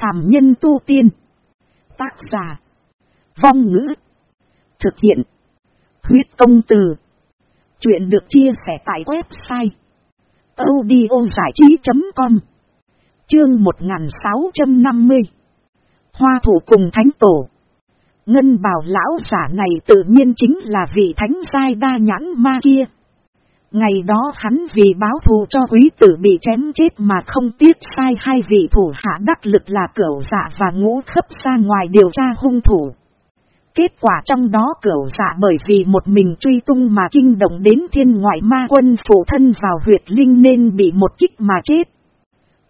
phàm nhân tu tiên. Tác giả. Vong ngữ. Thực hiện. Huyết công từ. Chuyện được chia sẻ tại website. audiozải trí.com Chương 1650 Hoa thủ cùng thánh tổ. Ngân bảo lão giả này tự nhiên chính là vị thánh giai đa nhãn ma kia. Ngày đó hắn vì báo thù cho quý tử bị chém chết mà không tiếc sai hai vị thủ hạ đắc lực là cửu dạ và ngũ khấp ra ngoài điều tra hung thủ. Kết quả trong đó cửu dạ bởi vì một mình truy tung mà kinh động đến thiên ngoại ma quân phụ thân vào huyệt linh nên bị một kích mà chết.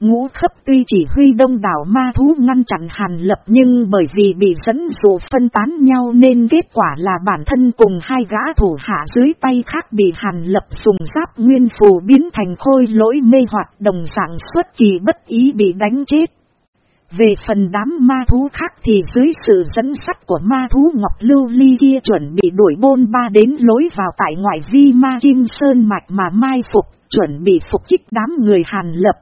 Ngũ khấp tuy chỉ huy đông đảo ma thú ngăn chặn hàn lập nhưng bởi vì bị dẫn dụ phân tán nhau nên kết quả là bản thân cùng hai gã thủ hạ dưới tay khác bị hàn lập dùng giáp nguyên phù biến thành khôi lỗi mê hoạt đồng sản xuất kỳ bất ý bị đánh chết. Về phần đám ma thú khác thì dưới sự dẫn sắt của ma thú Ngọc Lưu Ly kia chuẩn bị đuổi bôn ba đến lối vào tại ngoại vi ma Kim Sơn Mạch mà mai phục, chuẩn bị phục kích đám người hàn lập.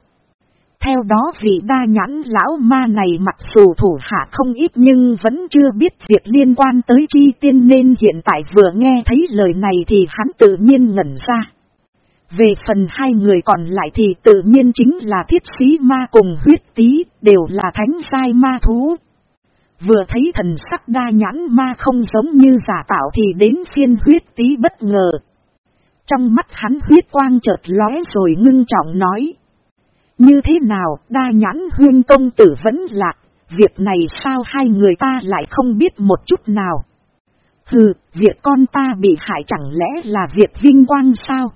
Theo đó vị đa nhãn lão ma này mặc dù thủ hạ không ít nhưng vẫn chưa biết việc liên quan tới chi tiên nên hiện tại vừa nghe thấy lời này thì hắn tự nhiên ngẩn ra. Về phần hai người còn lại thì tự nhiên chính là thiết sĩ ma cùng huyết tí, đều là thánh sai ma thú. Vừa thấy thần sắc đa nhãn ma không giống như giả tạo thì đến phiên huyết tí bất ngờ. Trong mắt hắn huyết quang chợt lóe rồi ngưng trọng nói. Như thế nào, đa nhãn huyên công tử vẫn lạc, việc này sao hai người ta lại không biết một chút nào. Hừ, việc con ta bị hại chẳng lẽ là việc vinh quang sao?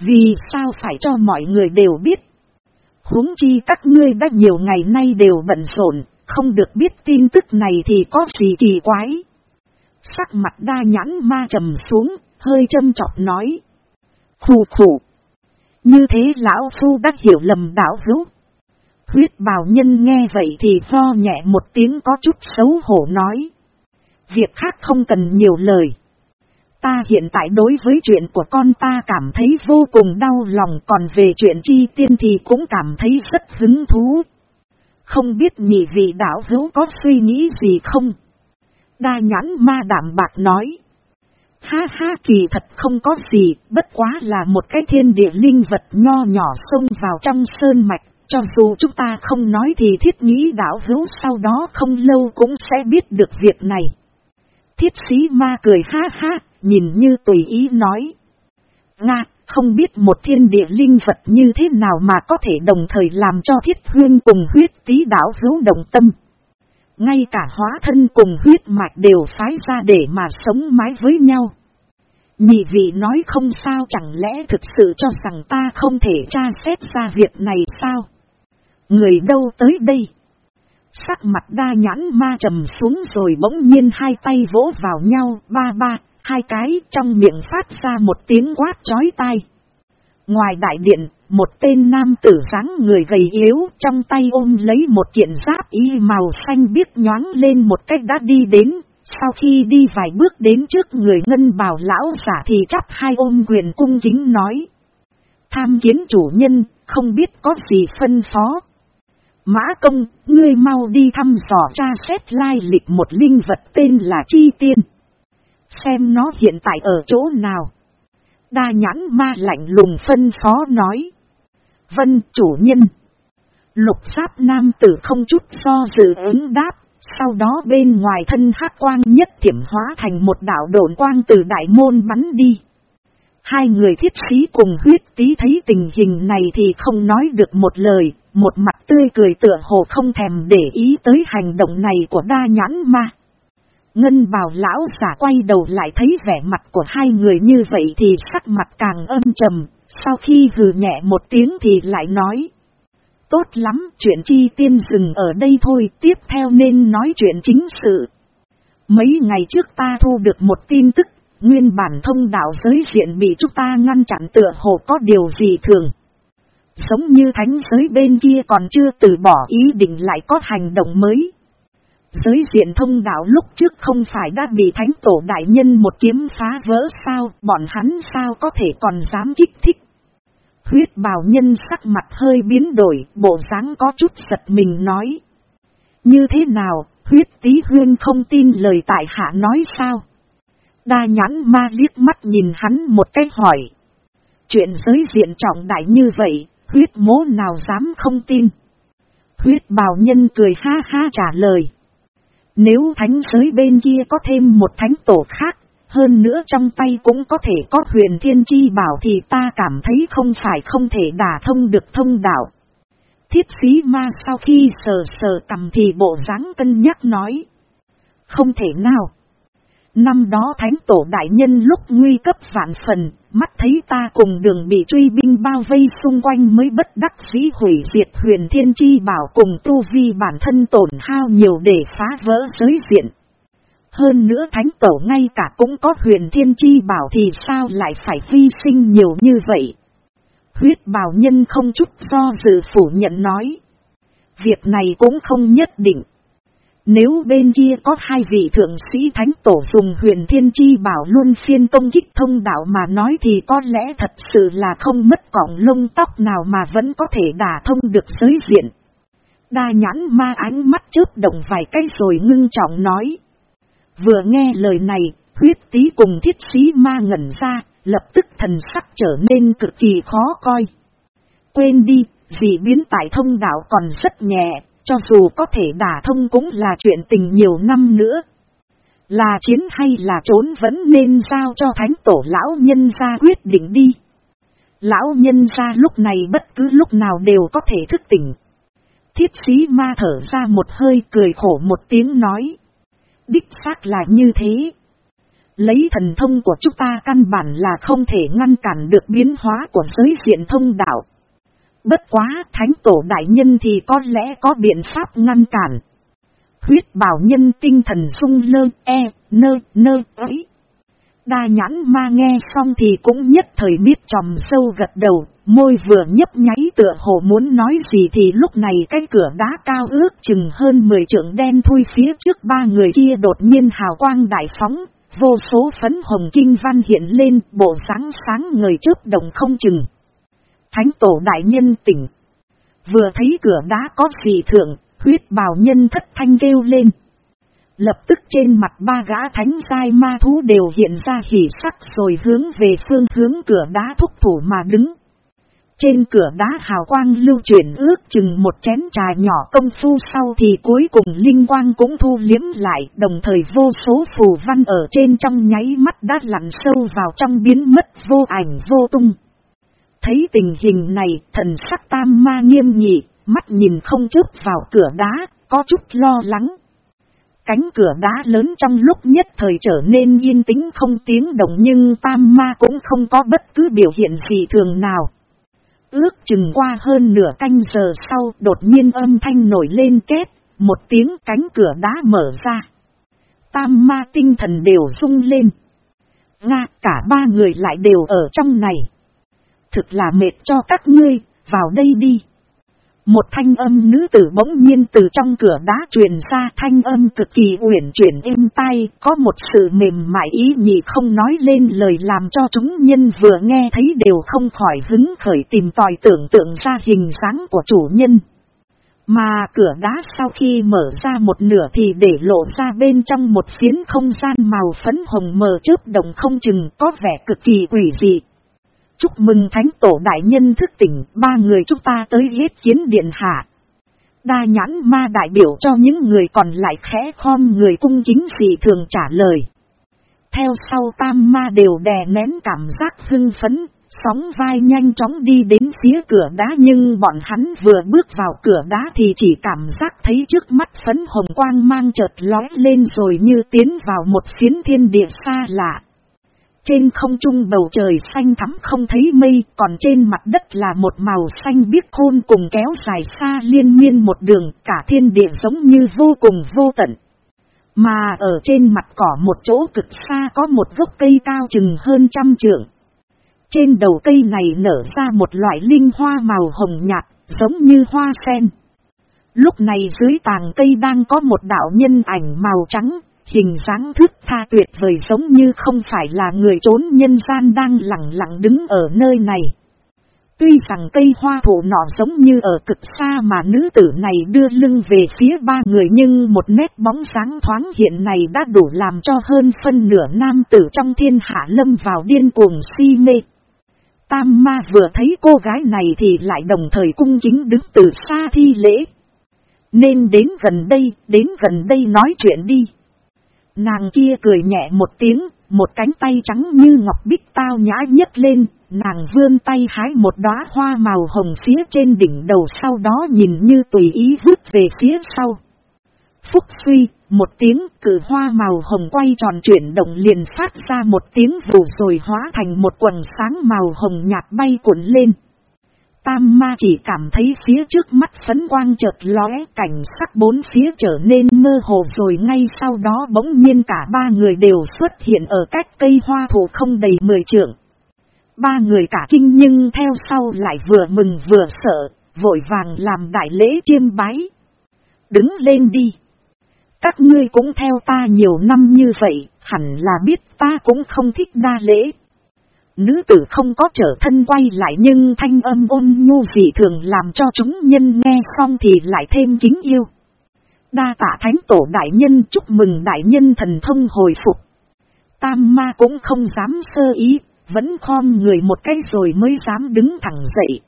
Vì sao phải cho mọi người đều biết? huống chi các ngươi đã nhiều ngày nay đều bận rộn, không được biết tin tức này thì có gì kỳ quái. Sắc mặt đa nhãn ma trầm xuống, hơi châm trọng nói. Khủ khủ. Như thế lão phu đã hiểu lầm đạo hữu. Huyết bào nhân nghe vậy thì ho nhẹ một tiếng có chút xấu hổ nói. Việc khác không cần nhiều lời. Ta hiện tại đối với chuyện của con ta cảm thấy vô cùng đau lòng, còn về chuyện chi tiên thì cũng cảm thấy rất hứng thú. Không biết nhị vị đạo hữu có suy nghĩ gì không? Đa nhãn ma đảm bạc nói. Ha ha kỳ thật không có gì, bất quá là một cái thiên địa linh vật nho nhỏ xông vào trong sơn mạch. Cho dù chúng ta không nói thì thiết nghĩ đảo hữu sau đó không lâu cũng sẽ biết được việc này. Thiết sĩ ma cười ha ha, nhìn như tùy ý nói. Nga, không biết một thiên địa linh vật như thế nào mà có thể đồng thời làm cho thiết huyên cùng huyết tí đảo hữu đồng tâm. Ngay cả hóa thân cùng huyết mạch đều phái ra để mà sống mái với nhau. Nhị vị nói không sao chẳng lẽ thực sự cho rằng ta không thể tra xét ra việc này sao? Người đâu tới đây? Sắc mặt đa nhãn ma trầm xuống rồi bỗng nhiên hai tay vỗ vào nhau, ba ba, hai cái trong miệng phát ra một tiếng quát chói tai. Ngoài đại điện, một tên nam tử dáng người gầy yếu trong tay ôm lấy một kiện giáp y màu xanh biếc nhoáng lên một cách đã đi đến. Sau khi đi vài bước đến trước người ngân bào lão giả thì chắp hai ôm quyền cung kính nói. Tham kiến chủ nhân, không biết có gì phân phó. Mã công, ngươi mau đi thăm dò tra xét lai lịch một linh vật tên là Chi Tiên. Xem nó hiện tại ở chỗ nào. Đa nhãn ma lạnh lùng phân phó nói. Vân chủ nhân. Lục giáp nam tử không chút do dự ứng đáp. Sau đó bên ngoài thân hát quang nhất thiểm hóa thành một đảo độn quang từ đại môn bắn đi. Hai người thiết sĩ cùng huyết tí thấy tình hình này thì không nói được một lời, một mặt tươi cười tựa hồ không thèm để ý tới hành động này của đa nhãn ma. Ngân bào lão giả quay đầu lại thấy vẻ mặt của hai người như vậy thì sắc mặt càng âm trầm, sau khi hừ nhẹ một tiếng thì lại nói. Tốt lắm, chuyện chi tiên dừng ở đây thôi, tiếp theo nên nói chuyện chính sự. Mấy ngày trước ta thu được một tin tức, nguyên bản thông đạo giới diện bị chúng ta ngăn chặn tựa hồ có điều gì thường. Giống như thánh giới bên kia còn chưa từ bỏ ý định lại có hành động mới. Giới diện thông đạo lúc trước không phải đã bị thánh tổ đại nhân một kiếm phá vỡ sao, bọn hắn sao có thể còn dám kích thích. Huyết bào nhân sắc mặt hơi biến đổi, bộ dáng có chút giật mình nói. Như thế nào, huyết tí huyên không tin lời tại hạ nói sao? Đa nhãn ma liếc mắt nhìn hắn một cách hỏi. Chuyện giới diện trọng đại như vậy, huyết mố nào dám không tin? Huyết bào nhân cười ha ha trả lời. Nếu thánh giới bên kia có thêm một thánh tổ khác, hơn nữa trong tay cũng có thể có huyền thiên chi bảo thì ta cảm thấy không phải không thể đả thông được thông đạo. Thiết sĩ ma sau khi sờ sờ cầm thì bộ dáng cân nhắc nói. Không thể nào. Năm đó thánh tổ đại nhân lúc nguy cấp vạn phần, mắt thấy ta cùng đường bị truy binh bao vây xung quanh mới bất đắc dĩ hủy diệt huyền thiên chi bảo cùng tu vi bản thân tổn hao nhiều để phá vỡ giới diện. Hơn nữa thánh tổ ngay cả cũng có huyền thiên chi bảo thì sao lại phải hy sinh nhiều như vậy. Huyết bào nhân không chút do dự phủ nhận nói. Việc này cũng không nhất định. Nếu bên kia có hai vị thượng sĩ thánh tổ dùng huyền thiên chi bảo luôn phiên công kích thông đạo mà nói thì có lẽ thật sự là không mất cọng lông tóc nào mà vẫn có thể đả thông được giới diện. Đa nhãn ma ánh mắt chớp động vài cái rồi ngưng trọng nói. Vừa nghe lời này, huyết tí cùng thiết sĩ ma ngẩn ra, lập tức thần sắc trở nên cực kỳ khó coi. Quên đi, gì biến tại thông đạo còn rất nhẹ, cho dù có thể đả thông cũng là chuyện tình nhiều năm nữa. Là chiến hay là trốn vẫn nên giao cho thánh tổ lão nhân ra quyết định đi. Lão nhân ra lúc này bất cứ lúc nào đều có thể thức tỉnh. Thiết sĩ ma thở ra một hơi cười khổ một tiếng nói. Đích xác là như thế. Lấy thần thông của chúng ta căn bản là không thể ngăn cản được biến hóa của giới diện thông đạo. Bất quá thánh tổ đại nhân thì có lẽ có biện pháp ngăn cản. Huyết bảo nhân tinh thần sung lơ e, nơ, nơ ấy. Đa nhãn ma nghe xong thì cũng nhất thời biết tròm sâu gật đầu, môi vừa nhấp nháy tựa hồ muốn nói gì thì lúc này cái cửa đá cao ước chừng hơn 10 trượng đen thui phía trước ba người kia đột nhiên hào quang đại phóng, vô số phấn hồng kinh văn hiện lên bộ sáng sáng người trước đồng không chừng. Thánh tổ đại nhân tỉnh. Vừa thấy cửa đá có gì thượng, huyết bào nhân thất thanh kêu lên. Lập tức trên mặt ba gã thánh sai ma thú đều hiện ra hỉ sắc rồi hướng về phương hướng cửa đá thúc thủ mà đứng. Trên cửa đá hào quang lưu chuyển ước chừng một chén trà nhỏ công phu sau thì cuối cùng linh quang cũng thu liếm lại đồng thời vô số phù văn ở trên trong nháy mắt đã lặn sâu vào trong biến mất vô ảnh vô tung. Thấy tình hình này thần sắc tam ma nghiêm nhị, mắt nhìn không chớp vào cửa đá, có chút lo lắng. Cánh cửa đá lớn trong lúc nhất thời trở nên yên tĩnh không tiếng động nhưng tam ma cũng không có bất cứ biểu hiện gì thường nào. Ước chừng qua hơn nửa canh giờ sau đột nhiên âm thanh nổi lên kết, một tiếng cánh cửa đá mở ra. Tam ma tinh thần đều rung lên. Nga cả ba người lại đều ở trong này. Thực là mệt cho các ngươi, vào đây đi. Một thanh âm nữ tử bỗng nhiên từ trong cửa đá truyền ra thanh âm cực kỳ uyển chuyển êm tai, có một sự mềm mại ý nhị không nói lên lời làm cho chúng nhân vừa nghe thấy đều không khỏi hứng khởi tìm tòi tưởng tượng ra hình dáng của chủ nhân. Mà cửa đá sau khi mở ra một nửa thì để lộ ra bên trong một phiến không gian màu phấn hồng mờ chớp đồng không chừng có vẻ cực kỳ quỷ dị. Chúc mừng thánh tổ đại nhân thức tỉnh, ba người chúng ta tới giết chiến điện hạ. Đa nhãn ma đại biểu cho những người còn lại khẽ khom người cung chính dị thường trả lời. Theo sau tam ma đều đè nén cảm giác hưng phấn, sóng vai nhanh chóng đi đến phía cửa đá nhưng bọn hắn vừa bước vào cửa đá thì chỉ cảm giác thấy trước mắt phấn hồng quang mang chợt lói lên rồi như tiến vào một phiến thiên địa xa lạ. Trên không trung bầu trời xanh thắm không thấy mây, còn trên mặt đất là một màu xanh biếc khôn cùng kéo dài xa liên miên một đường, cả thiên địa giống như vô cùng vô tận. Mà ở trên mặt cỏ một chỗ cực xa có một gốc cây cao chừng hơn trăm trượng. Trên đầu cây này nở ra một loại linh hoa màu hồng nhạt, giống như hoa sen. Lúc này dưới tàng cây đang có một đạo nhân ảnh màu trắng, Hình dáng thước tha tuyệt vời giống như không phải là người trốn nhân gian đang lặng lặng đứng ở nơi này. Tuy rằng cây hoa thụ nọ giống như ở cực xa mà nữ tử này đưa lưng về phía ba người nhưng một nét bóng sáng thoáng hiện này đã đủ làm cho hơn phân nửa nam tử trong thiên hạ lâm vào điên cuồng si mê. Tam ma vừa thấy cô gái này thì lại đồng thời cung chính đứng từ xa thi lễ. Nên đến gần đây, đến gần đây nói chuyện đi. Nàng kia cười nhẹ một tiếng, một cánh tay trắng như ngọc bích tao nhã nhất lên, nàng vươn tay hái một đóa hoa màu hồng phía trên đỉnh đầu sau đó nhìn như tùy ý vứt về phía sau. Phúc suy, một tiếng cử hoa màu hồng quay tròn chuyển động liền phát ra một tiếng vù rồi hóa thành một quần sáng màu hồng nhạt bay cuộn lên. Tam ma chỉ cảm thấy phía trước mắt phấn quang chợt lóe cảnh sắc bốn phía trở nên mơ hồ rồi ngay sau đó bỗng nhiên cả ba người đều xuất hiện ở cách cây hoa thủ không đầy mười trượng. Ba người cả kinh nhưng theo sau lại vừa mừng vừa sợ, vội vàng làm đại lễ chiêm bái. Đứng lên đi. Các ngươi cũng theo ta nhiều năm như vậy, hẳn là biết ta cũng không thích đa lễ. Nữ tử không có trở thân quay lại nhưng thanh âm ôn nhu dị thường làm cho chúng nhân nghe xong thì lại thêm kính yêu. Đa tạ thánh tổ đại nhân chúc mừng đại nhân thần thông hồi phục. Tam ma cũng không dám sơ ý, vẫn khom người một cái rồi mới dám đứng thẳng dậy.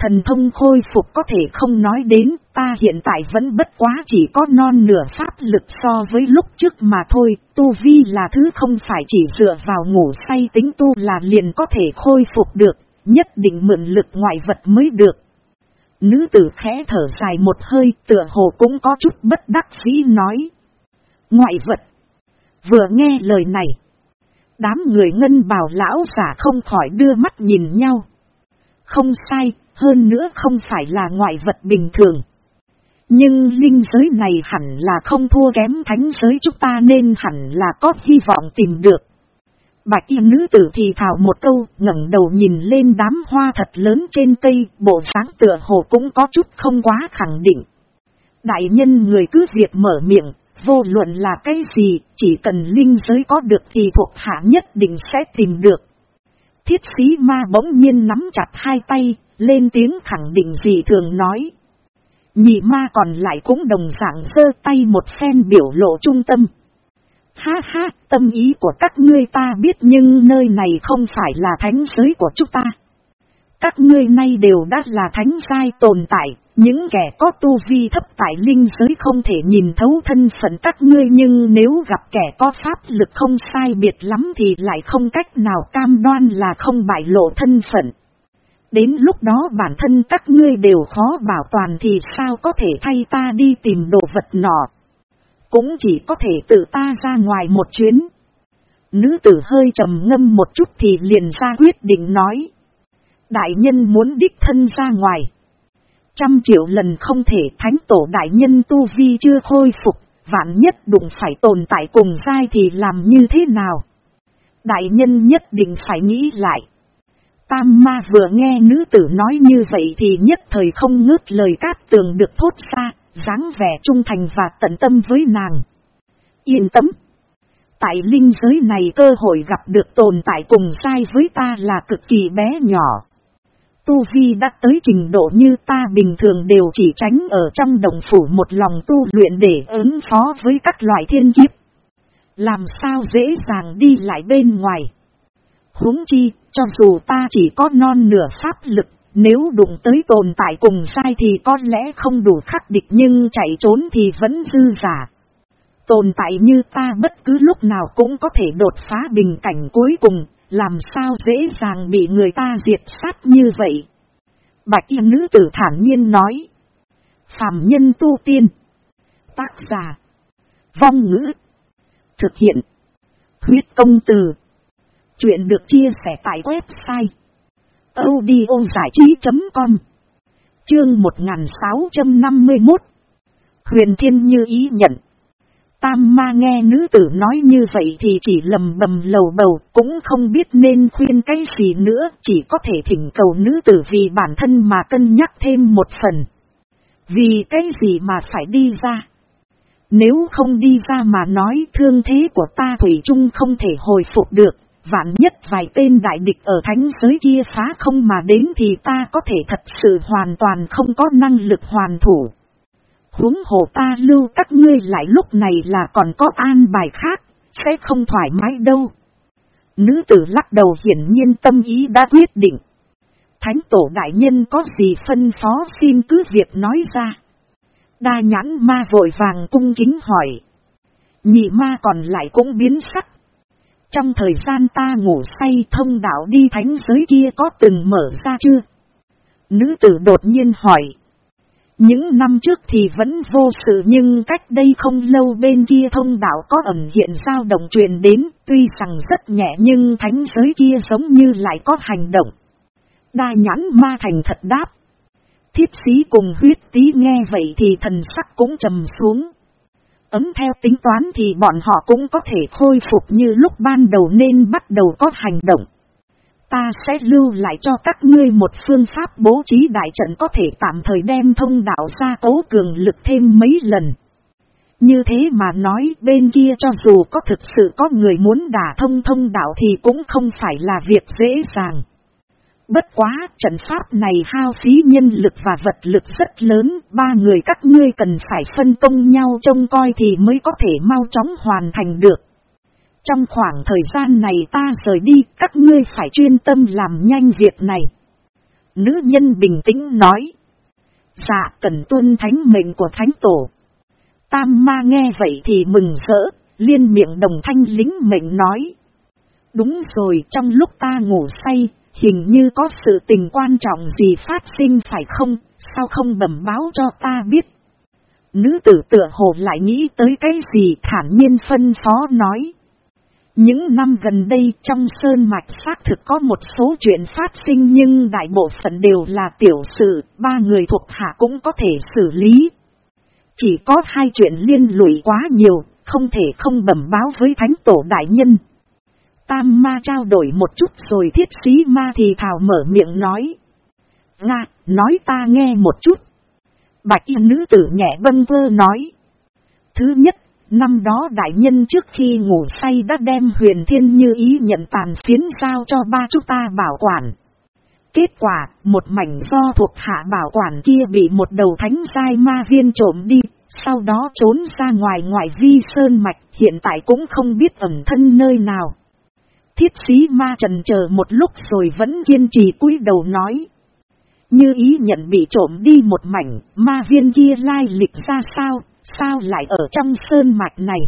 Thần thông khôi phục có thể không nói đến, ta hiện tại vẫn bất quá chỉ có non nửa pháp lực so với lúc trước mà thôi, tu vi là thứ không phải chỉ dựa vào ngủ say tính tu là liền có thể khôi phục được, nhất định mượn lực ngoại vật mới được. Nữ tử khẽ thở dài một hơi tựa hồ cũng có chút bất đắc dĩ nói. Ngoại vật. Vừa nghe lời này. Đám người ngân bảo lão giả không khỏi đưa mắt nhìn nhau. Không sai, hơn nữa không phải là ngoại vật bình thường. Nhưng linh giới này hẳn là không thua kém thánh giới chúng ta nên hẳn là có hy vọng tìm được. Bạch y nữ tử thì thảo một câu, ngẩng đầu nhìn lên đám hoa thật lớn trên cây, bộ sáng tựa hồ cũng có chút không quá khẳng định. Đại nhân người cứ việc mở miệng, vô luận là cái gì, chỉ cần linh giới có được thì thuộc hạ nhất định sẽ tìm được. Thiết sĩ ma bỗng nhiên nắm chặt hai tay, lên tiếng khẳng định gì thường nói. Nhị ma còn lại cũng đồng dạng sơ tay một phen biểu lộ trung tâm. Ha ha, tâm ý của các ngươi ta biết nhưng nơi này không phải là thánh giới của chúng ta. Các ngươi nay đều đã là thánh giai tồn tại, những kẻ có tu vi thấp tại linh giới không thể nhìn thấu thân phận các ngươi nhưng nếu gặp kẻ có pháp lực không sai biệt lắm thì lại không cách nào cam đoan là không bại lộ thân phận. Đến lúc đó bản thân các ngươi đều khó bảo toàn thì sao có thể thay ta đi tìm đồ vật nọ. Cũng chỉ có thể tự ta ra ngoài một chuyến. Nữ tử hơi trầm ngâm một chút thì liền ra quyết định nói. Đại nhân muốn đích thân ra ngoài. Trăm triệu lần không thể thánh tổ đại nhân tu vi chưa khôi phục, vạn nhất đụng phải tồn tại cùng dai thì làm như thế nào? Đại nhân nhất định phải nghĩ lại. Tam ma vừa nghe nữ tử nói như vậy thì nhất thời không ngớt lời cát tường được thốt ra, dáng vẻ trung thành và tận tâm với nàng. Yên tâm. Tại linh giới này cơ hội gặp được tồn tại cùng sai với ta là cực kỳ bé nhỏ. Tu Vi đã tới trình độ như ta bình thường đều chỉ tránh ở trong đồng phủ một lòng tu luyện để ứng phó với các loại thiên kiếp. Làm sao dễ dàng đi lại bên ngoài huống chi, cho dù ta chỉ có non nửa pháp lực, nếu đụng tới tồn tại cùng sai thì có lẽ không đủ khắc địch nhưng chạy trốn thì vẫn dư giả. Tồn tại như ta bất cứ lúc nào cũng có thể đột phá bình cảnh cuối cùng, làm sao dễ dàng bị người ta diệt sát như vậy. Bạch y nữ tử thản nhiên nói. Phạm nhân tu tiên. Tác giả. Vong ngữ. Thực hiện. Huyết công từ. Chuyện được chia sẻ tại website audiozảichí.com Chương 1651 Huyền Thiên như ý nhận Tam ma nghe nữ tử nói như vậy thì chỉ lầm bầm lầu bầu, cũng không biết nên khuyên cái gì nữa, chỉ có thể thỉnh cầu nữ tử vì bản thân mà cân nhắc thêm một phần. Vì cái gì mà phải đi ra? Nếu không đi ra mà nói thương thế của ta Thủy chung không thể hồi phục được, vạn nhất vài tên đại địch ở thánh giới kia phá không mà đến thì ta có thể thật sự hoàn toàn không có năng lực hoàn thủ. Huống hồ ta lưu các ngươi lại lúc này là còn có an bài khác, sẽ không thoải mái đâu. Nữ tử lắc đầu hiển nhiên tâm ý đã quyết định. Thánh tổ đại nhân có gì phân phó xin cứ việc nói ra. Đa nhãn ma vội vàng cung kính hỏi. Nhị ma còn lại cũng biến sắc. Trong thời gian ta ngủ say thông đạo đi thánh giới kia có từng mở ra chưa? Nữ tử đột nhiên hỏi. Những năm trước thì vẫn vô sự nhưng cách đây không lâu bên kia thông đạo có ẩn hiện sao động truyền đến, tuy rằng rất nhẹ nhưng thánh giới kia giống như lại có hành động. Đa nhãn ma thành thật đáp. Thiếp sĩ cùng huyết tí nghe vậy thì thần sắc cũng trầm xuống. Ấm theo tính toán thì bọn họ cũng có thể khôi phục như lúc ban đầu nên bắt đầu có hành động. Ta sẽ lưu lại cho các ngươi một phương pháp bố trí đại trận có thể tạm thời đem thông đạo ra cố cường lực thêm mấy lần. Như thế mà nói, bên kia cho dù có thực sự có người muốn đả thông thông đạo thì cũng không phải là việc dễ dàng. Bất quá, trận pháp này hao phí nhân lực và vật lực rất lớn, ba người các ngươi cần phải phân công nhau trông coi thì mới có thể mau chóng hoàn thành được. Trong khoảng thời gian này ta rời đi, các ngươi phải chuyên tâm làm nhanh việc này. Nữ nhân bình tĩnh nói. Dạ cần tuân thánh mệnh của thánh tổ. Tam ma nghe vậy thì mừng rỡ, liên miệng đồng thanh lính mệnh nói. Đúng rồi, trong lúc ta ngủ say, hình như có sự tình quan trọng gì phát sinh phải không, sao không bẩm báo cho ta biết. Nữ tử tựa hồ lại nghĩ tới cái gì thản nhiên phân phó nói. Những năm gần đây trong Sơn Mạch xác thực có một số chuyện phát sinh nhưng đại bộ phận đều là tiểu sự, ba người thuộc hạ cũng có thể xử lý. Chỉ có hai chuyện liên lụy quá nhiều, không thể không bẩm báo với thánh tổ đại nhân. Tam ma trao đổi một chút rồi thiết sĩ ma thì thảo mở miệng nói. Nga, nói ta nghe một chút. Bạch y nữ tử nhẹ bân vơ nói. Thứ nhất, năm đó đại nhân trước khi ngủ say đã đem huyền thiên như ý nhận tàn phiến giao cho ba chúng ta bảo quản. Kết quả, một mảnh do thuộc hạ bảo quản kia bị một đầu thánh sai ma viên trộm đi, sau đó trốn ra ngoài ngoại vi sơn mạch, hiện tại cũng không biết ẩn thân nơi nào. Thiết sĩ ma trần chờ một lúc rồi vẫn kiên trì cúi đầu nói. Như ý nhận bị trộm đi một mảnh, ma viên kia lai lịch ra sao, sao lại ở trong sơn mạch này.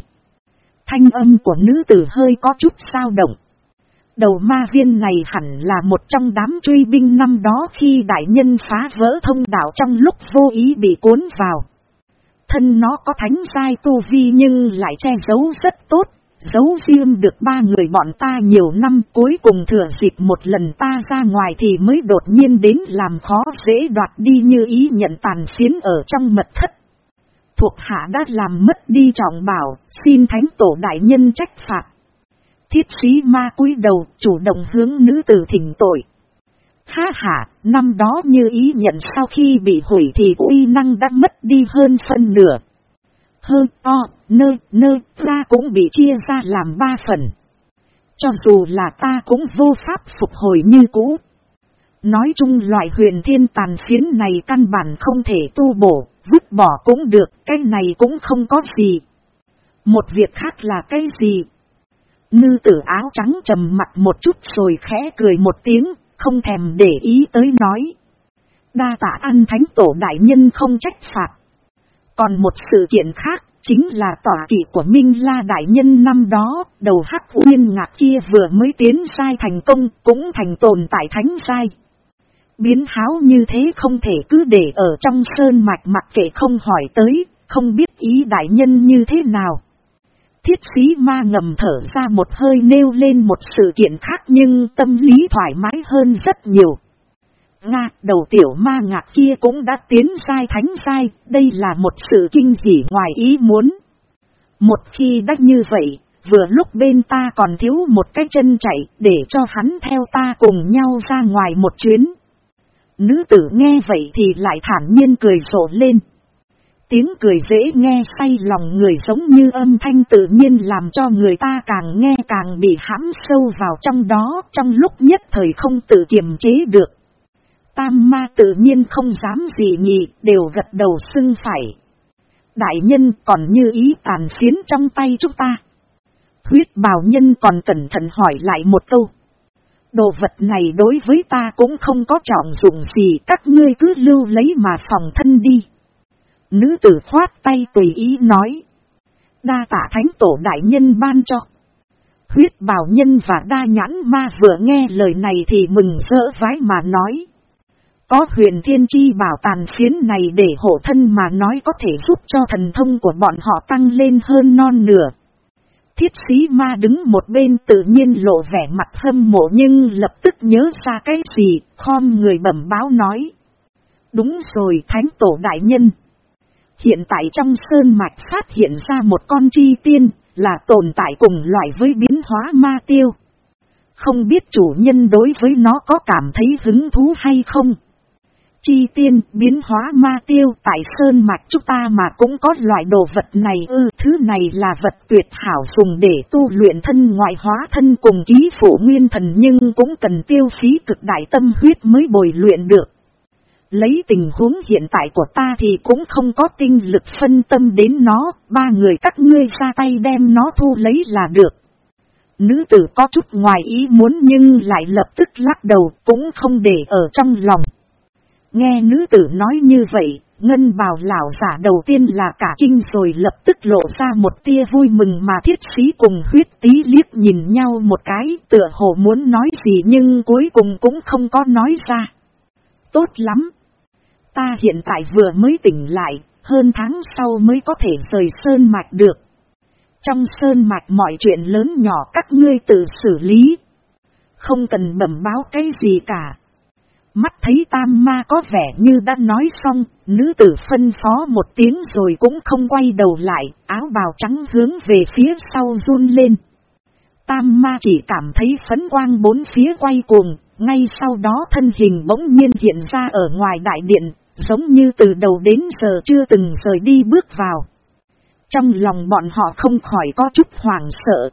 Thanh âm của nữ tử hơi có chút sao động. Đầu ma viên này hẳn là một trong đám truy binh năm đó khi đại nhân phá vỡ thông đạo trong lúc vô ý bị cuốn vào. Thân nó có thánh sai tu vi nhưng lại che giấu rất tốt, Giấu riêng được ba người bọn ta nhiều năm cuối cùng thừa dịp một lần ta ra ngoài thì mới đột nhiên đến làm khó dễ đoạt đi như ý nhận tàn phiến ở trong mật thất. Thuộc hạ đã làm mất đi trọng bảo, xin thánh tổ đại nhân trách phạt. Thiết sĩ ma cúi đầu chủ động hướng nữ tử thỉnh tội. Ha ha, năm đó như ý nhận sau khi bị hủy thì uy năng đã mất đi hơn phân nửa, hơi o, nơi, nơi, ra cũng bị chia ra làm ba phần. Cho dù là ta cũng vô pháp phục hồi như cũ. Nói chung loại huyền thiên tàn phiến này căn bản không thể tu bổ, vứt bỏ cũng được, cái này cũng không có gì. Một việc khác là cái gì? Nư tử áo trắng trầm mặt một chút rồi khẽ cười một tiếng, không thèm để ý tới nói. Đa tạ ăn thánh tổ đại nhân không trách phạt. Còn một sự kiện khác, chính là tỏa kỷ của Minh La Đại Nhân năm đó, đầu hắc uyên ngạc kia vừa mới tiến sai thành công, cũng thành tồn tại thánh sai. Biến háo như thế không thể cứ để ở trong sơn mạch mặc kệ không hỏi tới, không biết ý đại nhân như thế nào. Thiết sĩ ma ngầm thở ra một hơi nêu lên một sự kiện khác nhưng tâm lý thoải mái hơn rất nhiều. Nga, đầu tiểu ma ngạc kia cũng đã tiến sai thánh sai, đây là một sự kinh dị ngoài ý muốn. Một khi đã như vậy, vừa lúc bên ta còn thiếu một cái chân chạy để cho hắn theo ta cùng nhau ra ngoài một chuyến. Nữ tử nghe vậy thì lại thản nhiên cười rộ lên. tiếng cười dễ nghe say lòng người giống như âm thanh tự nhiên làm cho người ta càng nghe càng bị hãm sâu vào trong đó trong lúc nhất thời không tự kiềm chế được. Tam ma tự nhiên không dám gì nhị, đều gật đầu xưng phải. Đại nhân còn như ý tàn phiến trong tay chúng ta. Huyết bào nhân còn cẩn thận hỏi lại một câu. Đồ vật này đối với ta cũng không có trọng dụng gì các ngươi cứ lưu lấy mà phòng thân đi. Nữ tử khoát tay tùy ý nói. Đa tả thánh tổ đại nhân ban cho. Huyết bào nhân và đa nhãn ma vừa nghe lời này thì mừng rỡ vái mà nói. Có huyền thiên chi bảo tàn phiến này để hộ thân mà nói có thể giúp cho thần thông của bọn họ tăng lên hơn non nửa. Thiết sĩ ma đứng một bên tự nhiên lộ vẻ mặt hâm mộ nhưng lập tức nhớ ra cái gì, khom người bẩm báo nói. Đúng rồi thánh tổ đại nhân. Hiện tại trong sơn mạch phát hiện ra một con chi tiên, là tồn tại cùng loại với biến hóa ma tiêu. Không biết chủ nhân đối với nó có cảm thấy hứng thú hay không? Chi tiên biến hóa ma tiêu tại sơn mạch chúng ta mà cũng có loại đồ vật này ư thứ này là vật tuyệt hảo dùng để tu luyện thân ngoại hóa thân cùng ký phủ nguyên thần nhưng cũng cần tiêu phí cực đại tâm huyết mới bồi luyện được. Lấy tình huống hiện tại của ta thì cũng không có tinh lực phân tâm đến nó, ba người các ngươi ra tay đem nó thu lấy là được. Nữ tử có chút ngoài ý muốn nhưng lại lập tức lắc đầu cũng không để ở trong lòng. Nghe nữ tử nói như vậy, ngân bào lão giả đầu tiên là cả kinh rồi lập tức lộ ra một tia vui mừng mà thiết sĩ cùng huyết tí liếc nhìn nhau một cái tựa hồ muốn nói gì nhưng cuối cùng cũng không có nói ra. Tốt lắm, Ta hiện tại vừa mới tỉnh lại, hơn tháng sau mới có thể rời sơn mạch được. Trong sơn mạch mọi chuyện lớn nhỏ các ngươi tự xử lý. Không cần bẩm báo cái gì cả. Mắt thấy tam ma có vẻ như đã nói xong, nữ tử phân phó một tiếng rồi cũng không quay đầu lại, áo bào trắng hướng về phía sau run lên. Tam ma chỉ cảm thấy phấn quang bốn phía quay cuồng, ngay sau đó thân hình bỗng nhiên hiện ra ở ngoài đại điện, giống như từ đầu đến giờ chưa từng rời đi bước vào. Trong lòng bọn họ không khỏi có chút hoảng sợ.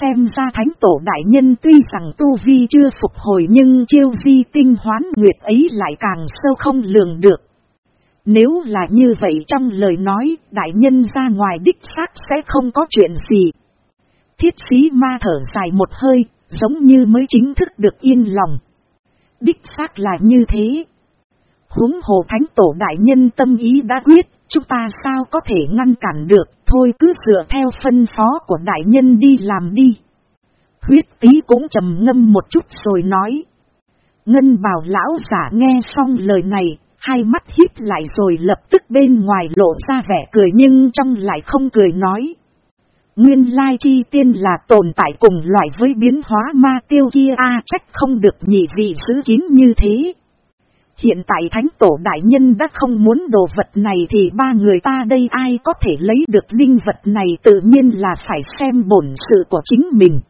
Xem ra thánh tổ đại nhân tuy rằng tu vi chưa phục hồi nhưng chiêu di tinh hoán nguyệt ấy lại càng sâu không lường được. Nếu là như vậy trong lời nói, đại nhân ra ngoài đích xác sẽ không có chuyện gì. Thiết sĩ ma thở dài một hơi, giống như mới chính thức được yên lòng. Đích xác là như thế huống hồ thánh tổ đại nhân tâm ý đã quyết, chúng ta sao có thể ngăn cản được, thôi cứ dựa theo phân phó của đại nhân đi làm đi. Huyết tí cũng trầm ngâm một chút rồi nói. Ngân bảo lão giả nghe xong lời này, hai mắt híp lại rồi lập tức bên ngoài lộ ra vẻ cười nhưng trong lại không cười nói. Nguyên lai chi tiên là tồn tại cùng loại với biến hóa ma tiêu kia a trách không được nhị vị giữ kín như thế. Hiện tại thánh tổ đại nhân đã không muốn đồ vật này thì ba người ta đây ai có thể lấy được linh vật này tự nhiên là phải xem bổn sự của chính mình.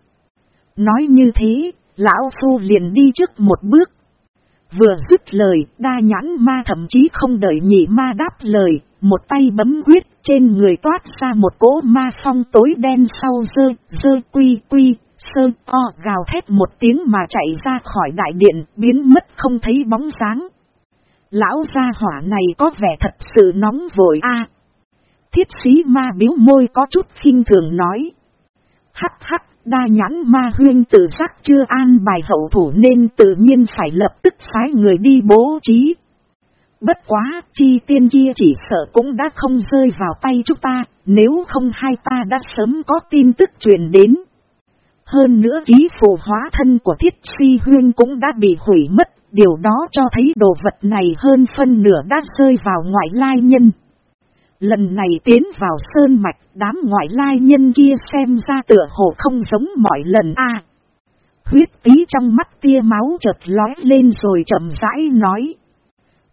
Nói như thế, lão phu liền đi trước một bước. Vừa dứt lời, đa nhãn ma thậm chí không đợi nhị ma đáp lời, một tay bấm quyết trên người toát ra một cỗ ma phong tối đen sau dơ, dơ quy quy, sơ o gào thét một tiếng mà chạy ra khỏi đại điện, biến mất không thấy bóng dáng. Lão gia hỏa này có vẻ thật sự nóng vội a. thiết sĩ ma biếu môi có chút khinh thường nói. Hắc hắc, đa nhãn ma huyên tự giác chưa an bài hậu thủ nên tự nhiên phải lập tức phái người đi bố trí. Bất quá, chi tiên kia chỉ sợ cũng đã không rơi vào tay chúng ta, nếu không hai ta đã sớm có tin tức truyền đến. Hơn nữa ký phù hóa thân của thiết si huyên cũng đã bị hủy mất điều đó cho thấy đồ vật này hơn phân nửa đã rơi vào ngoại lai nhân. Lần này tiến vào sơn mạch, đám ngoại lai nhân kia xem ra tựa hồ không giống mọi lần a. huyết tí trong mắt tia máu chợt lói lên rồi chậm rãi nói.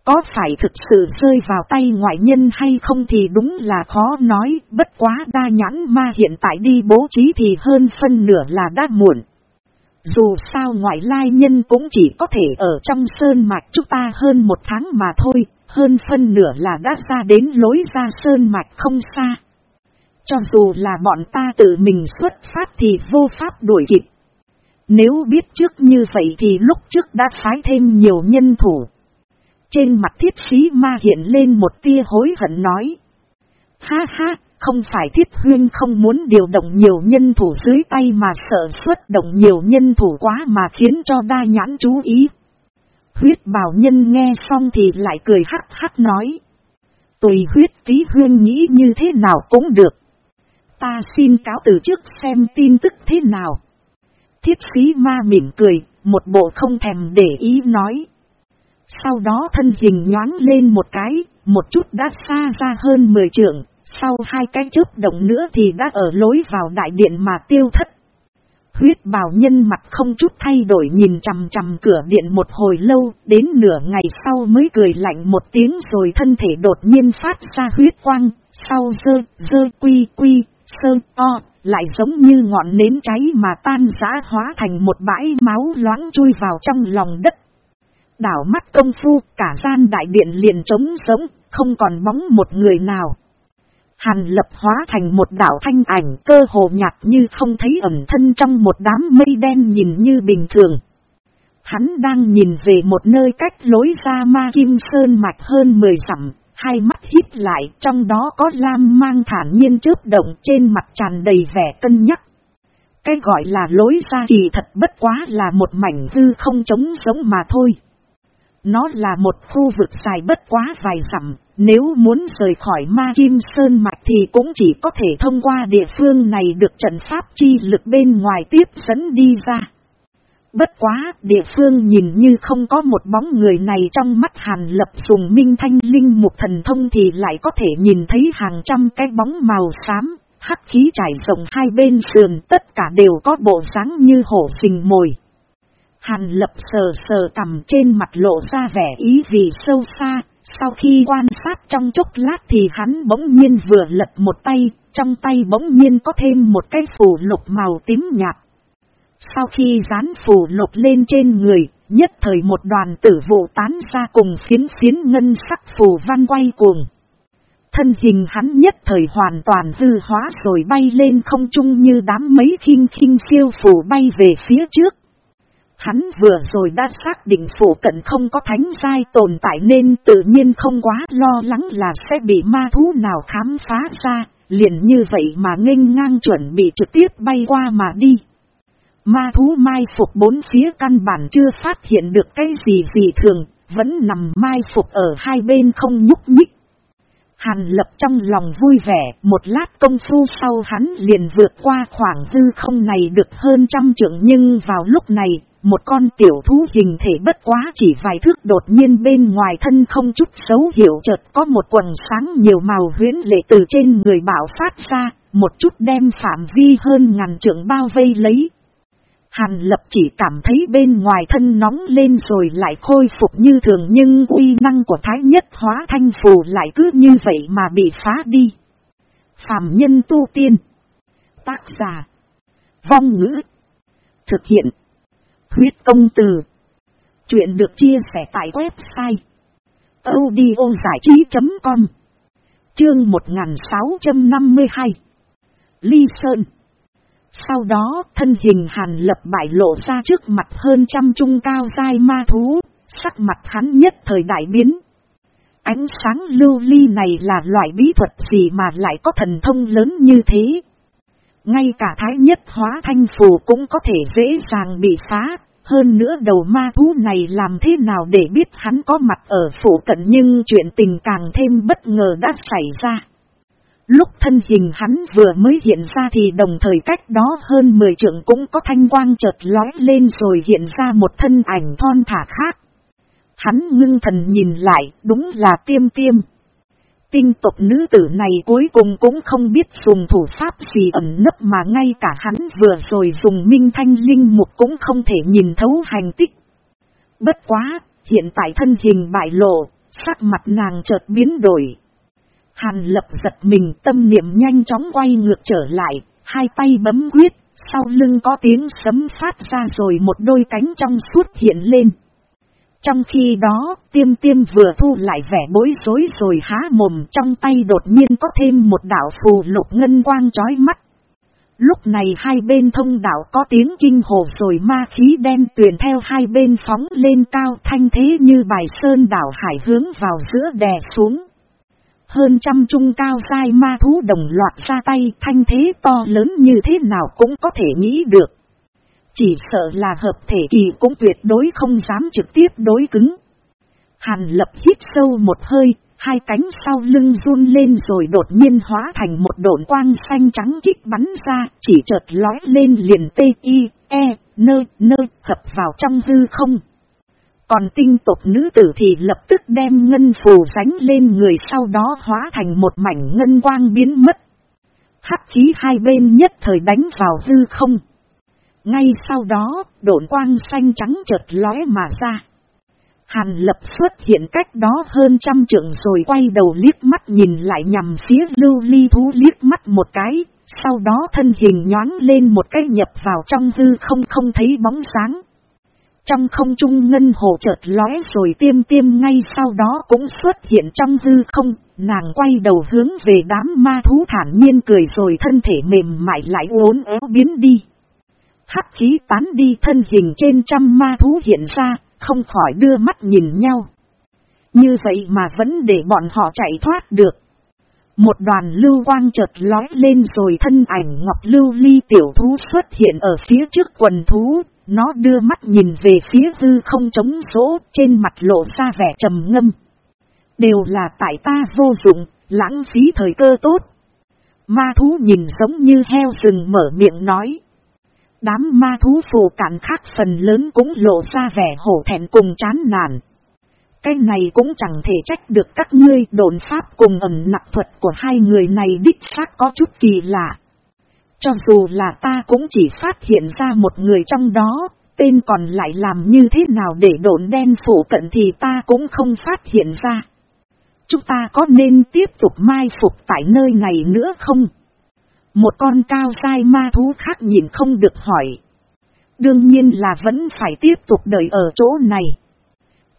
Có phải thực sự rơi vào tay ngoại nhân hay không thì đúng là khó nói, bất quá đa nhãn ma hiện tại đi bố trí thì hơn phân nửa là đã muộn. Dù sao ngoại lai nhân cũng chỉ có thể ở trong sơn mạch chúng ta hơn một tháng mà thôi, hơn phân nửa là đã ra đến lối ra sơn mạch không xa. Cho dù là bọn ta tự mình xuất phát thì vô pháp đuổi kịp. Nếu biết trước như vậy thì lúc trước đã phái thêm nhiều nhân thủ. Trên mặt thiết sĩ ma hiện lên một tia hối hận nói. Ha ha, không phải thiết huyên không muốn điều động nhiều nhân thủ dưới tay mà sợ xuất động nhiều nhân thủ quá mà khiến cho đa nhãn chú ý. Huyết bảo nhân nghe xong thì lại cười hắc hắc nói. Tùy huyết tí huyên nghĩ như thế nào cũng được. Ta xin cáo từ trước xem tin tức thế nào. Thiết sĩ ma mỉm cười, một bộ không thèm để ý nói. Sau đó thân hình nhoáng lên một cái, một chút đã xa ra hơn 10 trượng, sau hai cái chớp động nữa thì đã ở lối vào đại điện mà tiêu thất. Huyết bào nhân mặt không chút thay đổi nhìn chằm chằm cửa điện một hồi lâu, đến nửa ngày sau mới cười lạnh một tiếng rồi thân thể đột nhiên phát ra huyết quang, sau dơ, dơ quy quy, sơn o, lại giống như ngọn nến cháy mà tan giã hóa thành một bãi máu loãng chui vào trong lòng đất. Đảo mắt công phu, cả gian đại điện liền trống giống, không còn bóng một người nào. Hàn lập hóa thành một đảo thanh ảnh cơ hồ nhạt như không thấy ẩn thân trong một đám mây đen nhìn như bình thường. Hắn đang nhìn về một nơi cách lối ra ma kim sơn mạch hơn 10 dặm, hai mắt hít lại trong đó có lam mang thản nhiên chớp động trên mặt tràn đầy vẻ cân nhắc. Cái gọi là lối ra kỳ thật bất quá là một mảnh hư không trống giống mà thôi. Nó là một khu vực dài bất quá vài dặm, nếu muốn rời khỏi ma kim sơn mạch thì cũng chỉ có thể thông qua địa phương này được trận pháp chi lực bên ngoài tiếp dẫn đi ra. Bất quá, địa phương nhìn như không có một bóng người này trong mắt hàn lập dùng minh thanh linh một thần thông thì lại có thể nhìn thấy hàng trăm cái bóng màu xám, hắc khí trải rộng hai bên sườn tất cả đều có bộ dáng như hổ xình mồi. Hàn lập sờ sờ cầm trên mặt lộ ra vẻ ý vì sâu xa, sau khi quan sát trong chốc lát thì hắn bỗng nhiên vừa lật một tay, trong tay bỗng nhiên có thêm một cái phù lục màu tím nhạt. Sau khi dán phù lục lên trên người, nhất thời một đoàn tử vụ tán ra cùng phiến phiến ngân sắc phù văn quay cuồng. Thân hình hắn nhất thời hoàn toàn hư hóa rồi bay lên không trung như đám mấy khinh khinh siêu phù bay về phía trước. Hắn vừa rồi đã xác định phủ cận không có thánh giai tồn tại nên tự nhiên không quá lo lắng là sẽ bị ma thú nào khám phá ra, liền như vậy mà nghênh ngang chuẩn bị trực tiếp bay qua mà đi. Ma thú mai phục bốn phía căn bản chưa phát hiện được cái gì gì thường, vẫn nằm mai phục ở hai bên không nhúc nhích. Hàn lập trong lòng vui vẻ, một lát công phu sau hắn liền vượt qua khoảng hư không này được hơn trăm trượng nhưng vào lúc này, một con tiểu thú hình thể bất quá chỉ vài thước đột nhiên bên ngoài thân không chút xấu hiểu chợt có một quần sáng nhiều màu huyến lệ từ trên người bảo phát ra, một chút đem phạm vi hơn ngàn trượng bao vây lấy. Hàn lập chỉ cảm thấy bên ngoài thân nóng lên rồi lại khôi phục như thường nhưng uy năng của thái nhất hóa thanh phù lại cứ như vậy mà bị phá đi. Phạm nhân tu tiên. Tác giả. Vong ngữ. Thực hiện. Huyết công từ. Chuyện được chia sẻ tại website. audiozảichí.com Chương 1652 Ly Sơn sau đó, thân hình hàn lập bại lộ ra trước mặt hơn trăm trung cao dai ma thú, sắc mặt hắn nhất thời đại biến. Ánh sáng lưu ly này là loại bí thuật gì mà lại có thần thông lớn như thế? Ngay cả thái nhất hóa thanh phù cũng có thể dễ dàng bị phá, hơn nữa đầu ma thú này làm thế nào để biết hắn có mặt ở phủ cận nhưng chuyện tình càng thêm bất ngờ đã xảy ra. Lúc thân hình hắn vừa mới hiện ra thì đồng thời cách đó hơn 10 trượng cũng có thanh quang chợt lói lên rồi hiện ra một thân ảnh thon thả khác. Hắn ngưng thần nhìn lại, đúng là tiêm tiêm. Tinh tộc nữ tử này cuối cùng cũng không biết dùng thủ pháp gì ẩn nấp mà ngay cả hắn vừa rồi dùng minh thanh linh mục cũng không thể nhìn thấu hành tích. Bất quá, hiện tại thân hình bại lộ, sắc mặt nàng chợt biến đổi. Hàn lập giật mình tâm niệm nhanh chóng quay ngược trở lại, hai tay bấm quyết, sau lưng có tiếng sấm phát ra rồi một đôi cánh trong suốt hiện lên. Trong khi đó, tiêm tiêm vừa thu lại vẻ bối rối rồi há mồm trong tay đột nhiên có thêm một đảo phù lục ngân quang chói mắt. Lúc này hai bên thông đảo có tiếng kinh hồ rồi ma khí đen tuyền theo hai bên phóng lên cao thanh thế như bài sơn đảo hải hướng vào giữa đè xuống. Hơn trăm trung cao sai ma thú đồng loạt ra tay thanh thế to lớn như thế nào cũng có thể nghĩ được. Chỉ sợ là hợp thể kỳ cũng tuyệt đối không dám trực tiếp đối cứng. Hàn lập hít sâu một hơi, hai cánh sau lưng run lên rồi đột nhiên hóa thành một độn quang xanh trắng kích bắn ra, chỉ chợt lói lên liền tê y, e, nơ, nơ, hợp vào trong hư không. Còn tinh tộc nữ tử thì lập tức đem ngân phù ránh lên người sau đó hóa thành một mảnh ngân quang biến mất. Hắc chí hai bên nhất thời đánh vào hư không. Ngay sau đó, độn quang xanh trắng chợt lóe mà ra. Hàn lập xuất hiện cách đó hơn trăm trượng rồi quay đầu liếc mắt nhìn lại nhằm phía lưu ly thú liếc mắt một cái, sau đó thân hình nhoáng lên một cái nhập vào trong hư không không thấy bóng sáng. Trong không trung ngân hồ chợt lóe rồi tiêm tiêm ngay sau đó cũng xuất hiện trong hư không, nàng quay đầu hướng về đám ma thú thản nhiên cười rồi thân thể mềm mại lại uốn éo biến đi. Hắc khí tán đi thân hình trên trăm ma thú hiện ra, không khỏi đưa mắt nhìn nhau. Như vậy mà vẫn để bọn họ chạy thoát được. Một đoàn lưu quang chợt lói lên rồi thân ảnh ngọc lưu ly tiểu thú xuất hiện ở phía trước quần thú, nó đưa mắt nhìn về phía hư không trống số, trên mặt lộ ra vẻ trầm ngâm. Đều là tại ta vô dụng, lãng phí thời cơ tốt. Ma thú nhìn giống như heo rừng mở miệng nói. Đám ma thú phù cản khác phần lớn cũng lộ ra vẻ hổ thẹn cùng chán nản. Cái này cũng chẳng thể trách được các ngươi đồn pháp cùng ẩn nặc thuật của hai người này đích xác có chút kỳ lạ. Cho dù là ta cũng chỉ phát hiện ra một người trong đó, tên còn lại làm như thế nào để đồn đen phủ cận thì ta cũng không phát hiện ra. Chúng ta có nên tiếp tục mai phục tại nơi này nữa không? Một con cao sai ma thú khác nhìn không được hỏi. Đương nhiên là vẫn phải tiếp tục đợi ở chỗ này.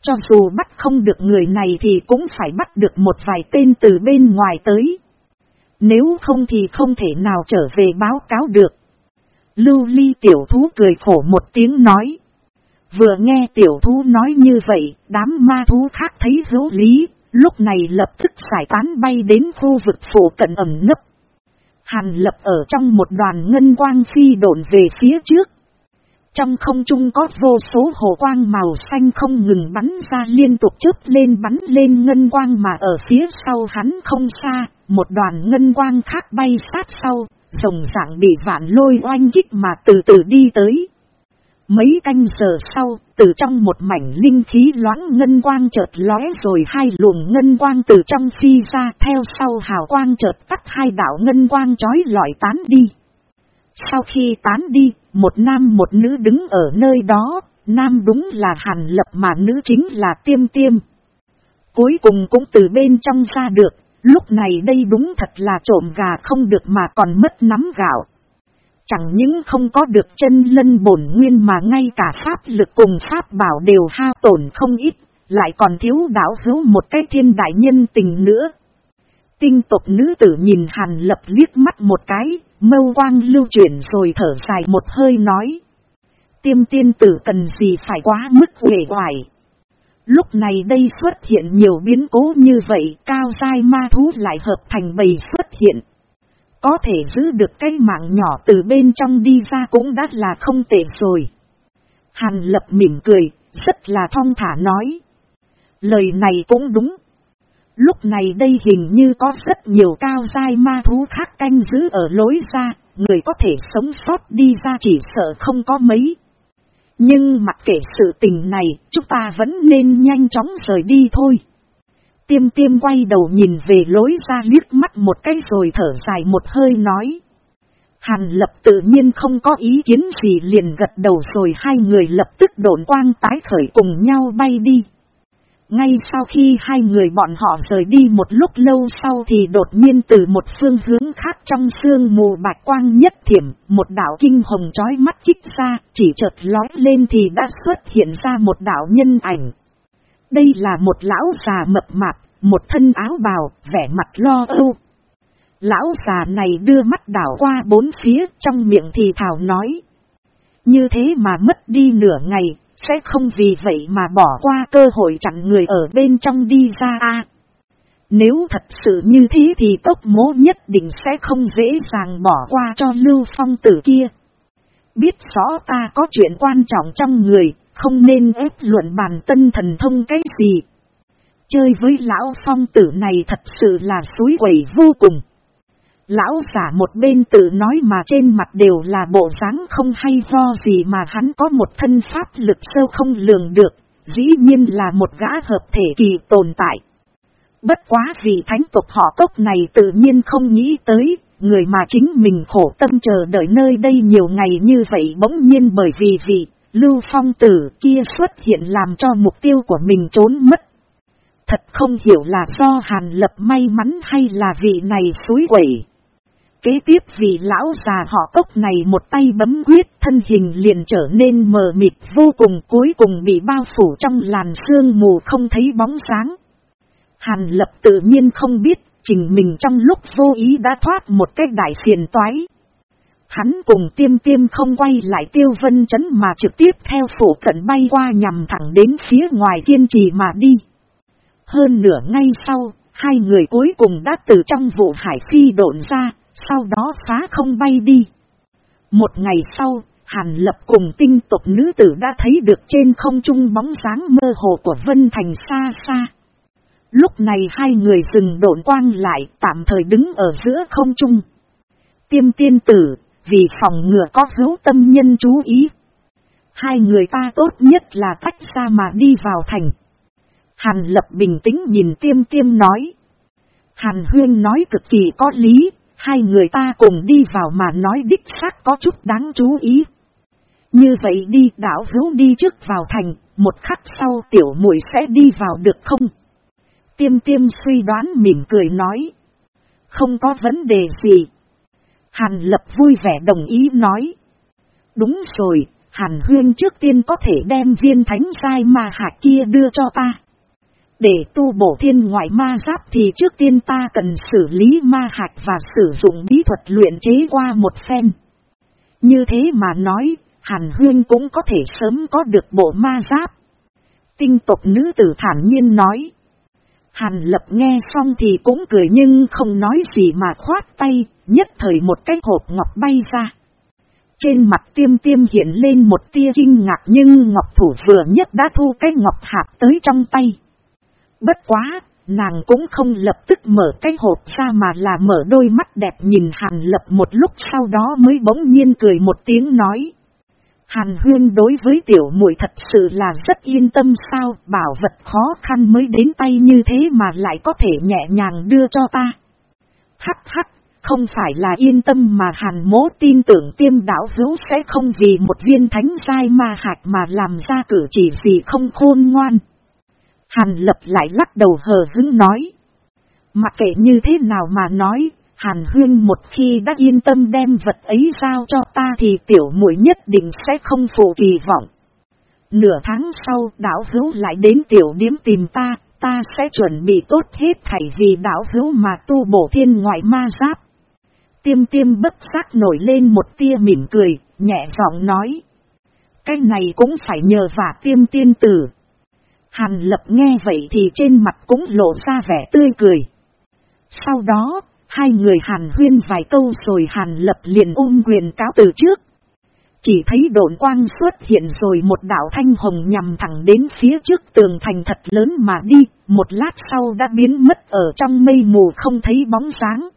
Cho dù bắt không được người này thì cũng phải bắt được một vài tên từ bên ngoài tới. Nếu không thì không thể nào trở về báo cáo được. Lưu ly tiểu thú cười khổ một tiếng nói. Vừa nghe tiểu thú nói như vậy, đám ma thú khác thấy hữu lý, lúc này lập tức giải tán bay đến khu vực phủ cận ẩm nấp. Hàn lập ở trong một đoàn ngân quang phi độn về phía trước. Trong không trung có vô số hồ quang màu xanh không ngừng bắn ra liên tục chớp lên bắn lên ngân quang mà ở phía sau hắn không xa, một đoàn ngân quang khác bay sát sau, rồng dạng bị vạn lôi oanh kích mà từ từ đi tới. Mấy canh giờ sau, từ trong một mảnh linh khí loãng ngân quang chợt lóe rồi hai luồng ngân quang từ trong phi ra theo sau hào quang chợt tắt hai đảo ngân quang chói lọi tán đi. Sau khi tán đi, một nam một nữ đứng ở nơi đó, nam đúng là hàn lập mà nữ chính là tiêm tiêm. Cuối cùng cũng từ bên trong ra được, lúc này đây đúng thật là trộm gà không được mà còn mất nắm gạo. Chẳng những không có được chân lân bổn nguyên mà ngay cả pháp lực cùng pháp bảo đều hao tổn không ít, lại còn thiếu đảo hữu một cái thiên đại nhân tình nữa. Tinh tộc nữ tử nhìn hàn lập liếc mắt một cái, mâu quang lưu chuyển rồi thở dài một hơi nói. Tiêm tiên tử cần gì phải quá mức uể hoài. Lúc này đây xuất hiện nhiều biến cố như vậy, cao dai ma thú lại hợp thành bầy xuất hiện. Có thể giữ được cái mạng nhỏ từ bên trong đi ra cũng đã là không tệ rồi. Hàn lập mỉm cười, rất là thong thả nói. Lời này cũng đúng. Lúc này đây hình như có rất nhiều cao dai ma thú khác canh giữ ở lối ra, người có thể sống sót đi ra chỉ sợ không có mấy. Nhưng mặc kệ sự tình này, chúng ta vẫn nên nhanh chóng rời đi thôi. Tiêm tiêm quay đầu nhìn về lối ra liếc mắt một cái rồi thở dài một hơi nói. Hàn lập tự nhiên không có ý kiến gì liền gật đầu rồi hai người lập tức đổn quang tái khởi cùng nhau bay đi. Ngay sau khi hai người bọn họ rời đi một lúc lâu sau thì đột nhiên từ một phương hướng khác trong sương mù bạch quang nhất thiểm, một đảo kinh hồng trói mắt kích ra, chỉ chợt lói lên thì đã xuất hiện ra một đảo nhân ảnh đây là một lão già mập mạp, một thân áo bào, vẻ mặt lo âu. Lão già này đưa mắt đảo qua bốn phía trong miệng thì thảo nói. Như thế mà mất đi nửa ngày, sẽ không vì vậy mà bỏ qua cơ hội chặn người ở bên trong đi ra a Nếu thật sự như thế thì tốc mố nhất định sẽ không dễ dàng bỏ qua cho Lưu Phong tử kia. Biết rõ ta có chuyện quan trọng trong người, không nên ép luận bàn tân thần thông cái gì. Chơi với lão phong tử này thật sự là suối quẩy vô cùng. Lão giả một bên tự nói mà trên mặt đều là bộ dáng không hay do gì mà hắn có một thân pháp lực sâu không lường được, dĩ nhiên là một gã hợp thể kỳ tồn tại. Bất quá vì thánh tục họ cốc này tự nhiên không nghĩ tới, người mà chính mình khổ tâm chờ đợi nơi đây nhiều ngày như vậy bỗng nhiên bởi vì vì Lưu Phong tử kia xuất hiện làm cho mục tiêu của mình trốn mất. Thật không hiểu là do Hàn Lập may mắn hay là vị này suối quẩy. Kế tiếp vì lão già họ cốc này một tay bấm quyết thân hình liền trở nên mờ mịt vô cùng, cuối cùng bị bao phủ trong làn sương mù không thấy bóng sáng. Hàn lập tự nhiên không biết trình mình trong lúc vô ý đã thoát một cái đại phiền toái. Hắn cùng tiêm tiêm không quay lại tiêu vân chấn mà trực tiếp theo phủ cận bay qua nhằm thẳng đến phía ngoài kiên trì mà đi. Hơn nửa ngay sau, hai người cuối cùng đã từ trong vụ hải phi độn ra, sau đó phá không bay đi. Một ngày sau, Hàn Lập cùng tinh tộc nữ tử đã thấy được trên không trung bóng dáng mơ hồ của Vân Thành xa xa. Lúc này hai người dừng độn quang lại tạm thời đứng ở giữa không trung. Tiêm tiên tử, vì phòng ngừa có hữu tâm nhân chú ý. Hai người ta tốt nhất là tách ra mà đi vào thành. Hàn lập bình tĩnh nhìn tiêm tiêm nói. Hàn huyên nói cực kỳ có lý, hai người ta cùng đi vào mà nói đích xác có chút đáng chú ý. Như vậy đi đảo hữu đi trước vào thành, một khắc sau tiểu muội sẽ đi vào được không? Tiêm tiêm suy đoán mỉm cười nói. Không có vấn đề gì. Hàn lập vui vẻ đồng ý nói. Đúng rồi, Hàn huyên trước tiên có thể đem viên thánh sai mà hạt kia đưa cho ta. Để tu bổ thiên ngoại ma giáp thì trước tiên ta cần xử lý ma hạch và sử dụng bí thuật luyện chế qua một phen. Như thế mà nói, Hàn Huyên cũng có thể sớm có được bộ ma giáp. Tinh tộc nữ tử thản nhiên nói. Hàn lập nghe xong thì cũng cười nhưng không nói gì mà khoát tay, nhất thời một cái hộp ngọc bay ra. Trên mặt tiêm tiêm hiện lên một tia kinh ngạc nhưng ngọc thủ vừa nhất đã thu cái ngọc hạt tới trong tay. Bất quá, nàng cũng không lập tức mở cái hộp ra mà là mở đôi mắt đẹp nhìn Hàn Lập một lúc sau đó mới bỗng nhiên cười một tiếng nói. Hàn Huyên đối với tiểu muội thật sự là rất yên tâm sao bảo vật khó khăn mới đến tay như thế mà lại có thể nhẹ nhàng đưa cho ta. Hắc hắc, không phải là yên tâm mà hàn mố tin tưởng tiêm đảo hữu sẽ không vì một viên thánh sai ma hạt mà làm ra cử chỉ gì không khôn ngoan. Hàn lập lại lắc đầu hờ hứng nói. Mặc kệ như thế nào mà nói, Hàn huyên một khi đã yên tâm đem vật ấy giao cho ta thì tiểu muội nhất định sẽ không phụ kỳ vọng. Nửa tháng sau đảo hữu lại đến tiểu điếm tìm ta, ta sẽ chuẩn bị tốt hết thảy vì đảo hữu mà tu bổ thiên ngoại ma giáp. Tiêm tiêm bất giác nổi lên một tia mỉm cười, nhẹ giọng nói. Cái này cũng phải nhờ vả tiêm tiên tử. Hàn lập nghe vậy thì trên mặt cũng lộ ra vẻ tươi cười. Sau đó, hai người hàn huyên vài câu rồi hàn lập liền ôm quyền cáo từ trước. Chỉ thấy độn quang xuất hiện rồi một đảo thanh hồng nhằm thẳng đến phía trước tường thành thật lớn mà đi, một lát sau đã biến mất ở trong mây mù không thấy bóng sáng.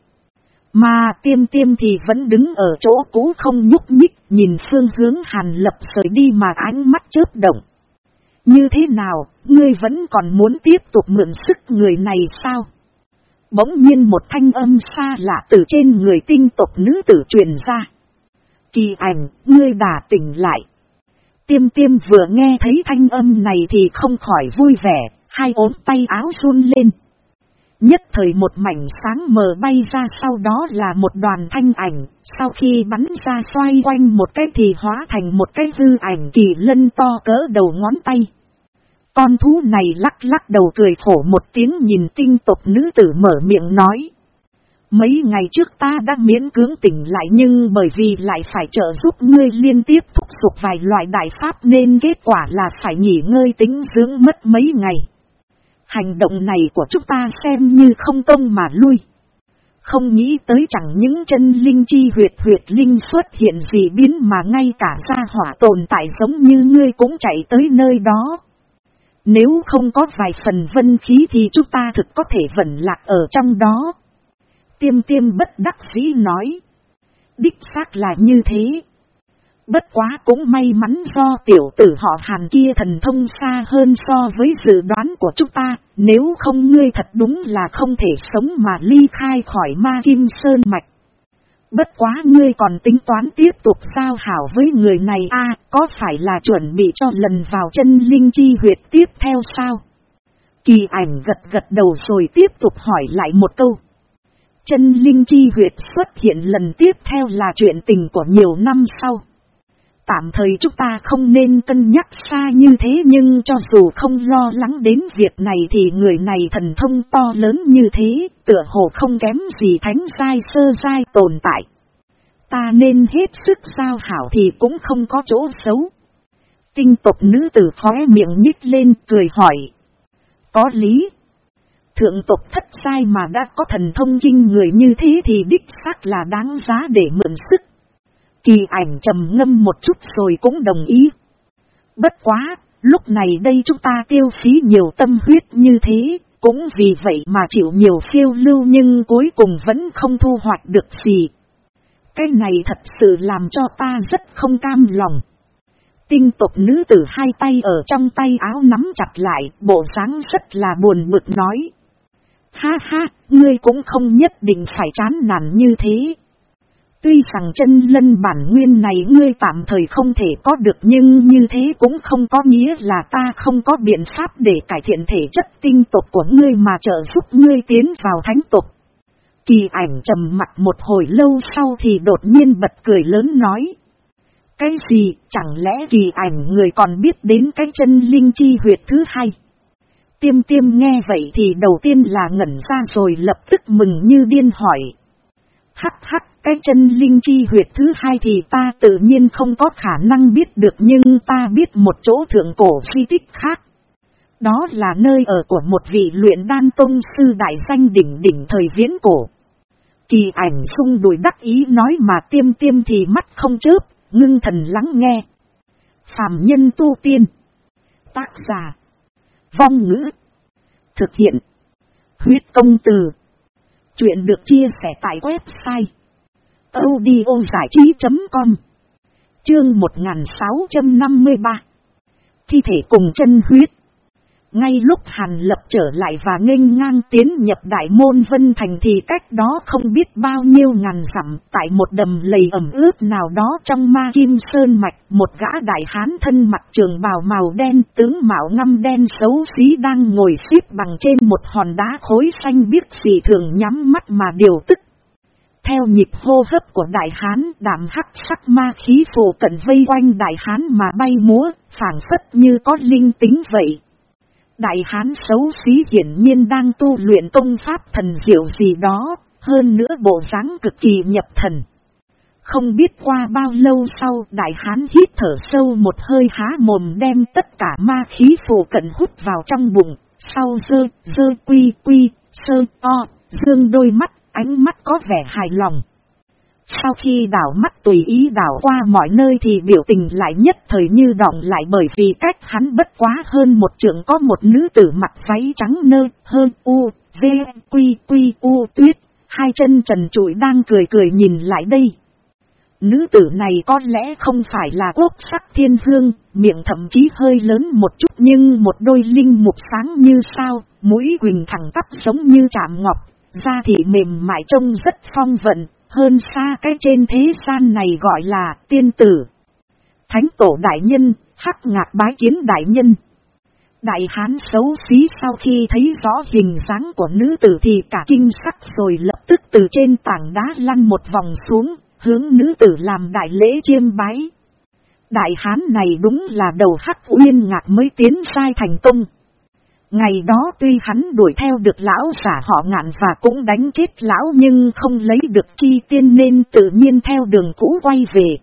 Mà tiêm tiêm thì vẫn đứng ở chỗ cũ không nhúc nhích, nhìn phương hướng hàn lập rời đi mà ánh mắt chớp động. Như thế nào, ngươi vẫn còn muốn tiếp tục mượn sức người này sao? Bỗng nhiên một thanh âm xa lạ từ trên người tinh tộc nữ tử truyền ra. Kỳ ảnh, ngươi đã tỉnh lại. Tiêm tiêm vừa nghe thấy thanh âm này thì không khỏi vui vẻ, hai ốm tay áo run lên. Nhất thời một mảnh sáng mờ bay ra sau đó là một đoàn thanh ảnh, sau khi bắn ra xoay quanh một cái thì hóa thành một cái hư ảnh kỳ lân to cỡ đầu ngón tay. Con thú này lắc lắc đầu cười khổ một tiếng nhìn tinh tộc nữ tử mở miệng nói. Mấy ngày trước ta đã miễn cưỡng tỉnh lại nhưng bởi vì lại phải trợ giúp ngươi liên tiếp thúc giục vài loại đại pháp nên kết quả là phải nghỉ ngơi tính dưỡng mất mấy ngày. Hành động này của chúng ta xem như không công mà lui. Không nghĩ tới chẳng những chân linh chi huyệt huyệt linh xuất hiện gì biến mà ngay cả gia hỏa tồn tại giống như ngươi cũng chạy tới nơi đó. Nếu không có vài phần vân khí thì chúng ta thực có thể vẩn lạc ở trong đó. Tiêm tiêm bất đắc dĩ nói. Đích xác là như thế. Bất quá cũng may mắn do tiểu tử họ hàn kia thần thông xa hơn so với dự đoán của chúng ta, nếu không ngươi thật đúng là không thể sống mà ly khai khỏi ma kim sơn mạch. Bất quá ngươi còn tính toán tiếp tục sao hảo với người này a, có phải là chuẩn bị cho lần vào chân linh chi huyệt tiếp theo sao? Kỳ ảnh gật gật đầu rồi tiếp tục hỏi lại một câu. Chân linh chi huyệt xuất hiện lần tiếp theo là chuyện tình của nhiều năm sau. Tạm thời chúng ta không nên cân nhắc xa như thế nhưng cho dù không lo lắng đến việc này thì người này thần thông to lớn như thế, tựa hồ không kém gì thánh giai sơ giai tồn tại. Ta nên hết sức giao hảo thì cũng không có chỗ xấu. Tinh tộc nữ tử khóe miệng nhích lên cười hỏi. Có lý. Thượng tộc thất sai mà đã có thần thông kinh người như thế thì đích xác là đáng giá để mượn sức. Kỳ ảnh trầm ngâm một chút rồi cũng đồng ý. Bất quá, lúc này đây chúng ta tiêu phí nhiều tâm huyết như thế, cũng vì vậy mà chịu nhiều phiêu lưu nhưng cuối cùng vẫn không thu hoạch được gì. Cái này thật sự làm cho ta rất không cam lòng. Tinh tộc nữ tử hai tay ở trong tay áo nắm chặt lại, bộ dáng rất là buồn bực nói. Ha ha, ngươi cũng không nhất định phải chán nản như thế. Tuy rằng chân lân bản nguyên này ngươi tạm thời không thể có được nhưng như thế cũng không có nghĩa là ta không có biện pháp để cải thiện thể chất tinh tộc của ngươi mà trợ giúp ngươi tiến vào thánh tộc. Kỳ ảnh trầm mặt một hồi lâu sau thì đột nhiên bật cười lớn nói. Cái gì chẳng lẽ kỳ ảnh người còn biết đến cái chân linh chi huyệt thứ hai? Tiêm tiêm nghe vậy thì đầu tiên là ngẩn ra rồi lập tức mừng như điên hỏi. Hắc hắc cái chân linh chi huyệt thứ hai thì ta tự nhiên không có khả năng biết được nhưng ta biết một chỗ thượng cổ di tích khác. Đó là nơi ở của một vị luyện đan tông sư đại danh đỉnh đỉnh thời viễn cổ. Kỳ ảnh sung đùi đắc ý nói mà tiêm tiêm thì mắt không chớp, ngưng thần lắng nghe. Phạm nhân tu tiên. Tác giả. Vong ngữ. Thực hiện. Huyết công từ. Chuyện được chia sẻ tại website audiozảichí.com Chương 1653 Thi thể cùng chân huyết ngay lúc Hàn Lập trở lại và nghênh ngang tiến nhập đại môn Vân Thành thì cách đó không biết bao nhiêu ngàn dặm tại một đầm lầy ẩm ướt nào đó trong ma kim sơn mạch một gã đại hán thân mặt trường bào màu đen tướng mạo ngăm đen xấu xí đang ngồi xếp bằng trên một hòn đá khối xanh biết gì thường nhắm mắt mà điều tức. Theo nhịp hô hấp của đại hán đạm hắc sắc ma khí phù cận vây quanh đại hán mà bay múa, phản phất như có linh tính vậy. Đại hán xấu xí hiển nhiên đang tu luyện công pháp thần diệu gì đó, hơn nữa bộ dáng cực kỳ nhập thần. Không biết qua bao lâu sau đại hán hít thở sâu một hơi há mồm đem tất cả ma khí phù cận hút vào trong bụng, sau dơ, dơ quy quy, sơ o, dương đôi mắt, ánh mắt có vẻ hài lòng. Sau khi đảo mắt tùy ý đảo qua mọi nơi thì biểu tình lại nhất thời như đọng lại bởi vì cách hắn bất quá hơn một trượng có một nữ tử mặc váy trắng nơ hơn u, v, quy quy u tuyết, hai chân trần trụi đang cười cười nhìn lại đây. Nữ tử này có lẽ không phải là quốc sắc thiên hương, miệng thậm chí hơi lớn một chút nhưng một đôi linh mục sáng như sao, mũi quỳnh thẳng tắp giống như chạm ngọc, da thì mềm mại trông rất phong vận, hơn xa cái trên thế gian này gọi là tiên tử. Thánh tổ đại nhân, hắc ngạc bái kiến đại nhân. Đại hán xấu xí sau khi thấy rõ hình dáng của nữ tử thì cả kinh sắc rồi lập tức từ trên tảng đá lăn một vòng xuống, hướng nữ tử làm đại lễ chiêm bái. Đại hán này đúng là đầu hắc uyên ngạc mới tiến sai thành công. Ngày đó tuy hắn đuổi theo được lão giả họ ngạn và cũng đánh chết lão nhưng không lấy được chi tiên nên tự nhiên theo đường cũ quay về.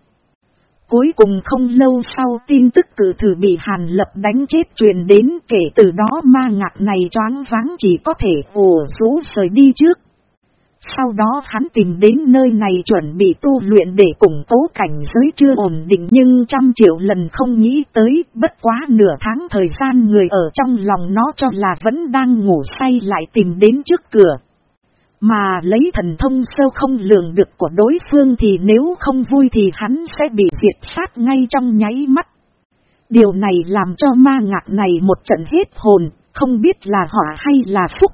Cuối cùng không lâu sau tin tức cử thử bị Hàn Lập đánh chết truyền đến kể từ đó ma ngạc này choáng váng chỉ có thể ổ rũ rời đi trước. Sau đó hắn tìm đến nơi này chuẩn bị tu luyện để củng cố cảnh giới chưa ổn định nhưng trăm triệu lần không nghĩ tới bất quá nửa tháng thời gian người ở trong lòng nó cho là vẫn đang ngủ say lại tìm đến trước cửa. Mà lấy thần thông sâu không lường được của đối phương thì nếu không vui thì hắn sẽ bị diệt sát ngay trong nháy mắt. Điều này làm cho ma ngạc này một trận hết hồn, không biết là họa hay là phúc.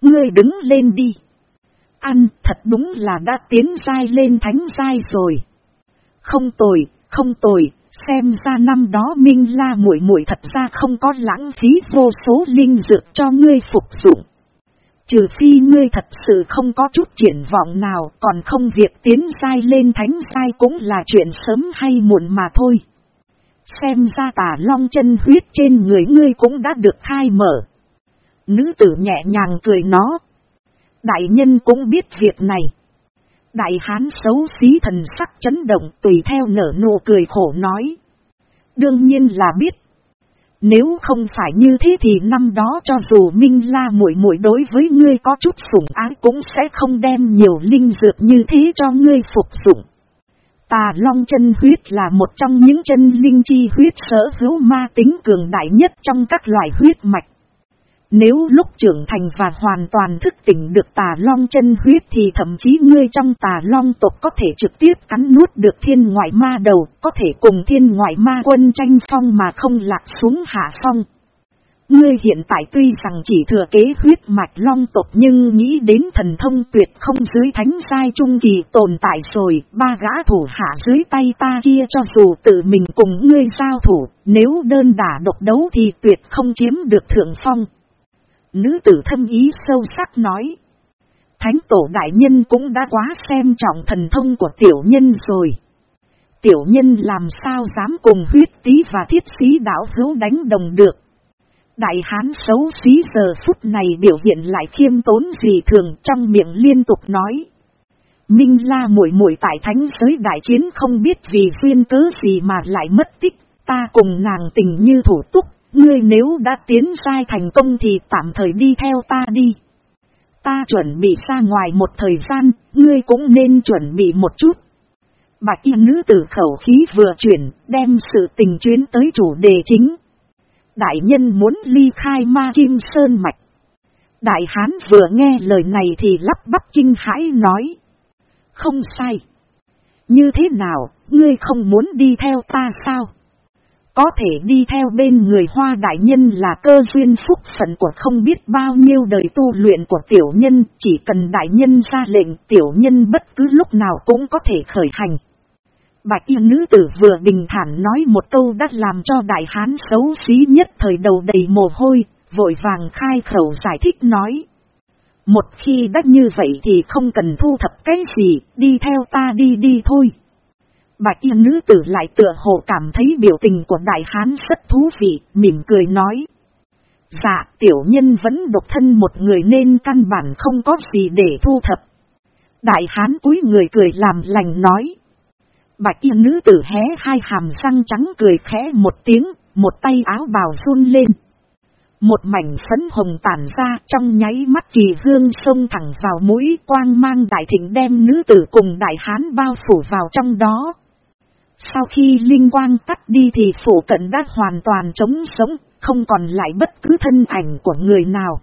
Ngươi đứng lên đi. Ăn thật đúng là đã tiến dai lên thánh dai rồi. Không tồi, không tồi, xem ra năm đó Minh La muội muội thật ra không có lãng phí vô số linh dược cho ngươi phục dụng. Trừ phi ngươi thật sự không có chút triển vọng nào còn không việc tiến sai lên thánh sai cũng là chuyện sớm hay muộn mà thôi. Xem ra tà long chân huyết trên người ngươi cũng đã được khai mở. Nữ tử nhẹ nhàng cười nó. Đại nhân cũng biết việc này. Đại hán xấu xí thần sắc chấn động tùy theo nở nụ cười khổ nói. Đương nhiên là biết. Nếu không phải như thế thì năm đó cho dù Minh La muội muội đối với ngươi có chút sủng ái cũng sẽ không đem nhiều linh dược như thế cho ngươi phục dụng. Tà long chân huyết là một trong những chân linh chi huyết sở hữu ma tính cường đại nhất trong các loại huyết mạch. Nếu lúc trưởng thành và hoàn toàn thức tỉnh được tà long chân huyết thì thậm chí ngươi trong tà long tộc có thể trực tiếp cắn nuốt được thiên ngoại ma đầu, có thể cùng thiên ngoại ma quân tranh phong mà không lạc xuống hạ phong. Ngươi hiện tại tuy rằng chỉ thừa kế huyết mạch long tộc nhưng nghĩ đến thần thông tuyệt không dưới thánh sai trung kỳ tồn tại rồi, ba gã thủ hạ dưới tay ta kia cho dù tự mình cùng ngươi giao thủ, nếu đơn đả độc đấu thì tuyệt không chiếm được thượng phong. Nữ tử thâm ý sâu sắc nói. Thánh tổ đại nhân cũng đã quá xem trọng thần thông của tiểu nhân rồi. Tiểu nhân làm sao dám cùng huyết tí và thiết sĩ đảo hữu đánh đồng được. Đại hán xấu xí giờ phút này biểu hiện lại khiêm tốn gì thường trong miệng liên tục nói. Minh la muội muội tại thánh giới đại chiến không biết vì duyên cớ gì mà lại mất tích, ta cùng nàng tình như thủ túc, Ngươi nếu đã tiến sai thành công thì tạm thời đi theo ta đi. Ta chuẩn bị ra ngoài một thời gian, ngươi cũng nên chuẩn bị một chút. Bạch y nữ tử khẩu khí vừa chuyển, đem sự tình chuyến tới chủ đề chính. Đại nhân muốn ly khai ma kim sơn mạch. Đại hán vừa nghe lời này thì lắp bắp kinh hãi nói. Không sai. Như thế nào, ngươi không muốn đi theo ta sao? Có thể đi theo bên người hoa đại nhân là cơ duyên phúc phận của không biết bao nhiêu đời tu luyện của tiểu nhân, chỉ cần đại nhân ra lệnh tiểu nhân bất cứ lúc nào cũng có thể khởi hành. Bạch y nữ tử vừa bình thản nói một câu đã làm cho đại hán xấu xí nhất thời đầu đầy mồ hôi, vội vàng khai khẩu giải thích nói. Một khi đã như vậy thì không cần thu thập cái gì, đi theo ta đi đi thôi. Bạch y nữ tử lại tựa hồ cảm thấy biểu tình của đại hán rất thú vị, mỉm cười nói. Dạ, tiểu nhân vẫn độc thân một người nên căn bản không có gì để thu thập. Đại hán cúi người cười làm lành nói. Bạch y nữ tử hé hai hàm răng trắng cười khẽ một tiếng, một tay áo bào run lên. Một mảnh phấn hồng tản ra trong nháy mắt kỳ hương sông thẳng vào mũi quang mang đại thịnh đem nữ tử cùng đại hán bao phủ vào trong đó. Sau khi linh quang tắt đi thì phủ cận đã hoàn toàn trống sống, không còn lại bất cứ thân ảnh của người nào.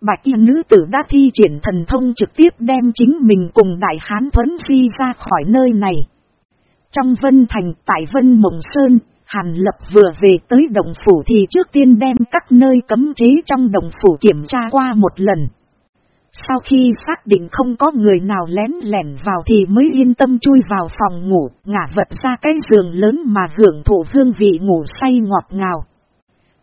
Bạch y nữ tử đã thi triển thần thông trực tiếp đem chính mình cùng đại hán thuấn phi ra khỏi nơi này. Trong Vân Thành tại Vân Mộng Sơn, Hàn Lập vừa về tới đồng phủ thì trước tiên đem các nơi cấm chế trong đồng phủ kiểm tra qua một lần. Sau khi xác định không có người nào lén lẻn vào thì mới yên tâm chui vào phòng ngủ, ngả vật ra cái giường lớn mà hưởng thụ hương vị ngủ say ngọt ngào.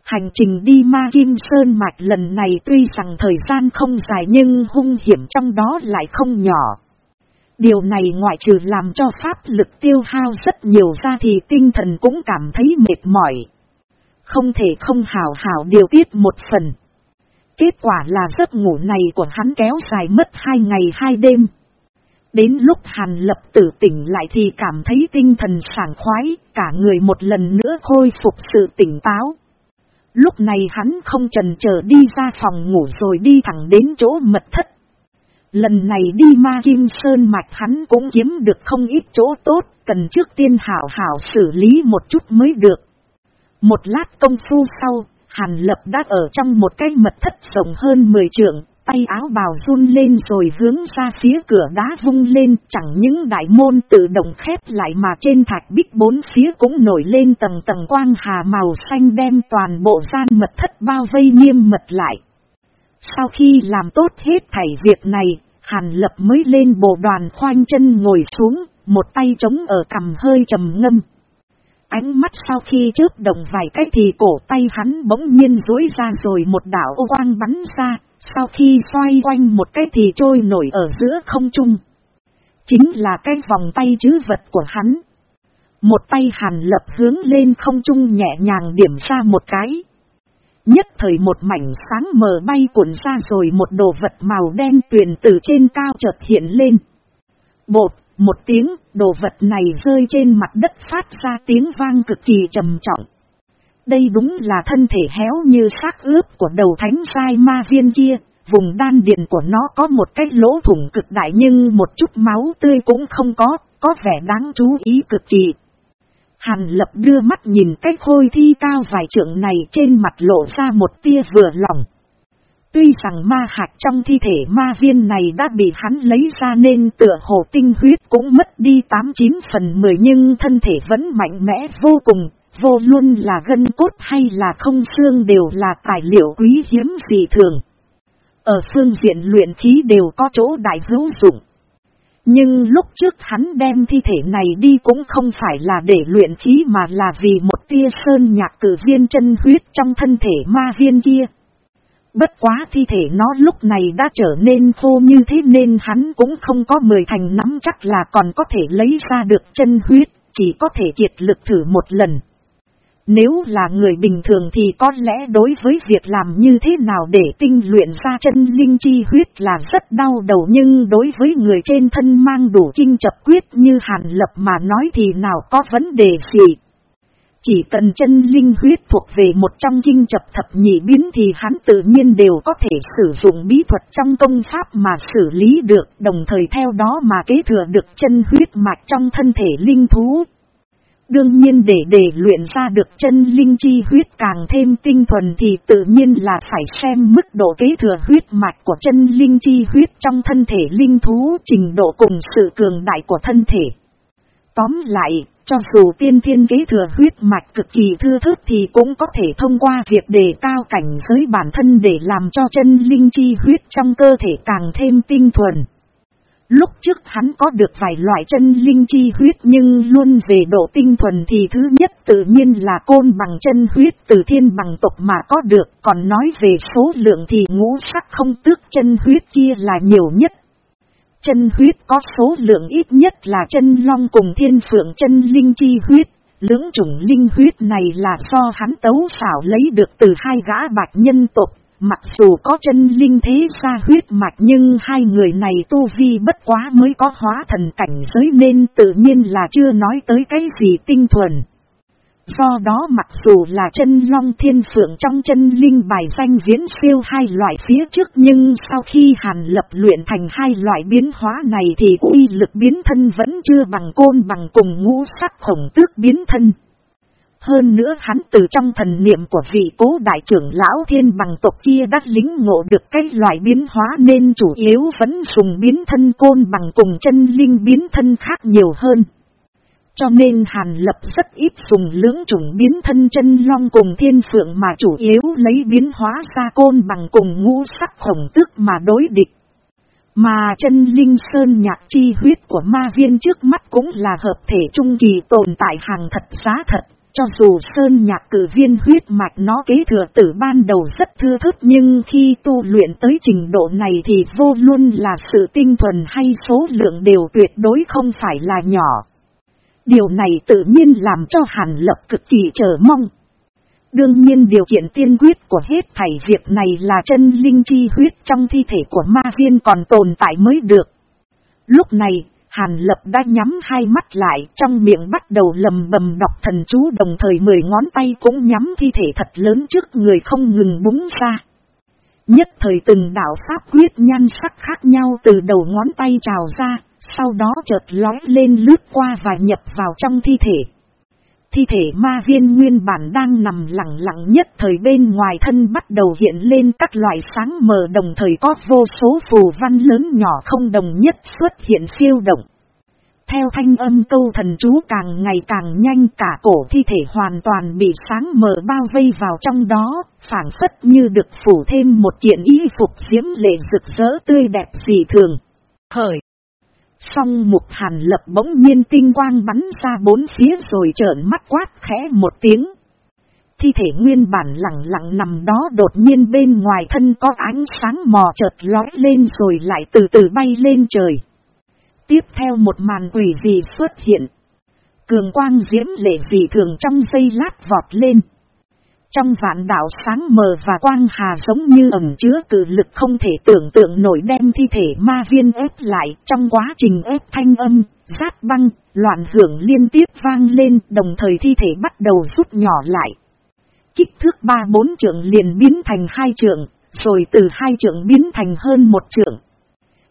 Hành trình đi ma kim sơn mạch lần này tuy rằng thời gian không dài nhưng hung hiểm trong đó lại không nhỏ. Điều này ngoại trừ làm cho pháp lực tiêu hao rất nhiều ra thì tinh thần cũng cảm thấy mệt mỏi. Không thể không hào hào điều tiết một phần. Kết quả là giấc ngủ này của hắn kéo dài mất hai ngày hai đêm. Đến lúc Hàn Lập tử tỉnh lại thì cảm thấy tinh thần sảng khoái, cả người một lần nữa khôi phục sự tỉnh táo. Lúc này hắn không trần chờ đi ra phòng ngủ rồi đi thẳng đến chỗ mật thất. Lần này đi ma kim sơn mạch hắn cũng kiếm được không ít chỗ tốt, cần trước tiên hảo hảo xử lý một chút mới được. Một lát công phu sau, Hàn Lập đã ở trong một cái mật thất rộng hơn 10 trượng, tay áo bào run lên rồi hướng ra phía cửa đá vung lên, chẳng những đại môn tự động khép lại mà trên thạch bích bốn phía cũng nổi lên tầng tầng quang hà màu xanh đem toàn bộ gian mật thất bao vây nghiêm mật lại. Sau khi làm tốt hết thảy việc này, Hàn Lập mới lên bộ đoàn khoanh chân ngồi xuống, một tay chống ở cầm hơi trầm ngâm. Ánh mắt sau khi chớp động vài cái thì cổ tay hắn bỗng nhiên dối ra rồi một đảo quang bắn ra, sau khi xoay quanh một cái thì trôi nổi ở giữa không trung. Chính là cái vòng tay chứ vật của hắn. Một tay hàn lập hướng lên không trung nhẹ nhàng điểm ra một cái. Nhất thời một mảnh sáng mờ bay cuộn ra rồi một đồ vật màu đen tuyền từ trên cao chợt hiện lên. Bột, một tiếng, đồ vật này rơi trên mặt đất phát ra tiếng vang cực kỳ trầm trọng. Đây đúng là thân thể héo như xác ướp của đầu thánh sai ma viên kia, vùng đan điện của nó có một cái lỗ thủng cực đại nhưng một chút máu tươi cũng không có, có vẻ đáng chú ý cực kỳ. Hàn lập đưa mắt nhìn cái khôi thi cao vài trượng này trên mặt lộ ra một tia vừa lòng. Tuy rằng ma hạt trong thi thể ma viên này đã bị hắn lấy ra nên tựa hồ tinh huyết cũng mất đi 89 phần 10 nhưng thân thể vẫn mạnh mẽ vô cùng, vô luôn là gân cốt hay là không xương đều là tài liệu quý hiếm gì thường. Ở phương diện luyện khí đều có chỗ đại hữu dụng. Nhưng lúc trước hắn đem thi thể này đi cũng không phải là để luyện khí mà là vì một tia sơn nhạc cử viên chân huyết trong thân thể ma viên kia. Bất quá thi thể nó lúc này đã trở nên khô như thế nên hắn cũng không có mười thành nắm chắc là còn có thể lấy ra được chân huyết, chỉ có thể kiệt lực thử một lần. Nếu là người bình thường thì có lẽ đối với việc làm như thế nào để tinh luyện ra chân linh chi huyết là rất đau đầu nhưng đối với người trên thân mang đủ kinh chập quyết như hàn lập mà nói thì nào có vấn đề gì. Chỉ cần chân linh huyết thuộc về một trong kinh chập thập nhị biến thì hắn tự nhiên đều có thể sử dụng bí thuật trong công pháp mà xử lý được đồng thời theo đó mà kế thừa được chân huyết mạch trong thân thể linh thú. Đương nhiên để để luyện ra được chân linh chi huyết càng thêm tinh thuần thì tự nhiên là phải xem mức độ kế thừa huyết mạch của chân linh chi huyết trong thân thể linh thú trình độ cùng sự cường đại của thân thể. Tóm lại, cho dù tiên thiên kế thừa huyết mạch cực kỳ thưa thớt thì cũng có thể thông qua việc đề cao cảnh giới bản thân để làm cho chân linh chi huyết trong cơ thể càng thêm tinh thuần. Lúc trước hắn có được vài loại chân linh chi huyết nhưng luôn về độ tinh thuần thì thứ nhất tự nhiên là côn bằng chân huyết từ thiên bằng tộc mà có được. Còn nói về số lượng thì ngũ sắc không tước chân huyết kia là nhiều nhất. Chân huyết có số lượng ít nhất là chân long cùng thiên phượng chân linh chi huyết. Lưỡng chủng linh huyết này là do hắn tấu xảo lấy được từ hai gã bạch nhân tộc Mặc dù có chân linh thế ra huyết mạch nhưng hai người này tu vi bất quá mới có hóa thần cảnh giới nên tự nhiên là chưa nói tới cái gì tinh thuần. Do đó mặc dù là chân long thiên phượng trong chân linh bài danh viễn siêu hai loại phía trước nhưng sau khi hàn lập luyện thành hai loại biến hóa này thì uy lực biến thân vẫn chưa bằng côn bằng cùng ngũ sắc khổng tước biến thân. Hơn nữa hắn từ trong thần niệm của vị cố đại trưởng lão thiên bằng tộc kia đã lính ngộ được cái loại biến hóa nên chủ yếu vẫn dùng biến thân côn bằng cùng chân linh biến thân khác nhiều hơn. Cho nên Hàn Lập rất ít dùng lưỡng chủng biến thân chân long cùng thiên phượng mà chủ yếu lấy biến hóa ra côn bằng cùng ngũ sắc khổng tức mà đối địch. Mà chân linh sơn nhạc chi huyết của ma viên trước mắt cũng là hợp thể trung kỳ tồn tại hàng thật giá thật, cho dù sơn nhạc cử viên huyết mạch nó kế thừa từ ban đầu rất thưa thức nhưng khi tu luyện tới trình độ này thì vô luôn là sự tinh thuần hay số lượng đều tuyệt đối không phải là nhỏ. Điều này tự nhiên làm cho Hàn Lập cực kỳ chờ mong. Đương nhiên điều kiện tiên quyết của hết thảy việc này là chân linh chi huyết trong thi thể của ma viên còn tồn tại mới được. Lúc này, Hàn lập đã nhắm hai mắt lại trong miệng bắt đầu lầm bầm đọc thần chú đồng thời mười ngón tay cũng nhắm thi thể thật lớn trước người không ngừng búng ra. Nhất thời từng đạo pháp quyết nhan sắc khác nhau từ đầu ngón tay trào ra, sau đó chợt lói lên lướt qua và nhập vào trong thi thể. Thi thể ma viên nguyên bản đang nằm lặng lặng nhất thời bên ngoài thân bắt đầu hiện lên các loại sáng mờ đồng thời có vô số phù văn lớn nhỏ không đồng nhất xuất hiện siêu động. Theo thanh âm câu thần chú càng ngày càng nhanh cả cổ thi thể hoàn toàn bị sáng mờ bao vây vào trong đó, phản phất như được phủ thêm một kiện y phục diễm lệ rực rỡ tươi đẹp dị thường. Khởi! Song mục hàn lập bỗng nhiên tinh quang bắn ra bốn phía rồi trợn mắt quát khẽ một tiếng. Thi thể nguyên bản lặng lặng nằm đó đột nhiên bên ngoài thân có ánh sáng mò chợt lói lên rồi lại từ từ bay lên trời. Tiếp theo một màn quỷ gì xuất hiện. Cường quang diễm lệ dị thường trong giây lát vọt lên. Trong vạn đảo sáng mờ và quang hà giống như ẩm chứa cử lực không thể tưởng tượng nổi đem thi thể ma viên ép lại trong quá trình ép thanh âm, giáp băng, loạn hưởng liên tiếp vang lên đồng thời thi thể bắt đầu rút nhỏ lại. Kích thước 3-4 trượng liền biến thành hai trượng, rồi từ hai trượng biến thành hơn một trượng.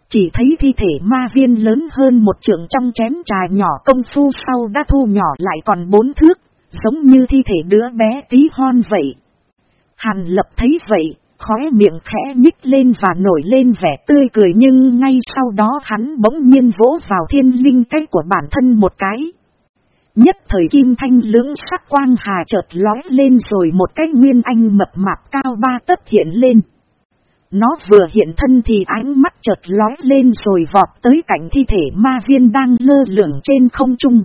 Chỉ thấy thi thể ma viên lớn hơn một trượng trong chén trà nhỏ công phu sau đã thu nhỏ lại còn bốn thước, giống như thi thể đứa bé tí hon vậy. Hàn lập thấy vậy, khóe miệng khẽ nhích lên và nổi lên vẻ tươi cười nhưng ngay sau đó hắn bỗng nhiên vỗ vào thiên linh cái của bản thân một cái. Nhất thời kim thanh lưỡng sắc quang hà chợt lói lên rồi một cái nguyên anh mập mạp cao ba tấc hiện lên. Nó vừa hiện thân thì ánh mắt chợt lói lên rồi vọt tới cảnh thi thể ma viên đang lơ lửng trên không trung.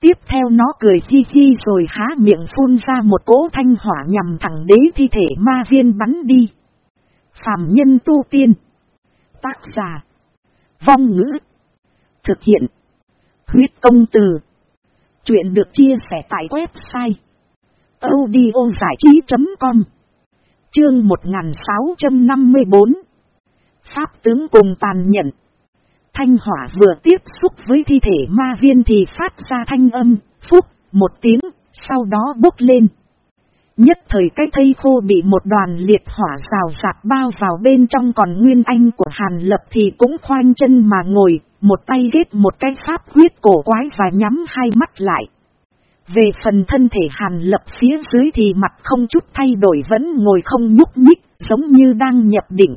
Tiếp theo nó cười hi hi rồi há miệng phun ra một cỗ thanh hỏa nhằm thẳng đế thi thể ma viên bắn đi. Phạm nhân tu tiên. Tác giả. Vong ngữ. Thực hiện. Huyết công từ. Chuyện được chia sẻ tại website. audiozảichí.com Chương 1654 Pháp tướng cùng tàn nhận Thanh hỏa vừa tiếp xúc với thi thể ma viên thì phát ra thanh âm, phúc, một tiếng, sau đó bốc lên. Nhất thời cái thây khô bị một đoàn liệt hỏa rào rạc bao vào bên trong còn nguyên anh của Hàn Lập thì cũng khoanh chân mà ngồi, một tay ghét một cái pháp quyết cổ quái và nhắm hai mắt lại. Về phần thân thể Hàn Lập phía dưới thì mặt không chút thay đổi vẫn ngồi không nhúc nhích, giống như đang nhập định.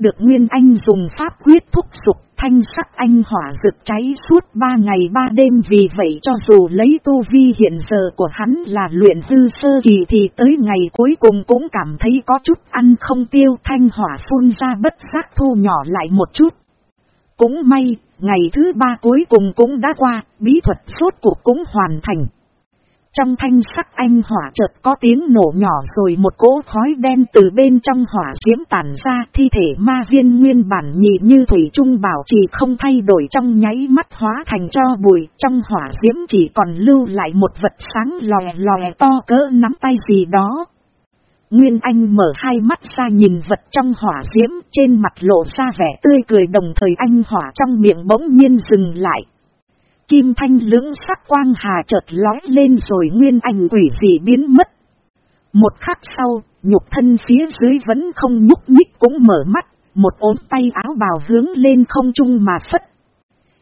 Được Nguyên Anh dùng pháp quyết thúc dục thanh sắc anh hỏa rực cháy suốt ba ngày ba đêm vì vậy cho dù lấy tu vi hiện giờ của hắn là luyện hư sơ kỳ thì tới ngày cuối cùng cũng cảm thấy có chút ăn không tiêu thanh hỏa phun ra bất giác thu nhỏ lại một chút. Cũng may, ngày thứ ba cuối cùng cũng đã qua, bí thuật suốt cuộc cũng hoàn thành. Trong thanh sắc anh hỏa chợt có tiếng nổ nhỏ rồi một cỗ khói đen từ bên trong hỏa diễm tản ra, thi thể ma viên nguyên bản nhị như thủy trung bảo trì không thay đổi trong nháy mắt hóa thành cho bụi, trong hỏa diễm chỉ còn lưu lại một vật sáng lòe lòe to cỡ nắm tay gì đó. Nguyên Anh mở hai mắt ra nhìn vật trong hỏa diễm, trên mặt lộ ra vẻ tươi cười đồng thời anh hỏa trong miệng bỗng nhiên dừng lại kim thanh lưỡng sắc quang hà chợt lói lên rồi nguyên ảnh quỷ dị biến mất. Một khắc sau, nhục thân phía dưới vẫn không nhúc nhích cũng mở mắt, một ốm tay áo bào hướng lên không trung mà phất.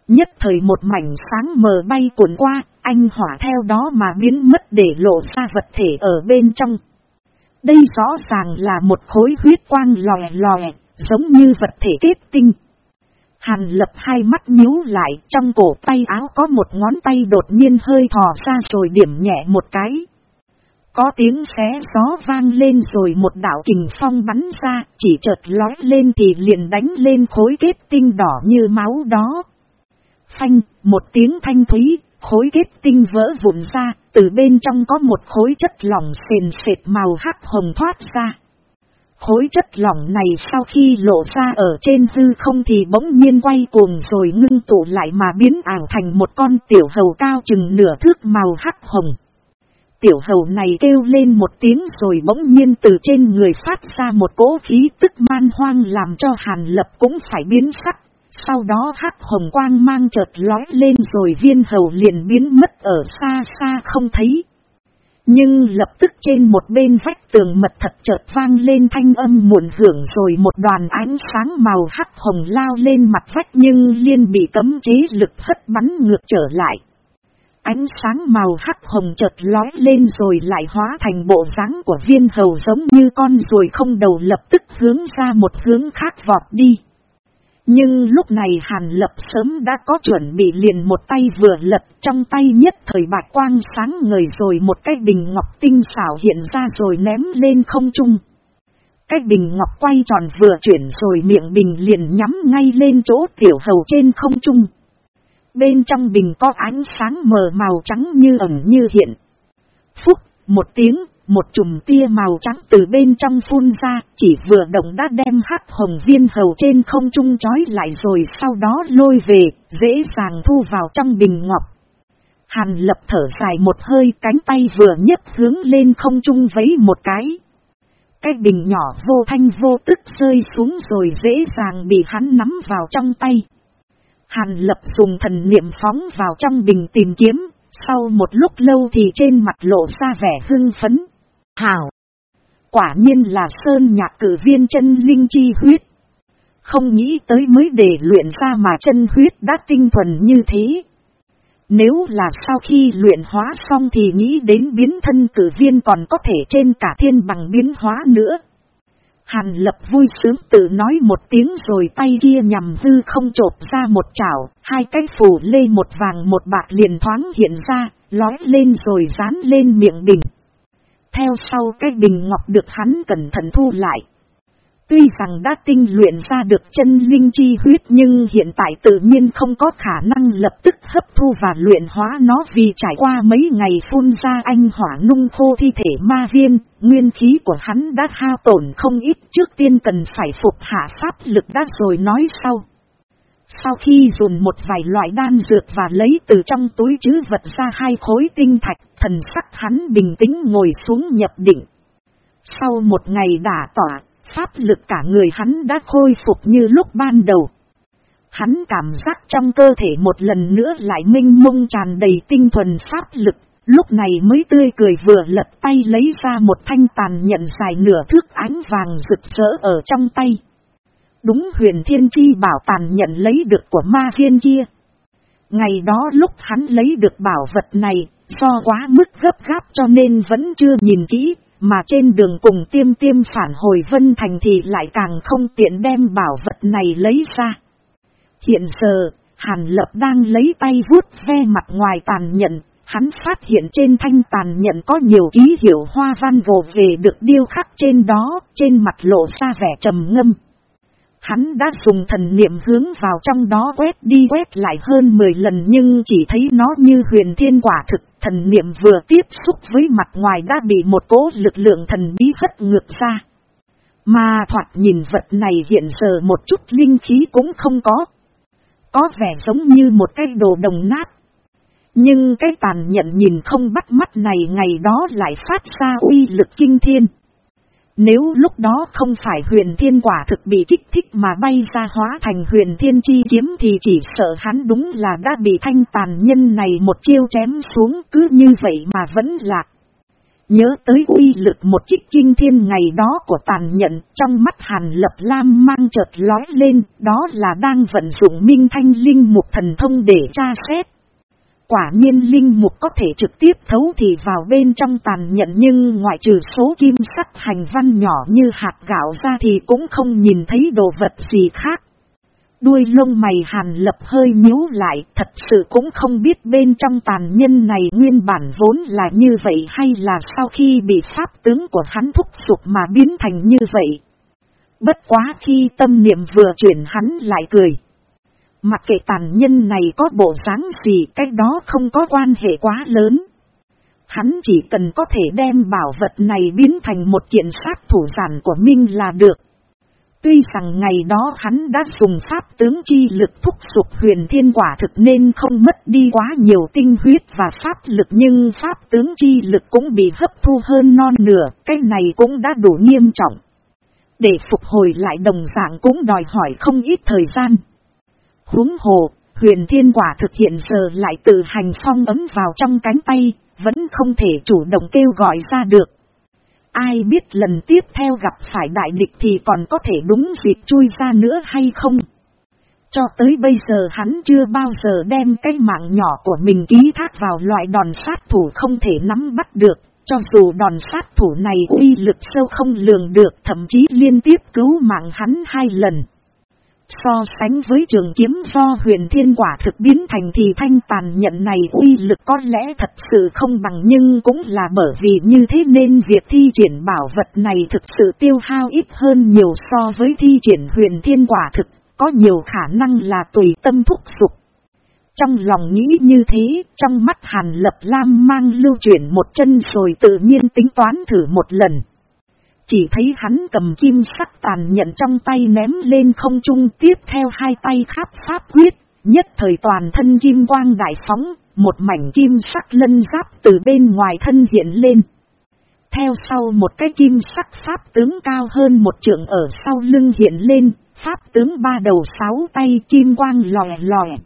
Nhất thời một mảnh sáng mờ bay cuộn qua, anh hỏa theo đó mà biến mất để lộ ra vật thể ở bên trong. Đây rõ ràng là một khối huyết quang lòe lòe, giống như vật thể kết tinh. Hàn lập hai mắt nhíu lại, trong cổ tay áo có một ngón tay đột nhiên hơi thò ra rồi điểm nhẹ một cái. Có tiếng xé gió vang lên rồi một đảo kình phong bắn ra, chỉ chợt lói lên thì liền đánh lên khối kết tinh đỏ như máu đó. Phanh, một tiếng thanh thúy, khối kết tinh vỡ vụn ra, từ bên trong có một khối chất lỏng sền sệt màu hắc hồng thoát ra. Khối chất lỏng này sau khi lộ ra ở trên hư không thì bỗng nhiên quay cuồng rồi ngưng tụ lại mà biến ảo thành một con tiểu hầu cao chừng nửa thước màu hắc hồng. Tiểu hầu này kêu lên một tiếng rồi bỗng nhiên từ trên người phát ra một cỗ khí tức man hoang làm cho hàn lập cũng phải biến sắc. Sau đó hắc hồng quang mang chợt lói lên rồi viên hầu liền biến mất ở xa xa không thấy. Nhưng lập tức trên một bên vách tường mật thật chợt vang lên thanh âm muộn hưởng rồi một đoàn ánh sáng màu hắc hồng lao lên mặt vách nhưng liên bị cấm chế lực hất bắn ngược trở lại. Ánh sáng màu hắc hồng chợt lói lên rồi lại hóa thành bộ dáng của viên hầu giống như con ruồi không đầu lập tức hướng ra một hướng khác vọt đi. Nhưng lúc này Hàn Lập sớm đã có chuẩn bị liền một tay vừa lật trong tay nhất thời bạch quang sáng ngời rồi một cái bình ngọc tinh xảo hiện ra rồi ném lên không trung. Cái bình ngọc quay tròn vừa chuyển rồi miệng bình liền nhắm ngay lên chỗ tiểu hầu trên không trung. Bên trong bình có ánh sáng mờ màu trắng như ẩn như hiện. Phúc, một tiếng, một chùm tia màu trắng từ bên trong phun ra, chỉ vừa động đã đem hắc hồng viên hầu trên không trung trói lại rồi sau đó lôi về, dễ dàng thu vào trong bình ngọc. Hàn lập thở dài một hơi cánh tay vừa nhấc hướng lên không trung vấy một cái. Cái bình nhỏ vô thanh vô tức rơi xuống rồi dễ dàng bị hắn nắm vào trong tay. Hàn lập dùng thần niệm phóng vào trong bình tìm kiếm, sau một lúc lâu thì trên mặt lộ ra vẻ hưng phấn. Hảo! Quả nhiên là sơn nhạc cử viên chân linh chi huyết. Không nghĩ tới mới để luyện ra mà chân huyết đã tinh thuần như thế. Nếu là sau khi luyện hóa xong thì nghĩ đến biến thân cử viên còn có thể trên cả thiên bằng biến hóa nữa. Hàn lập vui sướng tự nói một tiếng rồi tay kia nhằm hư không trột ra một chảo, hai cái phủ lê một vàng một bạc liền thoáng hiện ra, lói lên rồi dán lên miệng bình. Theo sau cái bình ngọc được hắn cẩn thận thu lại. Tuy rằng đã tinh luyện ra được chân linh chi huyết nhưng hiện tại tự nhiên không có khả năng lập tức hấp thu và luyện hóa nó vì trải qua mấy ngày phun ra anh hỏa nung khô thi thể ma viên, nguyên khí của hắn đã hao tổn không ít trước tiên cần phải phục hạ pháp lực đã rồi nói sau. Sau khi dùng một vài loại đan dược và lấy từ trong túi chứ vật ra hai khối tinh thạch, thần sắc hắn bình tĩnh ngồi xuống nhập định. Sau một ngày đả tỏa, pháp lực cả người hắn đã khôi phục như lúc ban đầu. Hắn cảm giác trong cơ thể một lần nữa lại minh mông tràn đầy tinh thuần pháp lực, lúc này mới tươi cười vừa lật tay lấy ra một thanh tàn nhận dài nửa thước ánh vàng rực rỡ ở trong tay. Đúng huyền thiên chi bảo tàn nhận lấy được của ma viên kia. Ngày đó lúc hắn lấy được bảo vật này, do quá mức gấp gáp cho nên vẫn chưa nhìn kỹ, mà trên đường cùng tiêm tiêm phản hồi Vân Thành thì lại càng không tiện đem bảo vật này lấy ra. Hiện giờ, Hàn Lập đang lấy tay vuốt ve mặt ngoài tàn nhận, hắn phát hiện trên thanh tàn nhận có nhiều ký hiệu hoa văn vồ về được điêu khắc trên đó, trên mặt lộ ra vẻ trầm ngâm. Hắn đã dùng thần niệm hướng vào trong đó quét đi quét lại hơn 10 lần nhưng chỉ thấy nó như huyền thiên quả thực. Thần niệm vừa tiếp xúc với mặt ngoài đã bị một cố lực lượng thần bí hất ngược ra. Mà thoạt nhìn vật này hiện giờ một chút linh khí cũng không có. Có vẻ giống như một cái đồ đồng nát. Nhưng cái tàn nhận nhìn không bắt mắt này ngày đó lại phát ra uy lực kinh thiên. Nếu lúc đó không phải huyền thiên quả thực bị kích thích mà bay ra hóa thành huyền thiên chi kiếm thì chỉ sợ hắn đúng là đã bị thanh tàn nhân này một chiêu chém xuống cứ như vậy mà vẫn lạc. Nhớ tới uy lực một kích kinh thiên ngày đó của tàn nhận trong mắt hàn lập lam mang chợt lói lên, đó là đang vận dụng minh thanh linh một thần thông để tra xét. Quả nhiên linh mục có thể trực tiếp thấu thì vào bên trong tàn nhận nhưng ngoại trừ số kim sắt hành văn nhỏ như hạt gạo ra thì cũng không nhìn thấy đồ vật gì khác. Đuôi lông mày hàn lập hơi nhíu lại, thật sự cũng không biết bên trong tàn nhân này nguyên bản vốn là như vậy hay là sau khi bị pháp tướng của hắn thúc sụp mà biến thành như vậy. Bất quá khi tâm niệm vừa chuyển hắn lại cười. Mặc kệ tàn nhân này có bộ dáng gì cách đó không có quan hệ quá lớn. Hắn chỉ cần có thể đem bảo vật này biến thành một kiện sát thủ giản của Minh là được. Tuy rằng ngày đó hắn đã dùng pháp tướng chi lực thúc sụp huyền thiên quả thực nên không mất đi quá nhiều tinh huyết và pháp lực nhưng pháp tướng chi lực cũng bị hấp thu hơn non nửa, cái này cũng đã đủ nghiêm trọng. Để phục hồi lại đồng dạng cũng đòi hỏi không ít thời gian. Huống hồ, huyền thiên quả thực hiện giờ lại tự hành phong ấm vào trong cánh tay, vẫn không thể chủ động kêu gọi ra được. Ai biết lần tiếp theo gặp phải đại địch thì còn có thể đúng dịp chui ra nữa hay không? Cho tới bây giờ hắn chưa bao giờ đem cái mạng nhỏ của mình ký thác vào loại đòn sát thủ không thể nắm bắt được, cho dù đòn sát thủ này uy lực sâu không lường được thậm chí liên tiếp cứu mạng hắn hai lần. So sánh với trường kiếm do huyền thiên quả thực biến thành thì thanh tàn nhận này uy lực có lẽ thật sự không bằng nhưng cũng là bởi vì như thế nên việc thi triển bảo vật này thực sự tiêu hao ít hơn nhiều so với thi triển huyền thiên quả thực, có nhiều khả năng là tùy tâm thúc sục. Trong lòng nghĩ như thế, trong mắt Hàn Lập Lam mang lưu chuyển một chân rồi tự nhiên tính toán thử một lần. Chỉ thấy hắn cầm kim sắc tàn nhận trong tay ném lên không trung tiếp theo hai tay khắp pháp quyết, nhất thời toàn thân kim quang đại phóng, một mảnh kim sắc lân giáp từ bên ngoài thân hiện lên. Theo sau một cái kim sắc pháp tướng cao hơn một trượng ở sau lưng hiện lên, pháp tướng ba đầu sáu tay kim quang lòe lòe.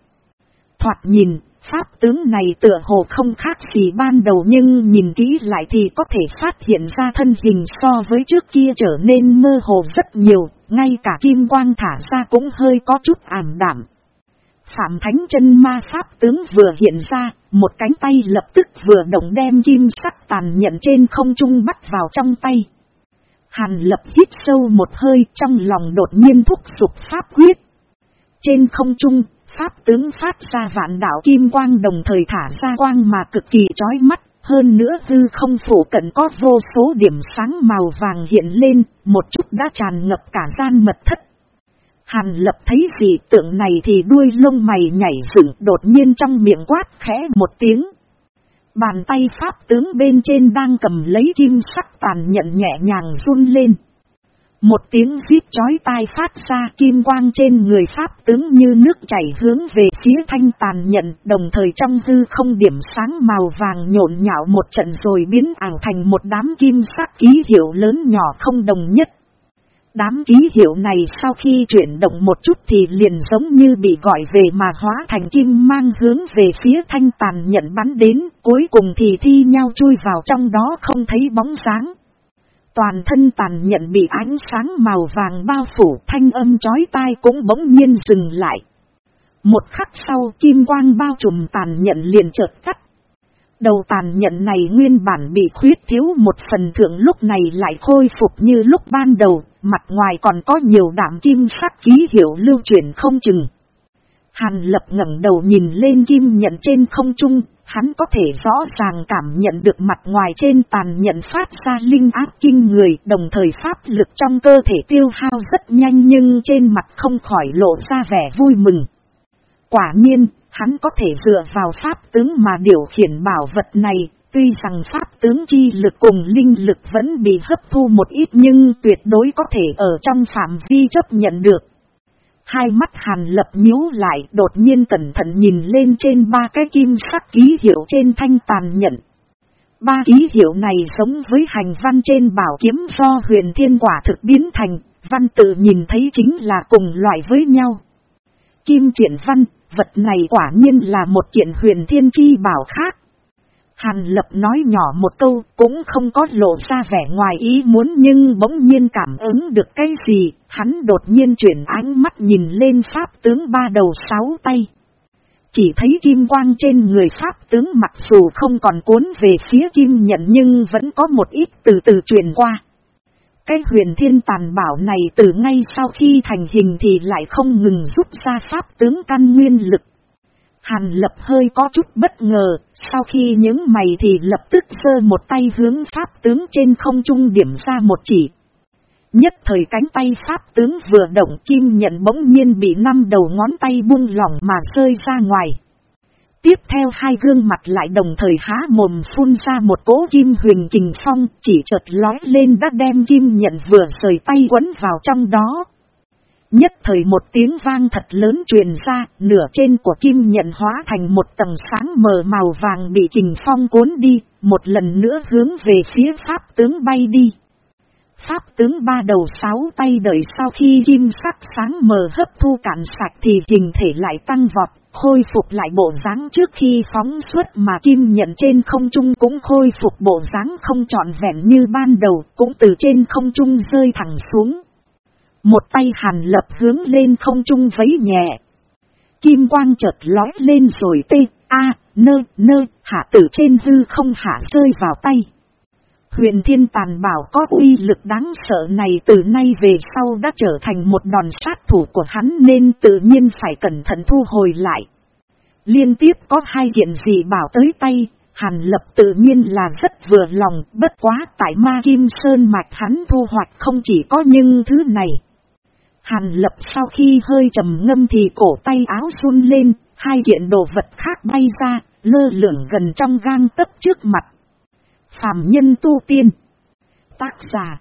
Thoạt nhìn, Pháp tướng này tựa hồ không khác gì ban đầu nhưng nhìn kỹ lại thì có thể phát hiện ra thân hình so với trước kia trở nên mơ hồ rất nhiều, ngay cả kim quang thả ra cũng hơi có chút ảm đảm. Phạm Thánh chân ma Pháp tướng vừa hiện ra, một cánh tay lập tức vừa động đem kim sắc tàn nhận trên không trung bắt vào trong tay. Hàn lập hít sâu một hơi trong lòng đột nhiên thúc sụp Pháp quyết. Trên không trung, Pháp tướng phát ra vạn đảo kim quang đồng thời thả ra quang mà cực kỳ chói mắt, hơn nữa hư không phủ cận có vô số điểm sáng màu vàng hiện lên, một chút đã tràn ngập cả gian mật thất. Hàn lập thấy gì tượng này thì đuôi lông mày nhảy dựng đột nhiên trong miệng quát khẽ một tiếng. Bàn tay pháp tướng bên trên đang cầm lấy kim sắc tàn nhận nhẹ nhàng run lên. Một tiếng giít chói tai phát ra kim quang trên người Pháp tướng như nước chảy hướng về phía thanh tàn nhận đồng thời trong hư không điểm sáng màu vàng nhộn nhạo một trận rồi biến ảo thành một đám kim sắc ký hiệu lớn nhỏ không đồng nhất. Đám ký hiệu này sau khi chuyển động một chút thì liền giống như bị gọi về mà hóa thành kim mang hướng về phía thanh tàn nhận bắn đến, cuối cùng thì thi nhau chui vào trong đó không thấy bóng sáng. Toàn thân tàn nhận bị ánh sáng màu vàng bao phủ thanh âm chói tai cũng bỗng nhiên dừng lại. Một khắc sau kim quang bao trùm tàn nhận liền chợt cắt. Đầu tàn nhận này nguyên bản bị khuyết thiếu một phần thượng lúc này lại khôi phục như lúc ban đầu, mặt ngoài còn có nhiều đạm kim sắc ký hiệu lưu chuyển không chừng. Hàn lập ngẩng đầu nhìn lên kim nhận trên không trung, hắn có thể rõ ràng cảm nhận được mặt ngoài trên tàn nhận phát ra linh áp kinh người, đồng thời pháp lực trong cơ thể tiêu hao rất nhanh nhưng trên mặt không khỏi lộ ra vẻ vui mừng. Quả nhiên, hắn có thể dựa vào pháp tướng mà điều khiển bảo vật này, tuy rằng pháp tướng chi lực cùng linh lực vẫn bị hấp thu một ít nhưng tuyệt đối có thể ở trong phạm vi chấp nhận được. Hai mắt hàn lập nhíu lại đột nhiên cẩn thận nhìn lên trên ba cái kim sắc ký hiệu trên thanh tàn nhận. Ba ký hiệu này giống với hành văn trên bảo kiếm do huyền thiên quả thực biến thành, văn tự nhìn thấy chính là cùng loại với nhau. Kim triển văn, vật này quả nhiên là một kiện huyền thiên chi bảo khác. Hàn lập nói nhỏ một câu cũng không có lộ ra vẻ ngoài ý muốn nhưng bỗng nhiên cảm ứng được cái gì, hắn đột nhiên chuyển ánh mắt nhìn lên pháp tướng ba đầu sáu tay. Chỉ thấy kim quang trên người pháp tướng mặc dù không còn cuốn về phía kim nhận nhưng vẫn có một ít từ từ truyền qua. Cái huyền thiên tàn bảo này từ ngay sau khi thành hình thì lại không ngừng rút ra pháp tướng căn nguyên lực. Hàn lập hơi có chút bất ngờ, sau khi những mày thì lập tức sơ một tay hướng pháp tướng trên không trung điểm ra một chỉ. Nhất thời cánh tay pháp tướng vừa động kim nhận bỗng nhiên bị năm đầu ngón tay buông lỏng mà rơi ra ngoài. Tiếp theo hai gương mặt lại đồng thời há mồm phun ra một cỗ kim huyền kình phong chỉ chợt lói lên đã đem kim nhận vừa rời tay quấn vào trong đó. Nhất thời một tiếng vang thật lớn truyền ra, nửa trên của kim nhận hóa thành một tầng sáng mờ màu vàng bị kình phong cuốn đi, một lần nữa hướng về phía pháp tướng bay đi. Pháp tướng ba đầu sáu tay đợi sau khi kim sắc sáng mờ hấp thu cạn sạch thì hình thể lại tăng vọt, khôi phục lại bộ dáng trước khi phóng xuất mà kim nhận trên không trung cũng khôi phục bộ dáng không trọn vẹn như ban đầu, cũng từ trên không trung rơi thẳng xuống. Một tay hàn lập hướng lên không trung vấy nhẹ. Kim quang chợt lói lên rồi tê, a, nơ, nơ, hạ tử trên hư không hạ rơi vào tay. Huyền thiên tàn bảo có uy lực đáng sợ này từ nay về sau đã trở thành một đòn sát thủ của hắn nên tự nhiên phải cẩn thận thu hồi lại. Liên tiếp có hai kiện gì bảo tới tay, Hàn lập tự nhiên là rất vừa lòng, bất quá tại ma kim sơn mạch hắn thu hoạch không chỉ có những thứ này. Hàn lập sau khi hơi trầm ngâm thì cổ tay áo run lên, hai kiện đồ vật khác bay ra, lơ lửng gần trong gang tấc trước mặt. Phạm nhân tu tiên. Tác giả.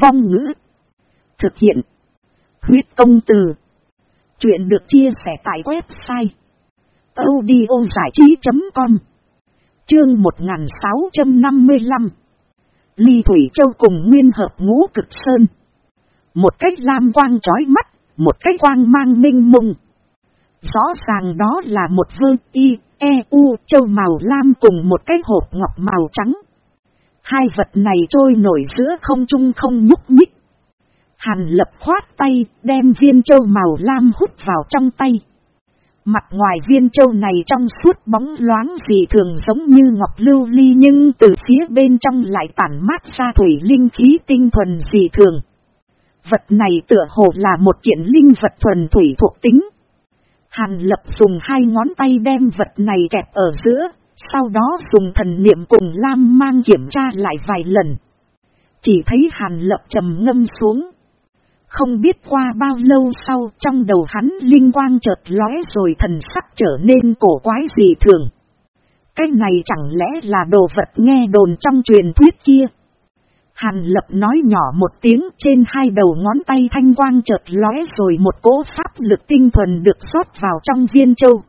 Vong ngữ. Thực hiện. Huyết công từ. Chuyện được chia sẻ tại website. audiozải trí.com Chương 1655 Ly Thủy Châu cùng Nguyên Hợp Ngũ Cực Sơn một cách lam quang trói mắt, một cách quang mang minh mông. Rõ ràng đó là một vương y, e, u, châu màu lam cùng một cái hộp ngọc màu trắng. Hai vật này trôi nổi giữa không trung không nhúc nhích. Hàn lập khoát tay, đem viên châu màu lam hút vào trong tay. Mặt ngoài viên châu này trong suốt bóng loáng dị thường giống như ngọc lưu ly nhưng từ phía bên trong lại tản mát ra thủy linh khí tinh thuần dị thường. Vật này tựa hồ là một kiện linh vật thuần thủy thuộc tính. Hàn lập dùng hai ngón tay đem vật này kẹp ở giữa, sau đó dùng thần niệm cùng Lam mang kiểm tra lại vài lần. Chỉ thấy hàn lập trầm ngâm xuống. Không biết qua bao lâu sau trong đầu hắn linh quang chợt lóe rồi thần sắc trở nên cổ quái dị thường. Cái này chẳng lẽ là đồ vật nghe đồn trong truyền thuyết kia. Hàn lập nói nhỏ một tiếng trên hai đầu ngón tay thanh quang chợt lóe rồi một cỗ pháp lực tinh thuần được rót vào trong viên châu.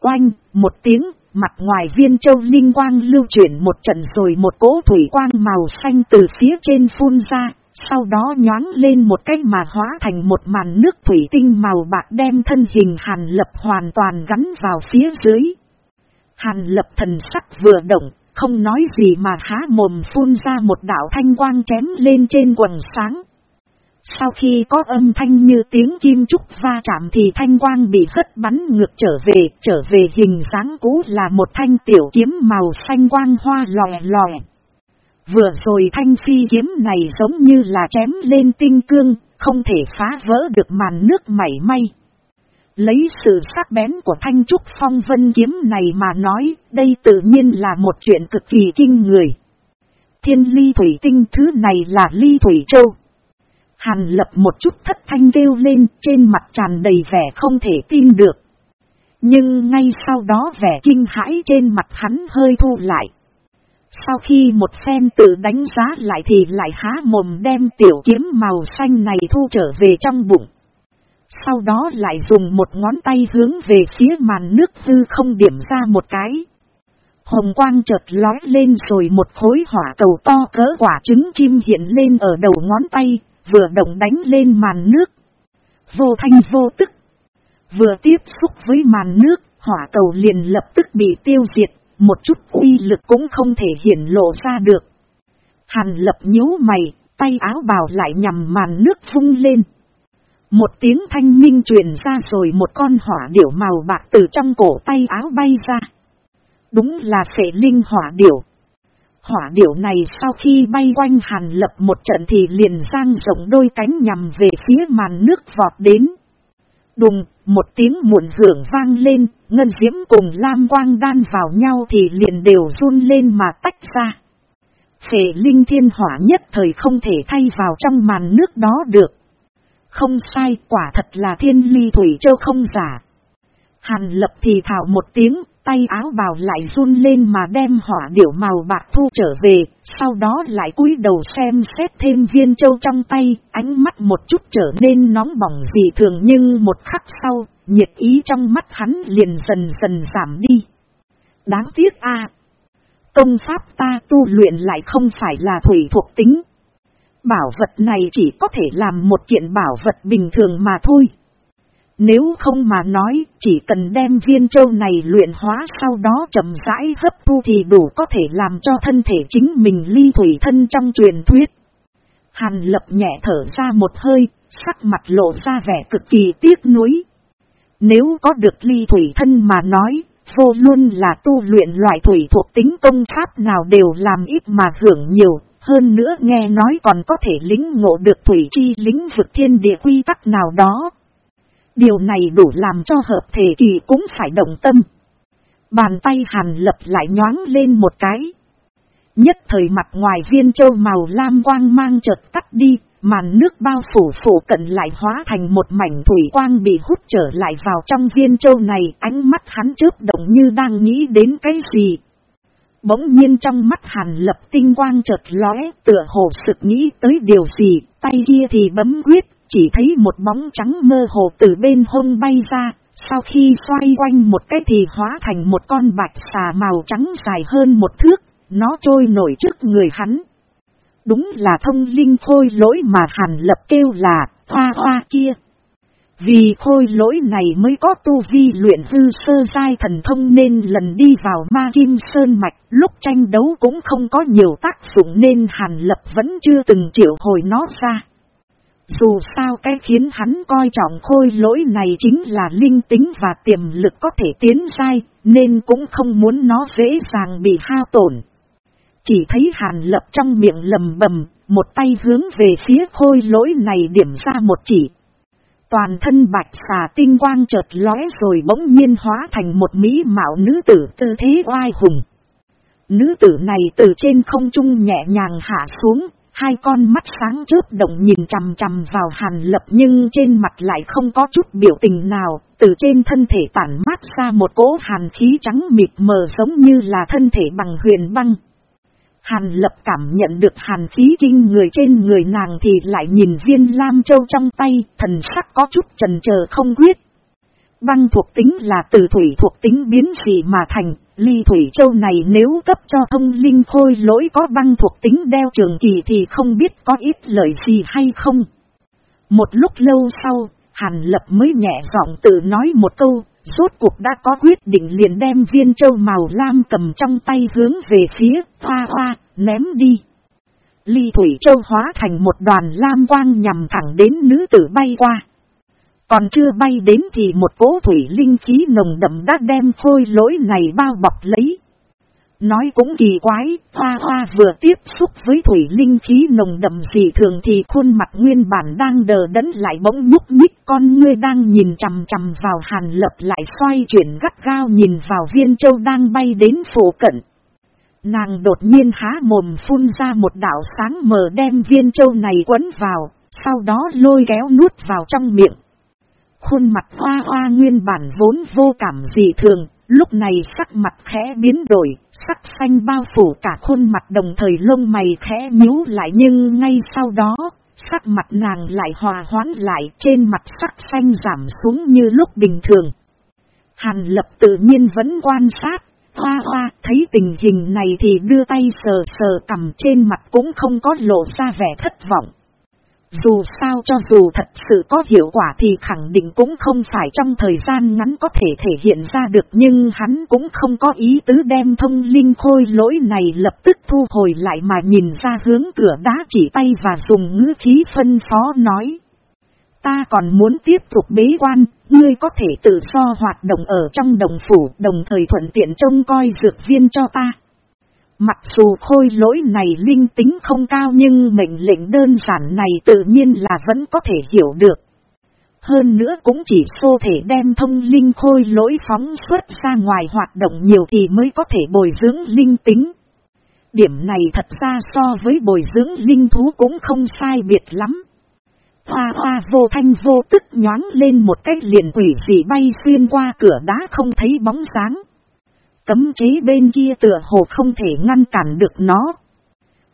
Oanh, một tiếng, mặt ngoài viên châu linh quang lưu chuyển một trận rồi một cỗ thủy quang màu xanh từ phía trên phun ra, sau đó nhoáng lên một cách mà hóa thành một màn nước thủy tinh màu bạc đem thân hình hàn lập hoàn toàn gắn vào phía dưới. Hàn lập thần sắc vừa động, không nói gì mà há mồm phun ra một đạo thanh quang chém lên trên quần sáng. Sau khi có âm thanh như tiếng kim trúc va chạm thì thanh quang bị hất bắn ngược trở về, trở về hình dáng cũ là một thanh tiểu kiếm màu xanh quang hoa lòe lòe. Vừa rồi thanh phi kiếm này giống như là chém lên tinh cương, không thể phá vỡ được màn nước mảy may. Lấy sự sắc bén của thanh trúc phong vân kiếm này mà nói, đây tự nhiên là một chuyện cực kỳ kinh người. Thiên ly thủy tinh thứ này là ly thủy châu. Hàn lập một chút thất thanh kêu lên trên mặt tràn đầy vẻ không thể tin được. Nhưng ngay sau đó vẻ kinh hãi trên mặt hắn hơi thu lại. Sau khi một phen tự đánh giá lại thì lại há mồm đem tiểu kiếm màu xanh này thu trở về trong bụng. Sau đó lại dùng một ngón tay hướng về phía màn nước hư không điểm ra một cái. Hồng quang chợt lói lên rồi một khối hỏa cầu to cỡ quả trứng chim hiện lên ở đầu ngón tay, vừa động đánh lên màn nước. Vô thanh vô tức. Vừa tiếp xúc với màn nước, hỏa cầu liền lập tức bị tiêu diệt, một chút uy lực cũng không thể hiển lộ ra được. Hàn lập nhíu mày, tay áo bào lại nhằm màn nước vung lên. Một tiếng thanh minh truyền ra rồi một con hỏa điểu màu bạc từ trong cổ tay áo bay ra. Đúng là phệ linh hỏa điểu. Hỏa điểu này sau khi bay quanh hàn lập một trận thì liền giang rộng đôi cánh nhằm về phía màn nước vọt đến. Đùng, một tiếng muộn hưởng vang lên, ngân diễm cùng lam quang đan vào nhau thì liền đều run lên mà tách ra. Phệ linh thiên hỏa nhất thời không thể thay vào trong màn nước đó được. Không sai quả thật là thiên ly thủy châu không giả. Hàn lập thì thảo một tiếng, tay áo bào lại run lên mà đem hỏa điểu màu bạc thu trở về, sau đó lại cúi đầu xem xét thêm viên châu trong tay, ánh mắt một chút trở nên nóng bỏng dị thường nhưng một khắc sau, nhiệt ý trong mắt hắn liền dần dần giảm đi. Đáng tiếc a Công pháp ta tu luyện lại không phải là thủy thuộc tính. Bảo vật này chỉ có thể làm một kiện bảo vật bình thường mà thôi. Nếu không mà nói, chỉ cần đem viên châu này luyện hóa sau đó chậm rãi hấp thu thì đủ có thể làm cho thân thể chính mình ly thủy thân trong truyền thuyết. Hàn lập nhẹ thở ra một hơi, sắc mặt lộ ra vẻ cực kỳ tiếc nuối. Nếu có được ly thủy thân mà nói, vô luôn là tu luyện loại thủy thuộc tính công pháp nào đều làm ít mà hưởng nhiều, hơn nữa nghe nói còn có thể lính ngộ được thủy chi lính vực thiên địa quy tắc nào đó. Điều này đủ làm cho hợp thể kỳ cũng phải động tâm. Bàn tay hàn lập lại nhoáng lên một cái. Nhất thời mặt ngoài viên châu màu lam quang mang chợt tắt đi, màn nước bao phủ phủ cận lại hóa thành một mảnh thủy quang bị hút trở lại vào trong viên châu này, ánh mắt hắn chớp động như đang nghĩ đến cái gì. Bỗng nhiên trong mắt hàn lập tinh quang chợt lóe, tựa hồ sực nghĩ tới điều gì, tay kia thì bấm quyết, chỉ thấy một bóng trắng mơ hồ từ bên hông bay ra, sau khi xoay quanh một cái thì hóa thành một con bạch xà màu trắng dài hơn một thước, nó trôi nổi trước người hắn. Đúng là thông linh khôi lỗi mà hàn lập kêu là hoa hoa kia. Vì khôi lỗi này mới có tu vi luyện hư sơ giai thần thông nên lần đi vào ma kim sơn mạch lúc tranh đấu cũng không có nhiều tác dụng nên hàn lập vẫn chưa từng triệu hồi nó ra. Dù sao cái khiến hắn coi trọng khôi lỗi này chính là linh tính và tiềm lực có thể tiến sai, nên cũng không muốn nó dễ dàng bị hao tổn. Chỉ thấy hàn lập trong miệng lầm bầm, một tay hướng về phía khôi lỗi này điểm ra một chỉ. Toàn thân bạch xà tinh quang chợt lóe rồi bỗng nhiên hóa thành một mỹ mạo nữ tử tư thế oai hùng. Nữ tử này từ trên không trung nhẹ nhàng hạ xuống, Hai con mắt sáng chớp động nhìn chằm chằm vào hàn lập nhưng trên mặt lại không có chút biểu tình nào, từ trên thân thể tản mát ra một cỗ hàn khí trắng mịt mờ giống như là thân thể bằng huyền băng. Hàn lập cảm nhận được hàn khí kinh người trên người nàng thì lại nhìn viên lam châu trong tay, thần sắc có chút trần chờ không quyết. Băng thuộc tính là từ thủy thuộc tính biến dị mà thành, ly thủy châu này nếu cấp cho thông linh khôi lỗi có băng thuộc tính đeo trường kỳ thì không biết có ít lợi gì hay không. Một lúc lâu sau, Hàn Lập mới nhẹ giọng tự nói một câu, rốt cuộc đã có quyết định liền đem viên châu màu lam cầm trong tay hướng về phía, hoa hoa, ném đi. Ly thủy châu hóa thành một đoàn lam quang nhằm thẳng đến nữ tử bay qua. Còn chưa bay đến thì một cỗ thủy linh khí nồng đậm đã đem phôi lỗi này bao bọc lấy. Nói cũng kỳ quái, hoa hoa vừa tiếp xúc với thủy linh khí nồng đậm dị thường thì khuôn mặt nguyên bản đang đờ đẫn lại bỗng nhúc nhích con ngươi đang nhìn chằm chằm vào hàn lập lại xoay chuyển gắt gao nhìn vào viên châu đang bay đến phổ cận. Nàng đột nhiên há mồm phun ra một đảo sáng mờ đem viên châu này quấn vào, sau đó lôi kéo nuốt vào trong miệng. Khuôn mặt hoa hoa nguyên bản vốn vô cảm dị thường, lúc này sắc mặt khẽ biến đổi, sắc xanh bao phủ cả khuôn mặt đồng thời lông mày khẽ nhíu lại nhưng ngay sau đó, sắc mặt nàng lại hòa hoãn lại trên mặt sắc xanh giảm xuống như lúc bình thường. Hàn lập tự nhiên vẫn quan sát, hoa hoa thấy tình hình này thì đưa tay sờ sờ cầm trên mặt cũng không có lộ ra vẻ thất vọng. Dù sao cho dù thật sự có hiệu quả thì khẳng định cũng không phải trong thời gian ngắn có thể thể hiện ra được nhưng hắn cũng không có ý tứ đem thông linh khôi lỗi này lập tức thu hồi lại mà nhìn ra hướng cửa đá chỉ tay và dùng ngữ khí phân phó nói. Ta còn muốn tiếp tục bế quan, ngươi có thể tự do hoạt động ở trong đồng phủ đồng thời thuận tiện trông coi dược viên cho ta. Mặc dù khôi lỗi này linh tính không cao nhưng mệnh lệnh đơn giản này tự nhiên là vẫn có thể hiểu được. Hơn nữa cũng chỉ xô thể đem thông linh khôi lỗi phóng xuất ra ngoài hoạt động nhiều thì mới có thể bồi dưỡng linh tính. Điểm này thật ra so với bồi dưỡng linh thú cũng không sai biệt lắm. Hoa hoa vô thanh vô tức nhoáng lên một cách liền quỷ dị bay xuyên qua cửa đá không thấy bóng sáng. Cấm chế bên kia tựa hồ không thể ngăn cản được nó.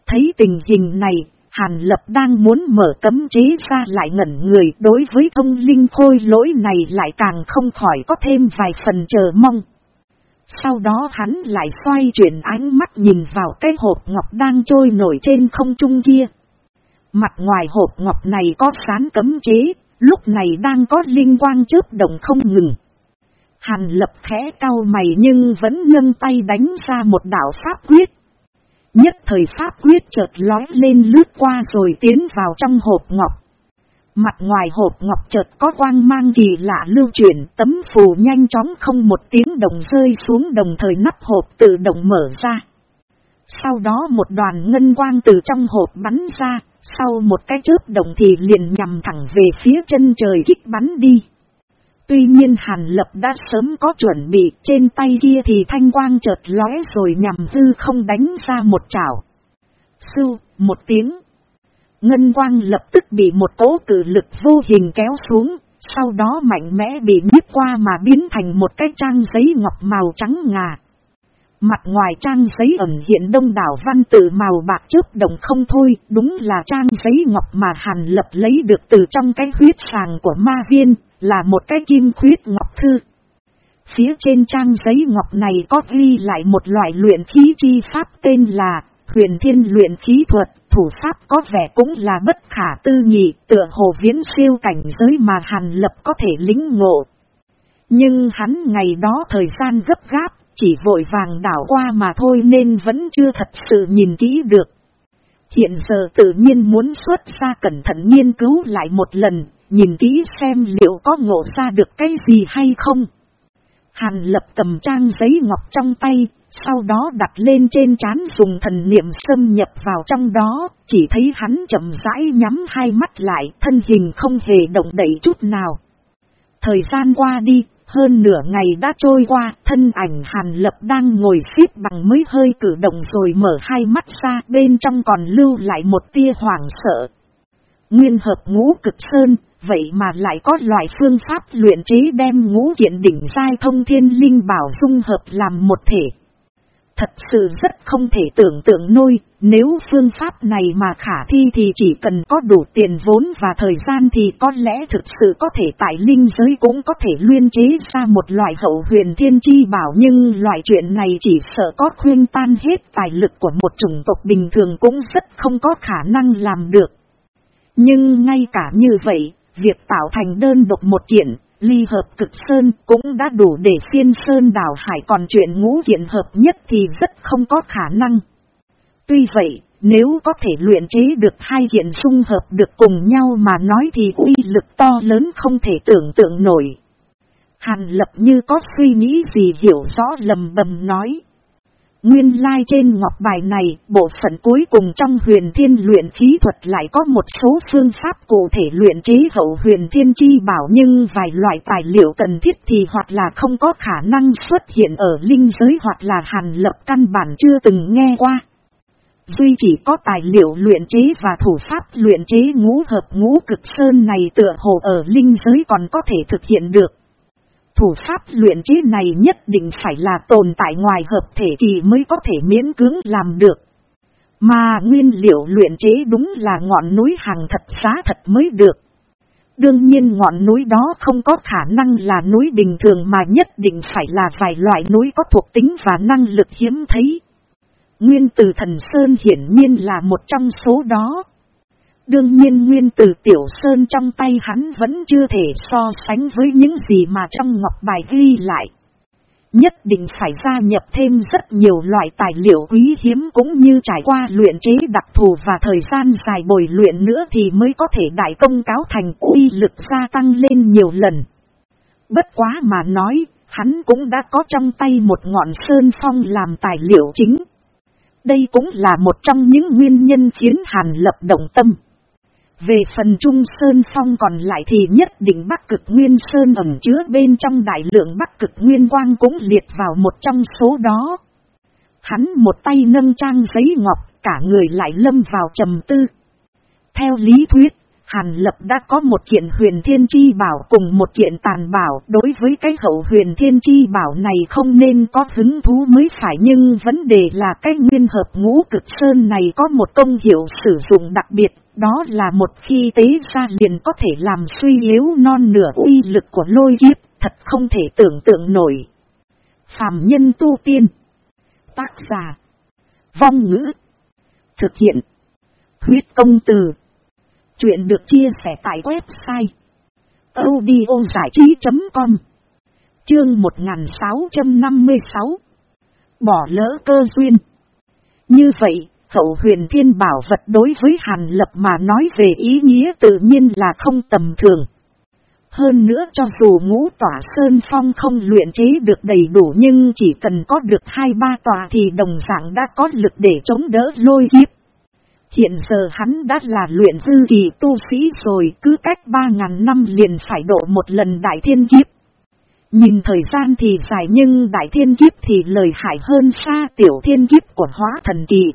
Thấy tình hình này, Hàn Lập đang muốn mở cấm chế ra lại ngẩn người đối với thông linh khôi lỗi này lại càng không khỏi có thêm vài phần chờ mong. Sau đó hắn lại xoay chuyển ánh mắt nhìn vào cái hộp ngọc đang trôi nổi trên không trung kia. Mặt ngoài hộp ngọc này có sán cấm chế, lúc này đang có linh quang chớp động không ngừng. Hàn lập khẽ cao mày nhưng vẫn nâng tay đánh ra một đạo pháp quyết. Nhất thời pháp quyết chợt lói lên lướt qua rồi tiến vào trong hộp ngọc. Mặt ngoài hộp ngọc chợt có quang mang kỳ lạ lưu chuyển tấm phù nhanh chóng không một tiếng đồng rơi xuống đồng thời nắp hộp tự động mở ra. Sau đó một đoàn ngân quang từ trong hộp bắn ra, sau một cái chớp đồng thì liền nhằm thẳng về phía chân trời kích bắn đi. Tuy nhiên Hàn Lập đã sớm có chuẩn bị, trên tay kia thì thanh quang chợt lóe rồi nhằm hư không đánh ra một chảo. Sư, một tiếng. Ngân quang lập tức bị một tố cử lực vô hình kéo xuống, sau đó mạnh mẽ bị nhiếp qua mà biến thành một cái trang giấy ngọc màu trắng ngà. Mặt ngoài trang giấy ẩn hiện đông đảo văn tự màu bạc chớp đồng không thôi, đúng là trang giấy ngọc mà Hàn Lập lấy được từ trong cái huyết sàng của ma viên, là một cái kim khuyết ngọc thư. Phía trên trang giấy ngọc này có ghi lại một loại luyện khí chi pháp tên là huyền thiên luyện khí thuật, thủ pháp có vẻ cũng là bất khả tư nghị, tựa hồ viễn siêu cảnh giới mà Hàn Lập có thể lính ngộ. Nhưng hắn ngày đó thời gian gấp gáp, chỉ vội vàng đảo qua mà thôi nên vẫn chưa thật sự nhìn kỹ được. Hiện giờ tự nhiên muốn xuất ra cẩn thận nghiên cứu lại một lần, nhìn kỹ xem liệu có ngộ ra được cái gì hay không. Hàn lập cầm trang giấy ngọc trong tay, sau đó đặt lên trên chán dùng thần niệm xâm nhập vào trong đó, chỉ thấy hắn chậm rãi nhắm hai mắt lại, thân hình không hề động đậy chút nào. Thời gian qua đi, hơn nửa ngày đã trôi qua, thân ảnh Hàn Lập đang ngồi xếp bằng mới hơi cử động rồi mở hai mắt ra, bên trong còn lưu lại một tia hoảng sợ. Nguyên hợp ngũ cực sơn, vậy mà lại có loại phương pháp luyện chế đem ngũ kiện đỉnh sai thông thiên linh bảo dung hợp làm một thể. Thật sự rất không thể tưởng tượng nôi, nếu phương pháp này mà khả thi thì chỉ cần có đủ tiền vốn và thời gian thì có lẽ thực sự có thể tại linh giới cũng có thể luyên chế ra một loại hậu huyền thiên chi bảo nhưng loại chuyện này chỉ sợ có khuyên tan hết tài lực của một chủng tộc bình thường cũng rất không có khả năng làm được. Nhưng ngay cả như vậy, việc tạo thành đơn độc một kiện, ly hợp cực sơn cũng đã đủ để phiên sơn đảo hải còn chuyện ngũ kiện hợp nhất thì rất không có khả năng. Tuy vậy, nếu có thể luyện chế được hai kiện xung hợp được cùng nhau mà nói thì uy lực to lớn không thể tưởng tượng nổi. Hàn lập như có suy nghĩ gì hiểu rõ lầm bầm nói. Nguyên lai trên ngọc bài này, bộ phận cuối cùng trong huyền thiên luyện khí thuật lại có một số phương pháp cụ thể luyện chế hậu huyền thiên chi bảo nhưng vài loại tài liệu cần thiết thì hoặc là không có khả năng xuất hiện ở linh giới hoặc là hàn lập căn bản chưa từng nghe qua. Duy chỉ có tài liệu luyện chế và thủ pháp luyện chế ngũ hợp ngũ cực sơn này tựa hồ ở linh giới còn có thể thực hiện được. Thủ pháp luyện chế này nhất định phải là tồn tại ngoài hợp thể kỳ mới có thể miễn cưỡng làm được. Mà nguyên liệu luyện chế đúng là ngọn núi hàng thật giá thật mới được. Đương nhiên ngọn núi đó không có khả năng là núi bình thường mà nhất định phải là vài loại núi có thuộc tính và năng lực hiếm thấy. Nguyên tử thần Sơn hiển nhiên là một trong số đó. Đương nhiên nguyên tử tiểu sơn trong tay hắn vẫn chưa thể so sánh với những gì mà trong ngọc bài ghi lại. Nhất định phải gia nhập thêm rất nhiều loại tài liệu quý hiếm cũng như trải qua luyện chế đặc thù và thời gian dài bồi luyện nữa thì mới có thể đại công cáo thành uy lực gia tăng lên nhiều lần. Bất quá mà nói, hắn cũng đã có trong tay một ngọn sơn phong làm tài liệu chính. Đây cũng là một trong những nguyên nhân khiến Hàn lập động tâm. Về phần Trung Sơn Phong còn lại thì nhất định Bắc Cực Nguyên Sơn ẩn chứa bên trong đại lượng Bắc Cực Nguyên Quang cũng liệt vào một trong số đó. Hắn một tay nâng trang giấy ngọc, cả người lại lâm vào trầm tư. Theo lý thuyết, Hàn Lập đã có một kiện huyền thiên chi bảo cùng một kiện tàn bảo. Đối với cái hậu huyền thiên chi bảo này không nên có hứng thú mới phải nhưng vấn đề là cái nguyên hợp ngũ cực sơn này có một công hiệu sử dụng đặc biệt. Đó là một khi tế ra liền có thể làm suy yếu non nửa uy lực của lôi kiếp, thật không thể tưởng tượng nổi. Phạm nhân tu tiên Tác giả Vong ngữ Thực hiện Huyết công từ Chuyện được chia sẻ tại website audiozảichí.com Chương 1656 Bỏ lỡ cơ duyên Như vậy, hậu huyền thiên bảo vật đối với Hàn Lập mà nói về ý nghĩa tự nhiên là không tầm thường. Hơn nữa cho dù ngũ tỏa sơn phong không luyện chế được đầy đủ nhưng chỉ cần có được hai ba tòa thì đồng dạng đã có lực để chống đỡ lôi kiếp. Hiện giờ hắn đã là luyện dư kỳ tu sĩ rồi, cứ cách ba ngàn năm liền phải độ một lần đại thiên kiếp. Nhìn thời gian thì dài nhưng đại thiên kiếp thì lời hại hơn xa tiểu thiên kiếp của hóa thần kỳ.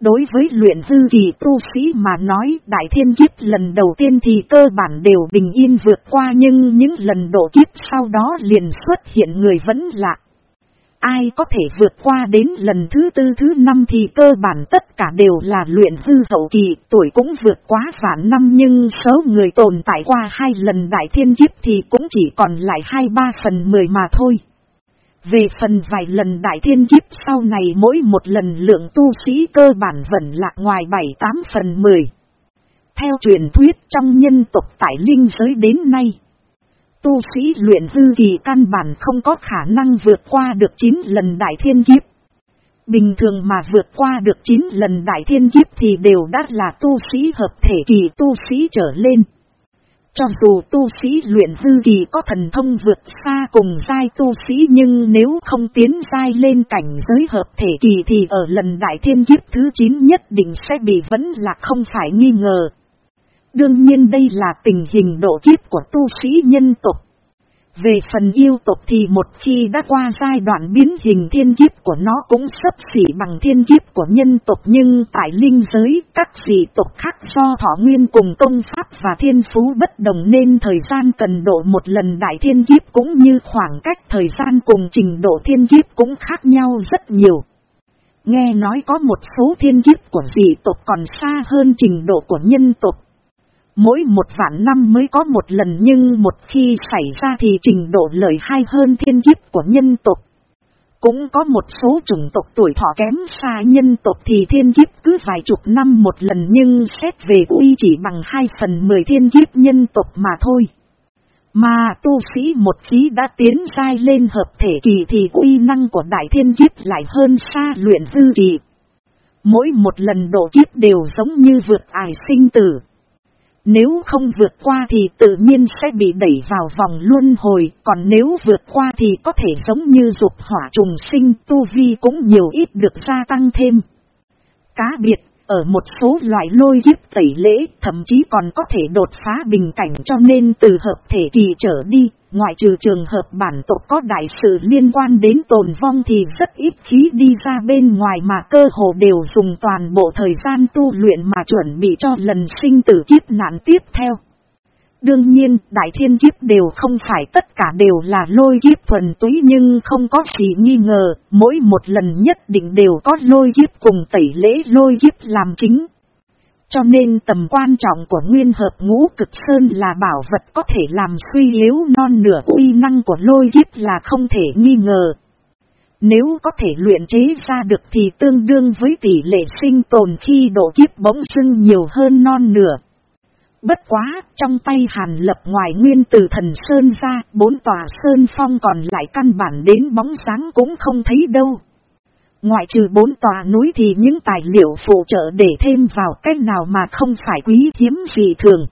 Đối với luyện dư kỳ tu sĩ mà nói, đại thiên kiếp lần đầu tiên thì cơ bản đều bình yên vượt qua nhưng những lần độ kiếp sau đó liền xuất hiện người vẫn lạc. Ai có thể vượt qua đến lần thứ tư thứ năm thì cơ bản tất cả đều là luyện hư hậu kỳ, tuổi cũng vượt quá vạn năm nhưng số người tồn tại qua hai lần đại thiên kiếp thì cũng chỉ còn lại hai ba phần mười mà thôi. Về phần vài lần đại thiên kiếp sau này mỗi một lần lượng tu sĩ cơ bản vẫn lạc ngoài bảy tám phần mười. Theo truyền thuyết trong nhân tộc tại linh giới đến nay tu sĩ luyện hư kỳ căn bản không có khả năng vượt qua được 9 lần đại thiên kiếp. Bình thường mà vượt qua được 9 lần đại thiên kiếp thì đều đã là tu sĩ hợp thể kỳ tu sĩ trở lên. Cho dù tu sĩ luyện hư kỳ có thần thông vượt xa cùng giai tu sĩ nhưng nếu không tiến giai lên cảnh giới hợp thể kỳ thì ở lần đại thiên kiếp thứ 9 nhất định sẽ bị vẫn là không phải nghi ngờ. Đương nhiên đây là tình hình độ kiếp của tu sĩ nhân tộc. Về phần yêu tộc thì một khi đã qua giai đoạn biến hình thiên kiếp của nó cũng sấp xỉ bằng thiên kiếp của nhân tộc, nhưng tại linh giới, các dị tộc khác do thọ nguyên cùng công pháp và thiên phú bất đồng nên thời gian cần độ một lần đại thiên kiếp cũng như khoảng cách thời gian cùng trình độ thiên kiếp cũng khác nhau rất nhiều. Nghe nói có một số thiên kiếp của dị tộc còn xa hơn trình độ của nhân tộc. Mỗi một vạn năm mới có một lần nhưng một khi xảy ra thì trình độ lợi hay hơn thiên kiếp của nhân tộc. Cũng có một số chủng tộc tuổi thọ kém xa nhân tộc thì thiên kiếp cứ vài chục năm một lần nhưng xét về uy chỉ bằng 2 phần 10 thiên kiếp nhân tộc mà thôi. Mà tu sĩ một khí đã tiến dai lên hợp thể kỳ thì uy năng của đại thiên kiếp lại hơn xa luyện hư kỳ. Mỗi một lần độ kiếp đều giống như vượt ải sinh tử. Nếu không vượt qua thì tự nhiên sẽ bị đẩy vào vòng luân hồi, còn nếu vượt qua thì có thể giống như dục hỏa trùng sinh tu vi cũng nhiều ít được gia tăng thêm. Cá biệt, ở một số loại lôi kiếp tẩy lễ thậm chí còn có thể đột phá bình cảnh cho nên từ hợp thể kỳ trở đi, ngoại trừ trường hợp bản tộc có đại sự liên quan đến tồn vong thì rất ít khí đi ra bên ngoài mà cơ hồ đều dùng toàn bộ thời gian tu luyện mà chuẩn bị cho lần sinh tử kiếp nạn tiếp theo. Đương nhiên, đại thiên kiếp đều không phải tất cả đều là lôi kiếp thuần túy nhưng không có gì nghi ngờ, mỗi một lần nhất định đều có lôi kiếp cùng tẩy lễ lôi kiếp làm chính. Cho nên tầm quan trọng của nguyên hợp ngũ cực sơn là bảo vật có thể làm suy yếu non nửa uy năng của lôi kiếp là không thể nghi ngờ. Nếu có thể luyện chế ra được thì tương đương với tỷ lệ sinh tồn khi độ kiếp bỗng dưng nhiều hơn non nửa. Bất quá, trong tay hàn lập ngoài nguyên từ thần Sơn ra, bốn tòa Sơn Phong còn lại căn bản đến bóng sáng cũng không thấy đâu. Ngoại trừ bốn tòa núi thì những tài liệu phụ trợ để thêm vào cách nào mà không phải quý hiếm gì thường.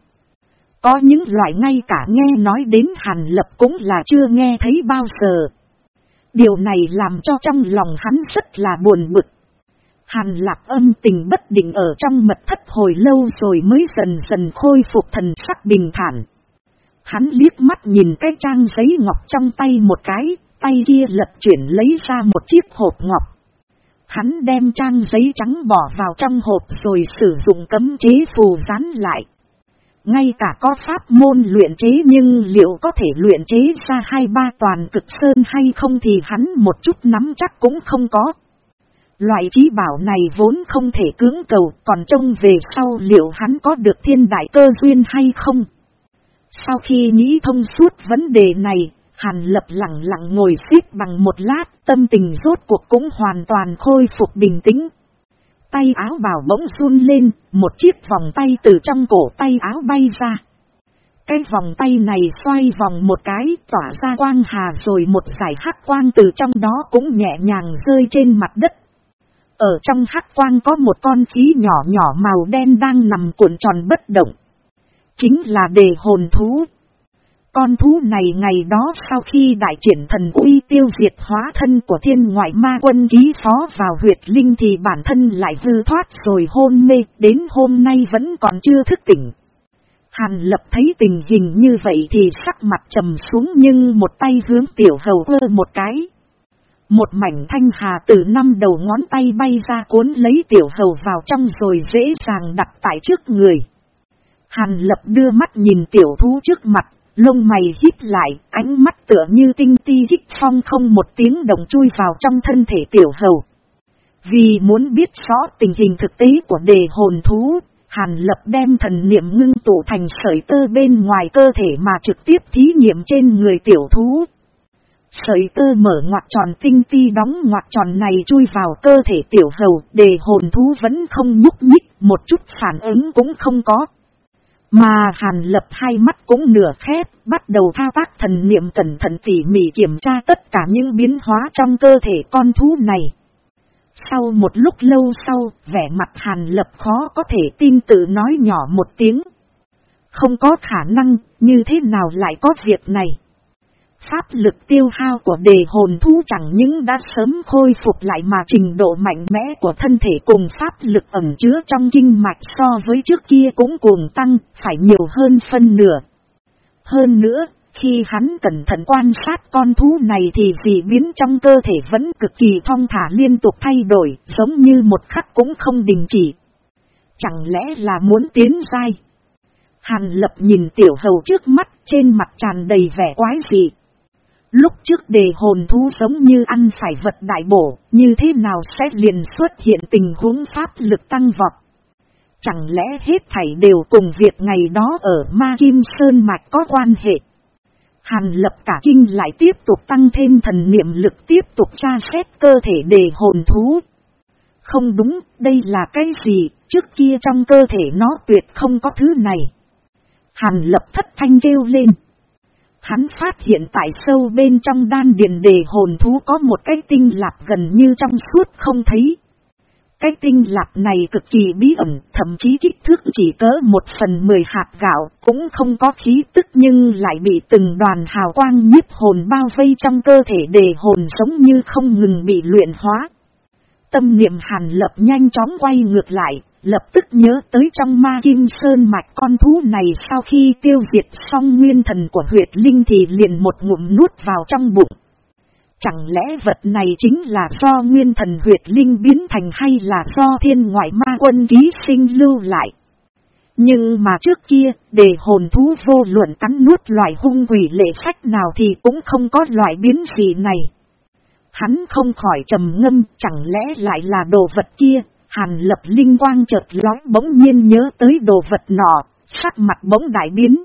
Có những loại ngay cả nghe nói đến hàn lập cũng là chưa nghe thấy bao giờ. Điều này làm cho trong lòng hắn rất là buồn bực. Hàn lạc âm tình bất định ở trong mật thất hồi lâu rồi mới dần dần khôi phục thần sắc bình thản. Hắn liếc mắt nhìn cái trang giấy ngọc trong tay một cái, tay kia lật chuyển lấy ra một chiếc hộp ngọc. Hắn đem trang giấy trắng bỏ vào trong hộp rồi sử dụng cấm chế phù dán lại. ngay cả có pháp môn luyện chế nhưng liệu có thể luyện chế ra hai ba toàn cực sơn hay không thì hắn một chút nắm chắc cũng không có. Loại trí bảo này vốn không thể cưỡng cầu còn trông về sau liệu hắn có được thiên đại cơ duyên hay không. Sau khi nghĩ thông suốt vấn đề này, Hàn lập lặng lặng ngồi xếp bằng một lát, tâm tình rốt cuộc cũng hoàn toàn khôi phục bình tĩnh. Tay áo bảo bỗng run lên, một chiếc vòng tay từ trong cổ tay áo bay ra. Cái vòng tay này xoay vòng một cái, tỏa ra quang hà rồi một giải hắc quang từ trong đó cũng nhẹ nhàng rơi trên mặt đất. Ở trong hắc quang có một con khí nhỏ nhỏ màu đen đang nằm cuộn tròn bất động. Chính là đề hồn thú. Con thú này ngày đó sau khi đại triển thần uy tiêu diệt hóa thân của thiên ngoại ma quân ký phó vào huyệt linh thì bản thân lại hư thoát rồi hôn mê, đến hôm nay vẫn còn chưa thức tỉnh. Hàn lập thấy tình hình như vậy thì sắc mặt trầm xuống nhưng một tay hướng tiểu hầu ơ một cái. Một mảnh thanh hà từ năm đầu ngón tay bay ra cuốn lấy tiểu hầu vào trong rồi dễ dàng đặt tại trước người. Hàn lập đưa mắt nhìn tiểu thú trước mặt, lông mày hít lại, ánh mắt tựa như tinh ti hít phong không một tiếng đồng chui vào trong thân thể tiểu hầu. Vì muốn biết rõ tình hình thực tế của đề hồn thú, Hàn lập đem thần niệm ngưng tụ thành sợi tơ bên ngoài cơ thể mà trực tiếp thí nghiệm trên người tiểu thú. Sợi tơ mở ngoặt tròn tinh ti đóng ngoặt tròn này chui vào cơ thể tiểu hầu, để hồn thú vẫn không nhúc nhích, một chút phản ứng cũng không có. Mà hàn lập hai mắt cũng nửa khép, bắt đầu thao tác thần niệm cẩn thận tỉ mỉ kiểm tra tất cả những biến hóa trong cơ thể con thú này. Sau một lúc lâu sau, vẻ mặt hàn lập khó có thể tin tự nói nhỏ một tiếng. Không có khả năng, như thế nào lại có việc này? Pháp lực tiêu hao của đề hồn thú chẳng những đã sớm khôi phục lại mà trình độ mạnh mẽ của thân thể cùng pháp lực ẩn chứa trong kinh mạch so với trước kia cũng cuồng tăng, phải nhiều hơn phân nửa. Hơn nữa, khi hắn cẩn thận quan sát con thú này thì dị biến trong cơ thể vẫn cực kỳ thong thả liên tục thay đổi, giống như một khắc cũng không đình chỉ. Chẳng lẽ là muốn tiến dai? Hàn lập nhìn tiểu hầu trước mắt, trên mặt tràn đầy vẻ quái dị. Lúc trước đề hồn thú giống như ăn phải vật đại bổ, như thế nào sẽ liền xuất hiện tình huống pháp lực tăng vọt. Chẳng lẽ hết thảy đều cùng việc ngày đó ở Ma Kim Sơn Mạch có quan hệ. Hàn lập cả kinh lại tiếp tục tăng thêm thần niệm lực tiếp tục tra xét cơ thể đề hồn thú. Không đúng, đây là cái gì, trước kia trong cơ thể nó tuyệt không có thứ này. Hàn lập thất thanh kêu lên. Hắn phát hiện tại sâu bên trong đan điền đề hồn thú có một cái tinh lạp gần như trong suốt không thấy. Cái tinh lạp này cực kỳ bí ẩn, thậm chí kích thước chỉ cỡ một phần mười hạt gạo, cũng không có khí tức nhưng lại bị từng đoàn hào quang nhiếp hồn bao vây trong cơ thể đề hồn giống như không ngừng bị luyện hóa. Tâm niệm hàn lập nhanh chóng quay ngược lại, lập tức nhớ tới trong ma kim sơn mạch con thú này sau khi tiêu diệt xong nguyên thần của huyệt linh thì liền một ngụm nuốt vào trong bụng. Chẳng lẽ vật này chính là do nguyên thần huyệt linh biến thành hay là do thiên ngoại ma quân ký sinh lưu lại? Nhưng mà trước kia, để hồn thú vô luận cắn nuốt loại hung quỷ lệ sách nào thì cũng không có loại biến gì này. Hắn không khỏi trầm ngâm, chẳng lẽ lại là đồ vật kia, hàn lập linh quang chợt lói bỗng nhiên nhớ tới đồ vật nọ, sắc mặt bỗng đại biến.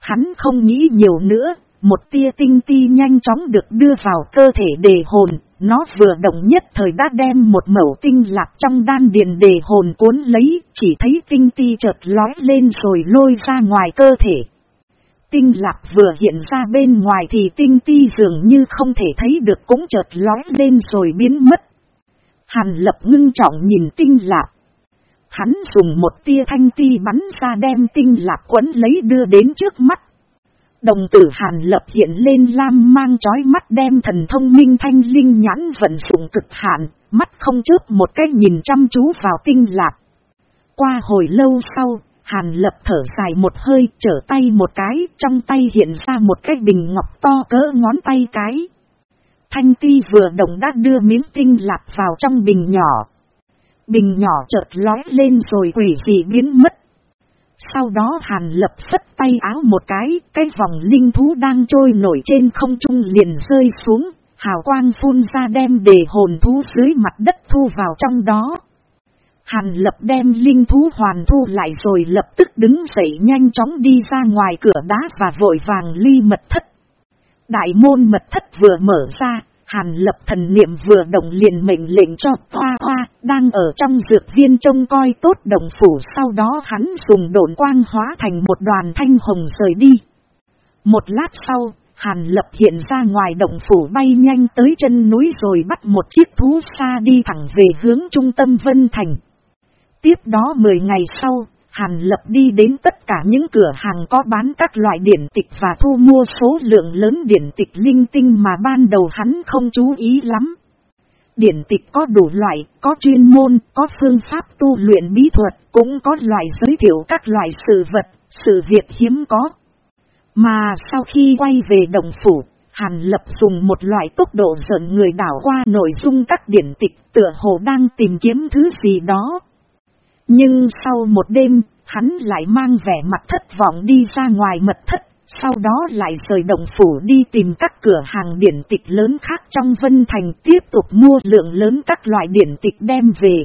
Hắn không nghĩ nhiều nữa, một tia tinh ti nhanh chóng được đưa vào cơ thể đề hồn, nó vừa động nhất thời đã đem một mẩu tinh lạc trong đan điền đề hồn cuốn lấy, chỉ thấy tinh ti chợt lói lên rồi lôi ra ngoài cơ thể. Tinh lạc vừa hiện ra bên ngoài thì tinh ti dường như không thể thấy được cũng chợt lói lên rồi biến mất. Hàn lập ngưng trọng nhìn tinh lạc. Hắn dùng một tia thanh ti bắn ra đem tinh lạc quấn lấy đưa đến trước mắt. Đồng tử hàn lập hiện lên lam mang chói mắt đem thần thông minh thanh linh nhãn vận dụng cực hạn, mắt không chớp một cái nhìn chăm chú vào tinh lạc. Qua hồi lâu sau, hàn lập thở dài một hơi trở tay một cái, trong tay hiện ra một cái bình ngọc to cỡ ngón tay cái. Thanh ti vừa động đã đưa miếng tinh lạp vào trong bình nhỏ. Bình nhỏ chợt lói lên rồi quỷ dị biến mất. Sau đó hàn lập phất tay áo một cái, cái vòng linh thú đang trôi nổi trên không trung liền rơi xuống, hào quang phun ra đem để hồn thú dưới mặt đất thu vào trong đó. Hàn lập đem linh thú hoàn thu lại rồi lập tức đứng dậy nhanh chóng đi ra ngoài cửa đá và vội vàng ly mật thất. Đại môn mật thất vừa mở ra, hàn lập thần niệm vừa động liền mệnh lệnh cho hoa hoa, đang ở trong dược viên trông coi tốt đồng phủ sau đó hắn dùng độn quang hóa thành một đoàn thanh hồng rời đi. Một lát sau, Hàn lập hiện ra ngoài động phủ bay nhanh tới chân núi rồi bắt một chiếc thú xa đi thẳng về hướng trung tâm Vân Thành. Tiếp đó 10 ngày sau, Hàn lập đi đến tất cả những cửa hàng có bán các loại điển tịch và thu mua số lượng lớn điển tịch linh tinh mà ban đầu hắn không chú ý lắm. Điển tịch có đủ loại, có chuyên môn, có phương pháp tu luyện bí thuật, cũng có loại giới thiệu các loại sự vật, sự việc hiếm có. Mà sau khi quay về đồng phủ, Hàn Lập dùng một loại tốc độ giận người đảo qua nội dung các điển tịch tựa hồ đang tìm kiếm thứ gì đó. Nhưng sau một đêm, hắn lại mang vẻ mặt thất vọng đi ra ngoài mật thất, sau đó lại rời động phủ đi tìm các cửa hàng điển tịch lớn khác trong Vân Thành tiếp tục mua lượng lớn các loại điển tịch đem về.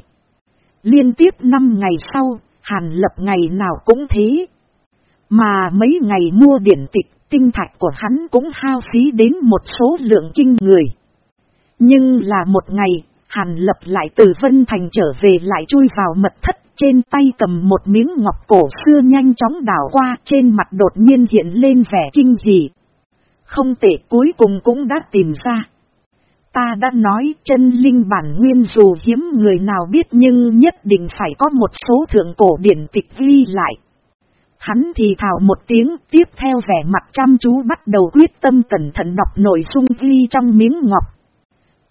Liên tiếp 5 ngày sau, Hàn Lập ngày nào cũng thế, mà mấy ngày mua điển tịch, tinh thạch của hắn cũng hao phí đến một số lượng kinh người. Nhưng là một ngày, Hàn lập lại từ Vân Thành trở về lại chui vào mật thất, trên tay cầm một miếng ngọc cổ xưa nhanh chóng đảo qua, trên mặt đột nhiên hiện lên vẻ kinh hỉ. Không tệ cuối cùng cũng đã tìm ra. Ta đã nói chân linh bản nguyên dù hiếm người nào biết nhưng nhất định phải có một số thượng cổ điển tịch ghi lại. Hắn thì thào một tiếng, tiếp theo vẻ mặt chăm chú bắt đầu quyết tâm cẩn thận đọc nội dung ghi trong miếng ngọc.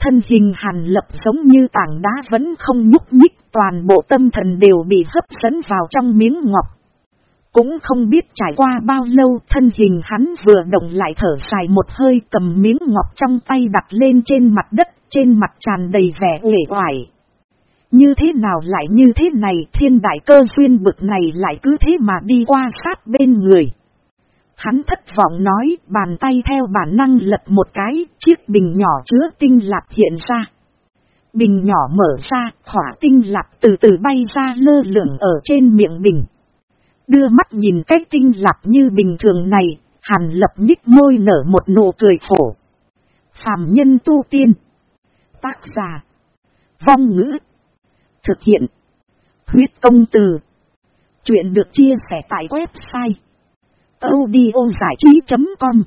Thân hình hàn lập giống như tảng đá vẫn không nhúc nhích, toàn bộ tâm thần đều bị hấp dẫn vào trong miếng ngọc. Cũng không biết trải qua bao lâu thân hình hắn vừa động lại thở dài một hơi cầm miếng ngọc trong tay đặt lên trên mặt đất, trên mặt tràn đầy vẻ uể oải. Như thế nào lại như thế này thiên đại cơ duyên bực này lại cứ thế mà đi qua sát bên người. Hắn thất vọng nói bàn tay theo bản năng lật một cái chiếc bình nhỏ chứa tinh lạp hiện ra. Bình nhỏ mở ra khỏa tinh lạp từ từ bay ra lơ lửng ở trên miệng bình. Đưa mắt nhìn cái tinh lạp như bình thường này, hàn lập nhích môi nở một nụ cười phổ. Phạm nhân tu tiên. Tác giả. Vong ngữ. Thực hiện. Huyết công từ. Chuyện được chia sẻ tại website audiozảichí.com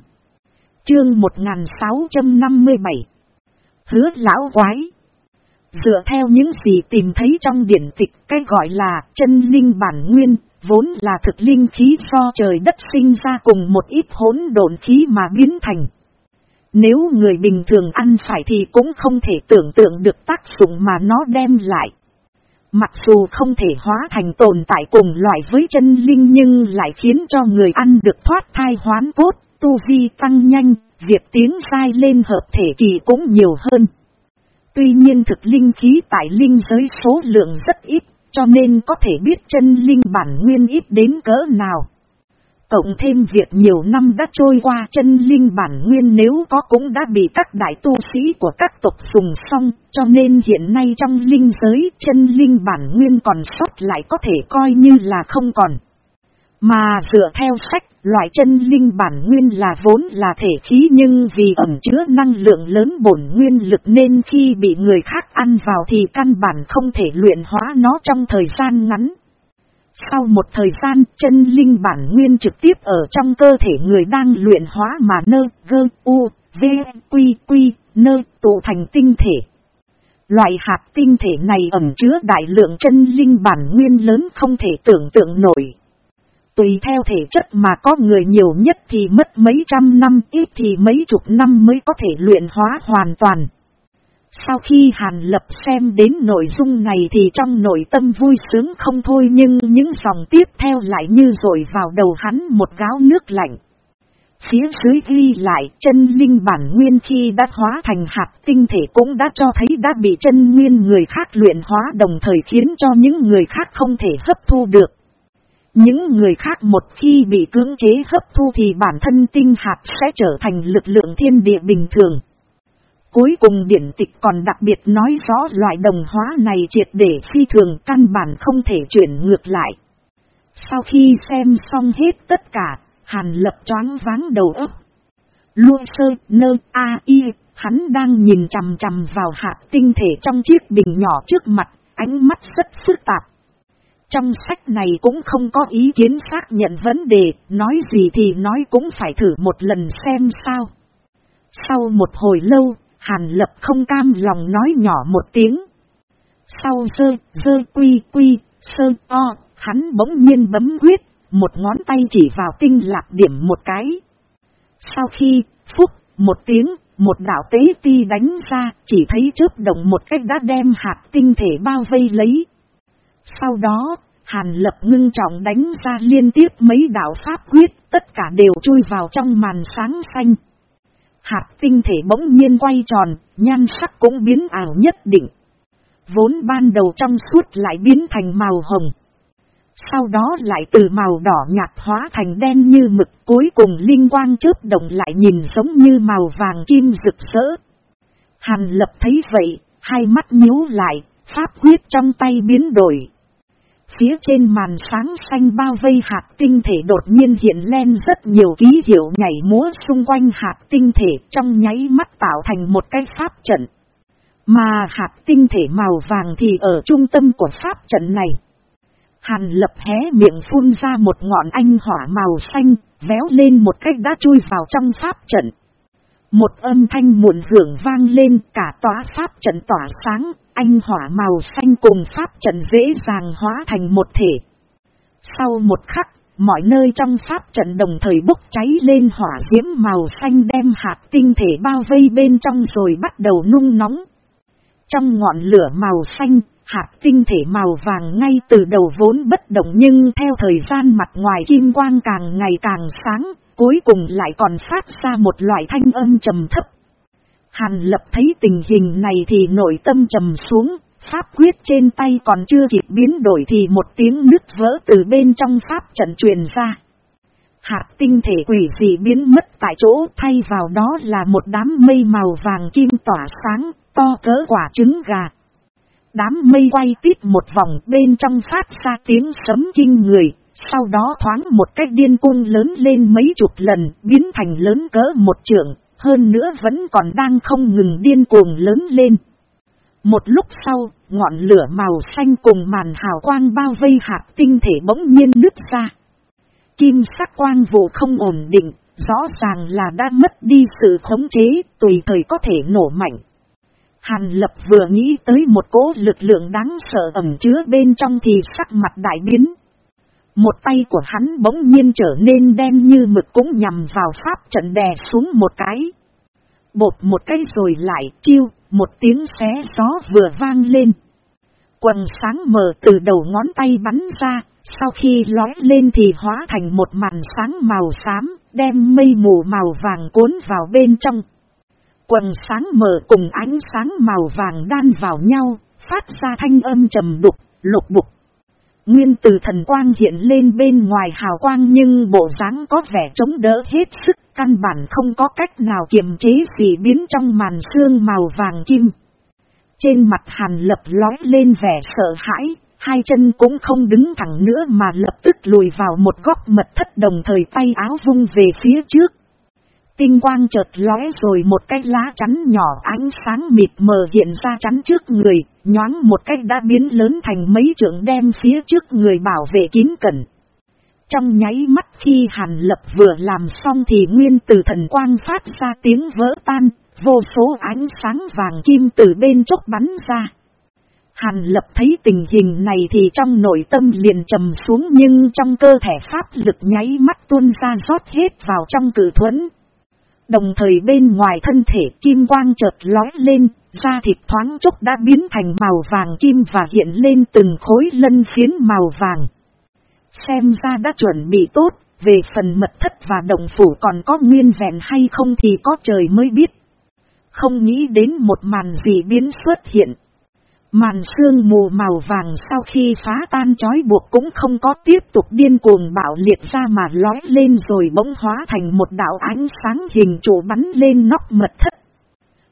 Chương 1657 Hứa lão quái Dựa theo những gì tìm thấy trong điển tịch cái gọi là chân linh bản nguyên, vốn là thực linh khí do trời đất sinh ra cùng một ít hỗn độn khí mà biến thành. Nếu người bình thường ăn phải thì cũng không thể tưởng tượng được tác dụng mà nó đem lại. Mặc dù không thể hóa thành tồn tại cùng loại với chân linh nhưng lại khiến cho người ăn được thoát thai hoán cốt, tu vi tăng nhanh, việc tiến sai lên hợp thể kỳ cũng nhiều hơn. Tuy nhiên thực linh khí tại linh giới số lượng rất ít, cho nên có thể biết chân linh bản nguyên ít đến cỡ nào. Cộng thêm việc nhiều năm đã trôi qua chân linh bản nguyên nếu có cũng đã bị các đại tu sĩ của các tộc dùng xong, cho nên hiện nay trong linh giới chân linh bản nguyên còn sót lại có thể coi như là không còn. Mà dựa theo sách, loại chân linh bản nguyên là vốn là thể khí nhưng vì ẩm chứa năng lượng lớn bổn nguyên lực nên khi bị người khác ăn vào thì căn bản không thể luyện hóa nó trong thời gian ngắn. Sau một thời gian chân linh bản nguyên trực tiếp ở trong cơ thể người đang luyện hóa mà nơ, gơ, u, v, quy, quy, nơ tụ thành tinh thể. Loại hạt tinh thể này ẩn chứa đại lượng chân linh bản nguyên lớn không thể tưởng tượng nổi. Tùy theo thể chất mà có người nhiều nhất thì mất mấy trăm năm ít thì mấy chục năm mới có thể luyện hóa hoàn toàn. Sau khi Hàn Lập xem đến nội dung này thì trong nội tâm vui sướng không thôi nhưng những dòng tiếp theo lại như rồi vào đầu hắn một gáo nước lạnh. Phía dưới ghi lại, chân linh bản nguyên khi đã hóa thành hạt tinh thể cũng đã cho thấy đã bị chân nguyên người khác luyện hóa đồng thời khiến cho những người khác không thể hấp thu được. Những người khác một khi bị cưỡng chế hấp thu thì bản thân tinh hạt sẽ trở thành lực lượng thiên địa bình thường. Cuối cùng điển tịch còn đặc biệt nói rõ loại đồng hóa này triệt để phi thường căn bản không thể chuyển ngược lại. Sau khi xem xong hết tất cả, Hàn lập choáng váng đầu óc. Luôn sơ nơ a y, hắn đang nhìn chằm chằm vào hạt tinh thể trong chiếc bình nhỏ trước mặt, ánh mắt rất phức tạp. Trong sách này cũng không có ý kiến xác nhận vấn đề, nói gì thì nói cũng phải thử một lần xem sao. Sau một hồi lâu, Hàn Lập không cam lòng nói nhỏ một tiếng. Sau sơ, sơ quy quy, sơ o, hắn bỗng nhiên bấm quyết, một ngón tay chỉ vào tinh lạc điểm một cái. Sau khi, phúc, một tiếng, một đạo tế ti đánh ra, chỉ thấy chớp động một cách đã đem hạt tinh thể bao vây lấy. Sau đó, Hàn Lập ngưng trọng đánh ra liên tiếp mấy đạo pháp quyết, tất cả đều chui vào trong màn sáng xanh. Hạt tinh thể bỗng nhiên quay tròn, nhan sắc cũng biến ảo nhất định. Vốn ban đầu trong suốt lại biến thành màu hồng. Sau đó lại từ màu đỏ nhạt hóa thành đen như mực cuối cùng linh quang chớp động lại nhìn giống như màu vàng kim rực rỡ. Hàn lập thấy vậy, hai mắt nhíu lại, pháp quyết trong tay biến đổi. Phía trên màn sáng xanh bao vây hạt tinh thể đột nhiên hiện lên rất nhiều ký hiệu nhảy múa xung quanh hạt tinh thể trong nháy mắt tạo thành một cái pháp trận. Mà hạt tinh thể màu vàng thì ở trung tâm của pháp trận này. Hàn lập hé miệng phun ra một ngọn anh hỏa màu xanh, véo lên một cách đã chui vào trong pháp trận. Một âm thanh muộn hưởng vang lên cả tòa pháp trận tỏa sáng, anh hỏa màu xanh cùng pháp trận dễ dàng hóa thành một thể. Sau một khắc, mọi nơi trong pháp trận đồng thời bốc cháy lên hỏa diễm màu xanh đem hạt tinh thể bao vây bên trong rồi bắt đầu nung nóng. Trong ngọn lửa màu xanh, hạt tinh thể màu vàng ngay từ đầu vốn bất động nhưng theo thời gian mặt ngoài kim quang càng ngày càng sáng, cuối cùng lại còn phát ra một loại thanh âm trầm thấp. Hàn lập thấy tình hình này thì nội tâm trầm xuống, pháp quyết trên tay còn chưa kịp biến đổi thì một tiếng nứt vỡ từ bên trong pháp trận truyền ra. Hạt tinh thể quỷ dị biến mất tại chỗ thay vào đó là một đám mây màu vàng kim tỏa sáng, to cỡ quả trứng gà. Đám mây quay tít một vòng bên trong phát ra tiếng sấm kinh người, sau đó thoáng một cách điên cung lớn lên mấy chục lần, biến thành lớn cỡ một trượng, hơn nữa vẫn còn đang không ngừng điên cuồng lớn lên. Một lúc sau, ngọn lửa màu xanh cùng màn hào quang bao vây hạt tinh thể bỗng nhiên nứt ra. Kim sắc quang vụ không ổn định, rõ ràng là đã mất đi sự khống chế, tùy thời có thể nổ mạnh. Hàn lập vừa nghĩ tới một cỗ lực lượng đáng sợ ẩm chứa bên trong thì sắc mặt đại biến. Một tay của hắn bỗng nhiên trở nên đen như mực cũng nhằm vào pháp trận đè xuống một cái. Bột một cái rồi lại chiêu, một tiếng xé gió vừa vang lên. Quần sáng mờ từ đầu ngón tay bắn ra, sau khi lói lên thì hóa thành một màn sáng màu xám, đem mây mù màu vàng cuốn vào bên trong. Quần sáng mờ cùng ánh sáng màu vàng đan vào nhau, phát ra thanh âm trầm đục, lục bục. Nguyên từ thần quang hiện lên bên ngoài hào quang nhưng bộ dáng có vẻ chống đỡ hết sức, căn bản không có cách nào kiềm chế gì biến trong màn xương màu vàng kim. Trên mặt hàn lập lói lên vẻ sợ hãi, hai chân cũng không đứng thẳng nữa mà lập tức lùi vào một góc mật thất đồng thời tay áo vung về phía trước. Tinh quang chợt lóe rồi một cái lá chắn nhỏ ánh sáng mịt mờ hiện ra chắn trước người, nhoáng một cách đã biến lớn thành mấy trưởng đem phía trước người bảo vệ kín cẩn. Trong nháy mắt khi Hàn Lập vừa làm xong thì nguyên từ thần quang phát ra tiếng vỡ tan, vô số ánh sáng vàng kim từ bên chốc bắn ra. Hàn Lập thấy tình hình này thì trong nội tâm liền trầm xuống nhưng trong cơ thể pháp lực nháy mắt tuôn ra rót hết vào trong cử thuẫn. Đồng thời bên ngoài thân thể kim quang chợt lói lên, da thịt thoáng chốc đã biến thành màu vàng kim và hiện lên từng khối lân phiến màu vàng. Xem ra đã chuẩn bị tốt, về phần mật thất và đồng phủ còn có nguyên vẹn hay không thì có trời mới biết. Không nghĩ đến một màn gì biến xuất hiện. Màn sương mù màu vàng sau khi phá tan trói buộc cũng không có tiếp tục điên cuồng bạo liệt ra mà lói lên rồi bỗng hóa thành một đạo ánh sáng hình trụ bắn lên nóc mật thất.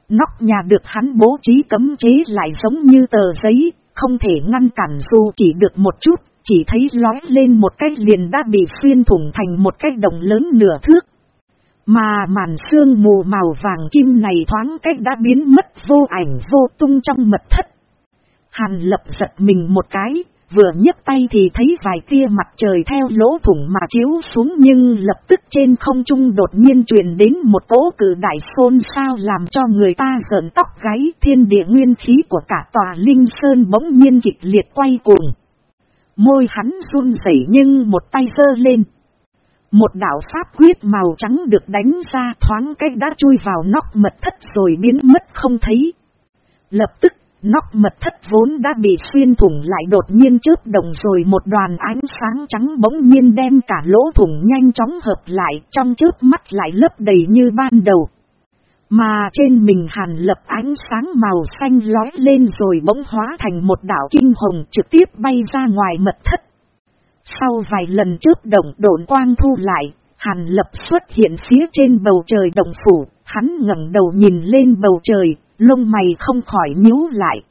Nóc nhà được hắn bố trí cấm chế lại giống như tờ giấy, không thể ngăn cản dù chỉ được một chút, chỉ thấy lói lên một cái liền đã bị xuyên thủng thành một cái đồng lớn nửa thước. Mà màn sương mù màu vàng kim này thoáng cách đã biến mất vô ảnh vô tung trong mật thất. Hàn lập giật mình một cái, vừa nhấc tay thì thấy vài tia mặt trời theo lỗ thủng mà chiếu xuống nhưng lập tức trên không trung đột nhiên truyền đến một cỗ cử đại xôn sao làm cho người ta giỡn tóc gáy thiên địa nguyên khí của cả tòa linh sơn bỗng nhiên kịch liệt quay cuồng. Môi hắn run rẩy nhưng một tay sơ lên. Một đạo pháp quyết màu trắng được đánh ra thoáng cách đã chui vào nóc mật thất rồi biến mất không thấy. Lập tức Nóc mật thất vốn đã bị xuyên thủng lại đột nhiên chớp đồng rồi một đoàn ánh sáng trắng bỗng nhiên đem cả lỗ thủng nhanh chóng hợp lại trong chớp mắt lại lấp đầy như ban đầu. Mà trên mình hàn lập ánh sáng màu xanh lói lên rồi bỗng hóa thành một đảo kinh hồng trực tiếp bay ra ngoài mật thất. Sau vài lần chớp động độn quang thu lại, hàn lập xuất hiện phía trên bầu trời đồng phủ, hắn ngẩng đầu nhìn lên bầu trời, lông mày không khỏi nhíu lại.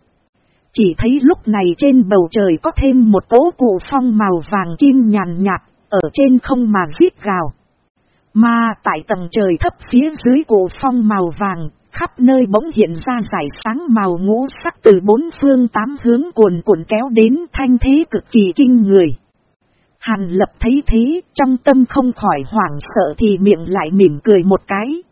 Chỉ thấy lúc này trên bầu trời có thêm một tố cụ phong màu vàng kim nhàn nhạt, ở trên không mà viết gào. Mà tại tầng trời thấp phía dưới cụ phong màu vàng, khắp nơi bỗng hiện ra giải sáng màu ngũ sắc từ bốn phương tám hướng cuồn cuộn kéo đến thanh thế cực kỳ kinh người. Hàn lập thấy thế, trong tâm không khỏi hoảng sợ thì miệng lại mỉm cười một cái.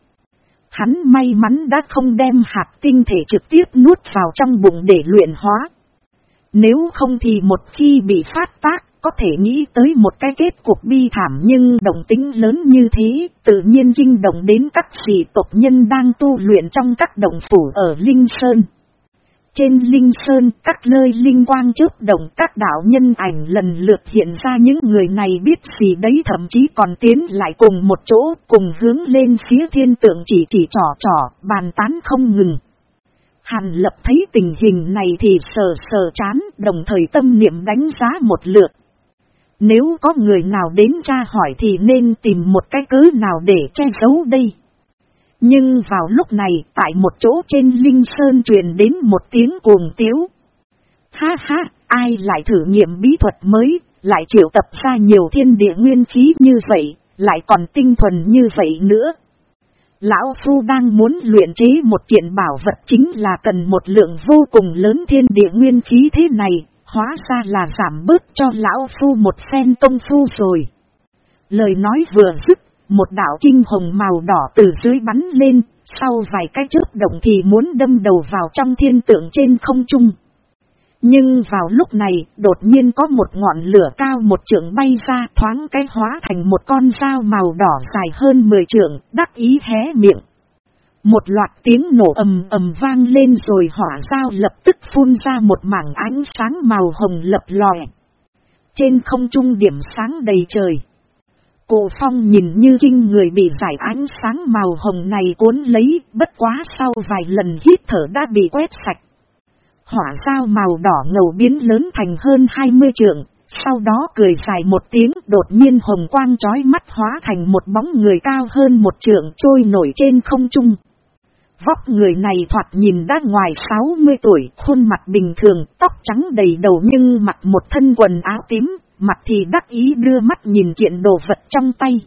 Hắn may mắn đã không đem hạt tinh thể trực tiếp nuốt vào trong bụng để luyện hóa. Nếu không thì một khi bị phát tác, có thể nghĩ tới một cái kết cục bi thảm nhưng đồng tính lớn như thế, tự nhiên kinh động đến các vị tộc nhân đang tu luyện trong các đồng phủ ở Linh Sơn. Trên Linh Sơn, các nơi linh quang chớp động các đạo nhân ảnh lần lượt hiện ra những người này biết gì đấy thậm chí còn tiến lại cùng một chỗ, cùng hướng lên phía thiên tượng chỉ chỉ trò trò, bàn tán không ngừng. Hàn lập thấy tình hình này thì sờ sờ chán, đồng thời tâm niệm đánh giá một lượt. Nếu có người nào đến tra hỏi thì nên tìm một cái cứ nào để che giấu đây. Nhưng vào lúc này, tại một chỗ trên Linh Sơn truyền đến một tiếng cuồng tiếu. Ha ha, ai lại thử nghiệm bí thuật mới, lại triệu tập ra nhiều thiên địa nguyên khí như vậy, lại còn tinh thuần như vậy nữa. Lão Phu đang muốn luyện chế một kiện bảo vật chính là cần một lượng vô cùng lớn thiên địa nguyên khí thế này, hóa ra là giảm bớt cho Lão Phu một phen công phu rồi. Lời nói vừa dứt một đạo kinh hồng màu đỏ từ dưới bắn lên, sau vài cái chớp động thì muốn đâm đầu vào trong thiên tượng trên không trung. Nhưng vào lúc này, đột nhiên có một ngọn lửa cao một trượng bay ra thoáng cái hóa thành một con dao màu đỏ dài hơn 10 trượng, đắc ý hé miệng. Một loạt tiếng nổ ầm ầm vang lên rồi hỏa dao lập tức phun ra một mảng ánh sáng màu hồng lập lòe. Trên không trung điểm sáng đầy trời. Cổ phong nhìn như kinh người bị giải ánh sáng màu hồng này cuốn lấy, bất quá sau vài lần hít thở đã bị quét sạch. Hỏa sao màu đỏ ngầu biến lớn thành hơn 20 trượng, sau đó cười dài một tiếng đột nhiên hồng quang trói mắt hóa thành một bóng người cao hơn một trượng trôi nổi trên không trung. Vóc người này thoạt nhìn đã ngoài 60 tuổi, khuôn mặt bình thường, tóc trắng đầy đầu nhưng mặc một thân quần áo tím, mặt thì đắc ý đưa mắt nhìn kiện đồ vật trong tay.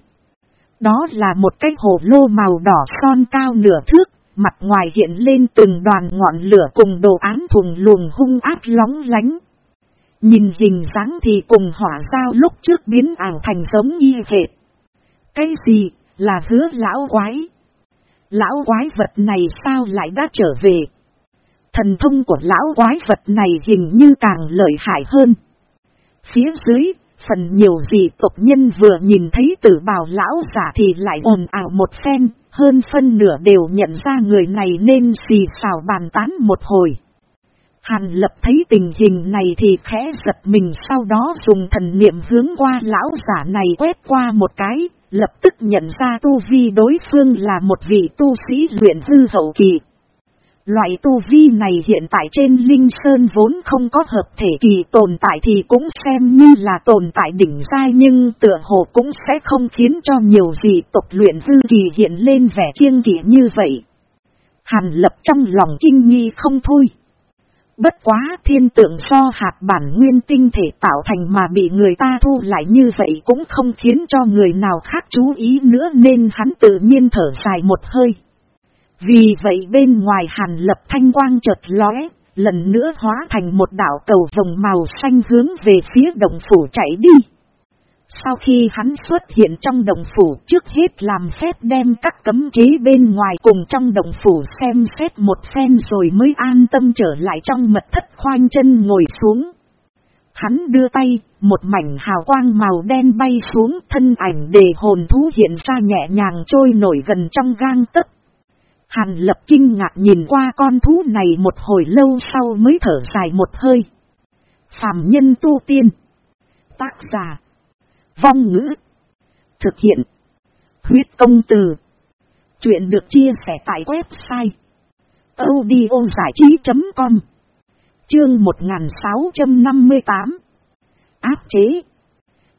Đó là một cái hồ lô màu đỏ son cao nửa thước, mặt ngoài hiện lên từng đoàn ngọn lửa cùng đồ án thùng luồng hung ác lóng lánh. Nhìn hình dáng thì cùng hỏa giao lúc trước biến ảo thành giống y hệt. Cái gì là hứa lão quái? Lão quái vật này sao lại đã trở về? Thần thông của lão quái vật này hình như càng lợi hại hơn. Phía dưới, phần nhiều gì tộc nhân vừa nhìn thấy tử bào lão giả thì lại ồn ào một phen, hơn phân nửa đều nhận ra người này nên xì xào bàn tán một hồi. Hàn lập thấy tình hình này thì khẽ giật mình sau đó dùng thần niệm hướng qua lão giả này quét qua một cái, lập tức nhận ra tu vi đối phương là một vị tu sĩ luyện hư hậu kỳ. Loại tu vi này hiện tại trên Linh Sơn vốn không có hợp thể kỳ tồn tại thì cũng xem như là tồn tại đỉnh giai, nhưng tựa hồ cũng sẽ không khiến cho nhiều gì tộc luyện hư kỳ hiện lên vẻ kiêng kỵ như vậy. Hàn lập trong lòng kinh nghi không thôi. Bất quá thiên tượng do hạt bản nguyên tinh thể tạo thành mà bị người ta thu lại như vậy cũng không khiến cho người nào khác chú ý nữa nên hắn tự nhiên thở dài một hơi. Vì vậy bên ngoài hàn lập thanh quang chợt lóe, lần nữa hóa thành một đảo cầu vòng màu xanh hướng về phía đồng phủ chạy đi. Sau khi hắn xuất hiện trong đồng phủ trước hết làm phép đem các cấm chế bên ngoài cùng trong đồng phủ xem xét một phen rồi mới an tâm trở lại trong mật thất khoanh chân ngồi xuống. Hắn đưa tay, một mảnh hào quang màu đen bay xuống thân ảnh đề hồn thú hiện ra nhẹ nhàng trôi nổi gần trong gang tấc. Hàn lập kinh ngạc nhìn qua con thú này một hồi lâu sau mới thở dài một hơi. Phạm nhân tu tiên. Tác giả. Vong ngữ. Thực hiện. Huyết công từ. Chuyện được chia sẻ tại website. audiozảichí.com Chương 1658 Áp chế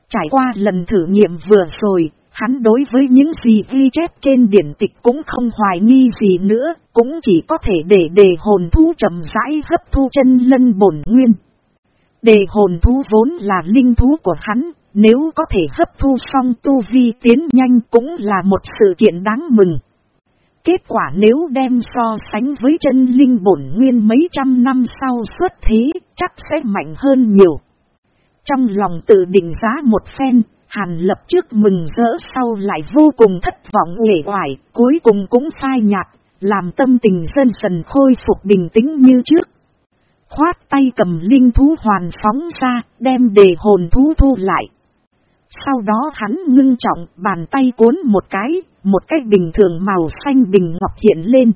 Trải qua lần thử nghiệm vừa rồi, Hắn đối với những gì ghi chép trên điển tịch cũng không hoài nghi gì nữa, cũng chỉ có thể để đề hồn thú chậm rãi hấp thu chân lân bổn nguyên. Đề hồn thú vốn là linh thú của hắn, nếu có thể hấp thu xong tu vi tiến nhanh cũng là một sự kiện đáng mừng. Kết quả nếu đem so sánh với chân linh bổn nguyên mấy trăm năm sau xuất thế, chắc sẽ mạnh hơn nhiều. Trong lòng tự định giá một phen, Hàn lập trước mừng rỡ sau lại vô cùng thất vọng uể oải, cuối cùng cũng phai nhạt, làm tâm tình dân dần khôi phục bình tĩnh như trước. Khoát tay cầm linh thú hoàn phóng ra, đem đề hồn thú thu lại. Sau đó hắn ngưng trọng bàn tay cuốn một cái, một cái bình thường màu xanh bình ngọc hiện lên.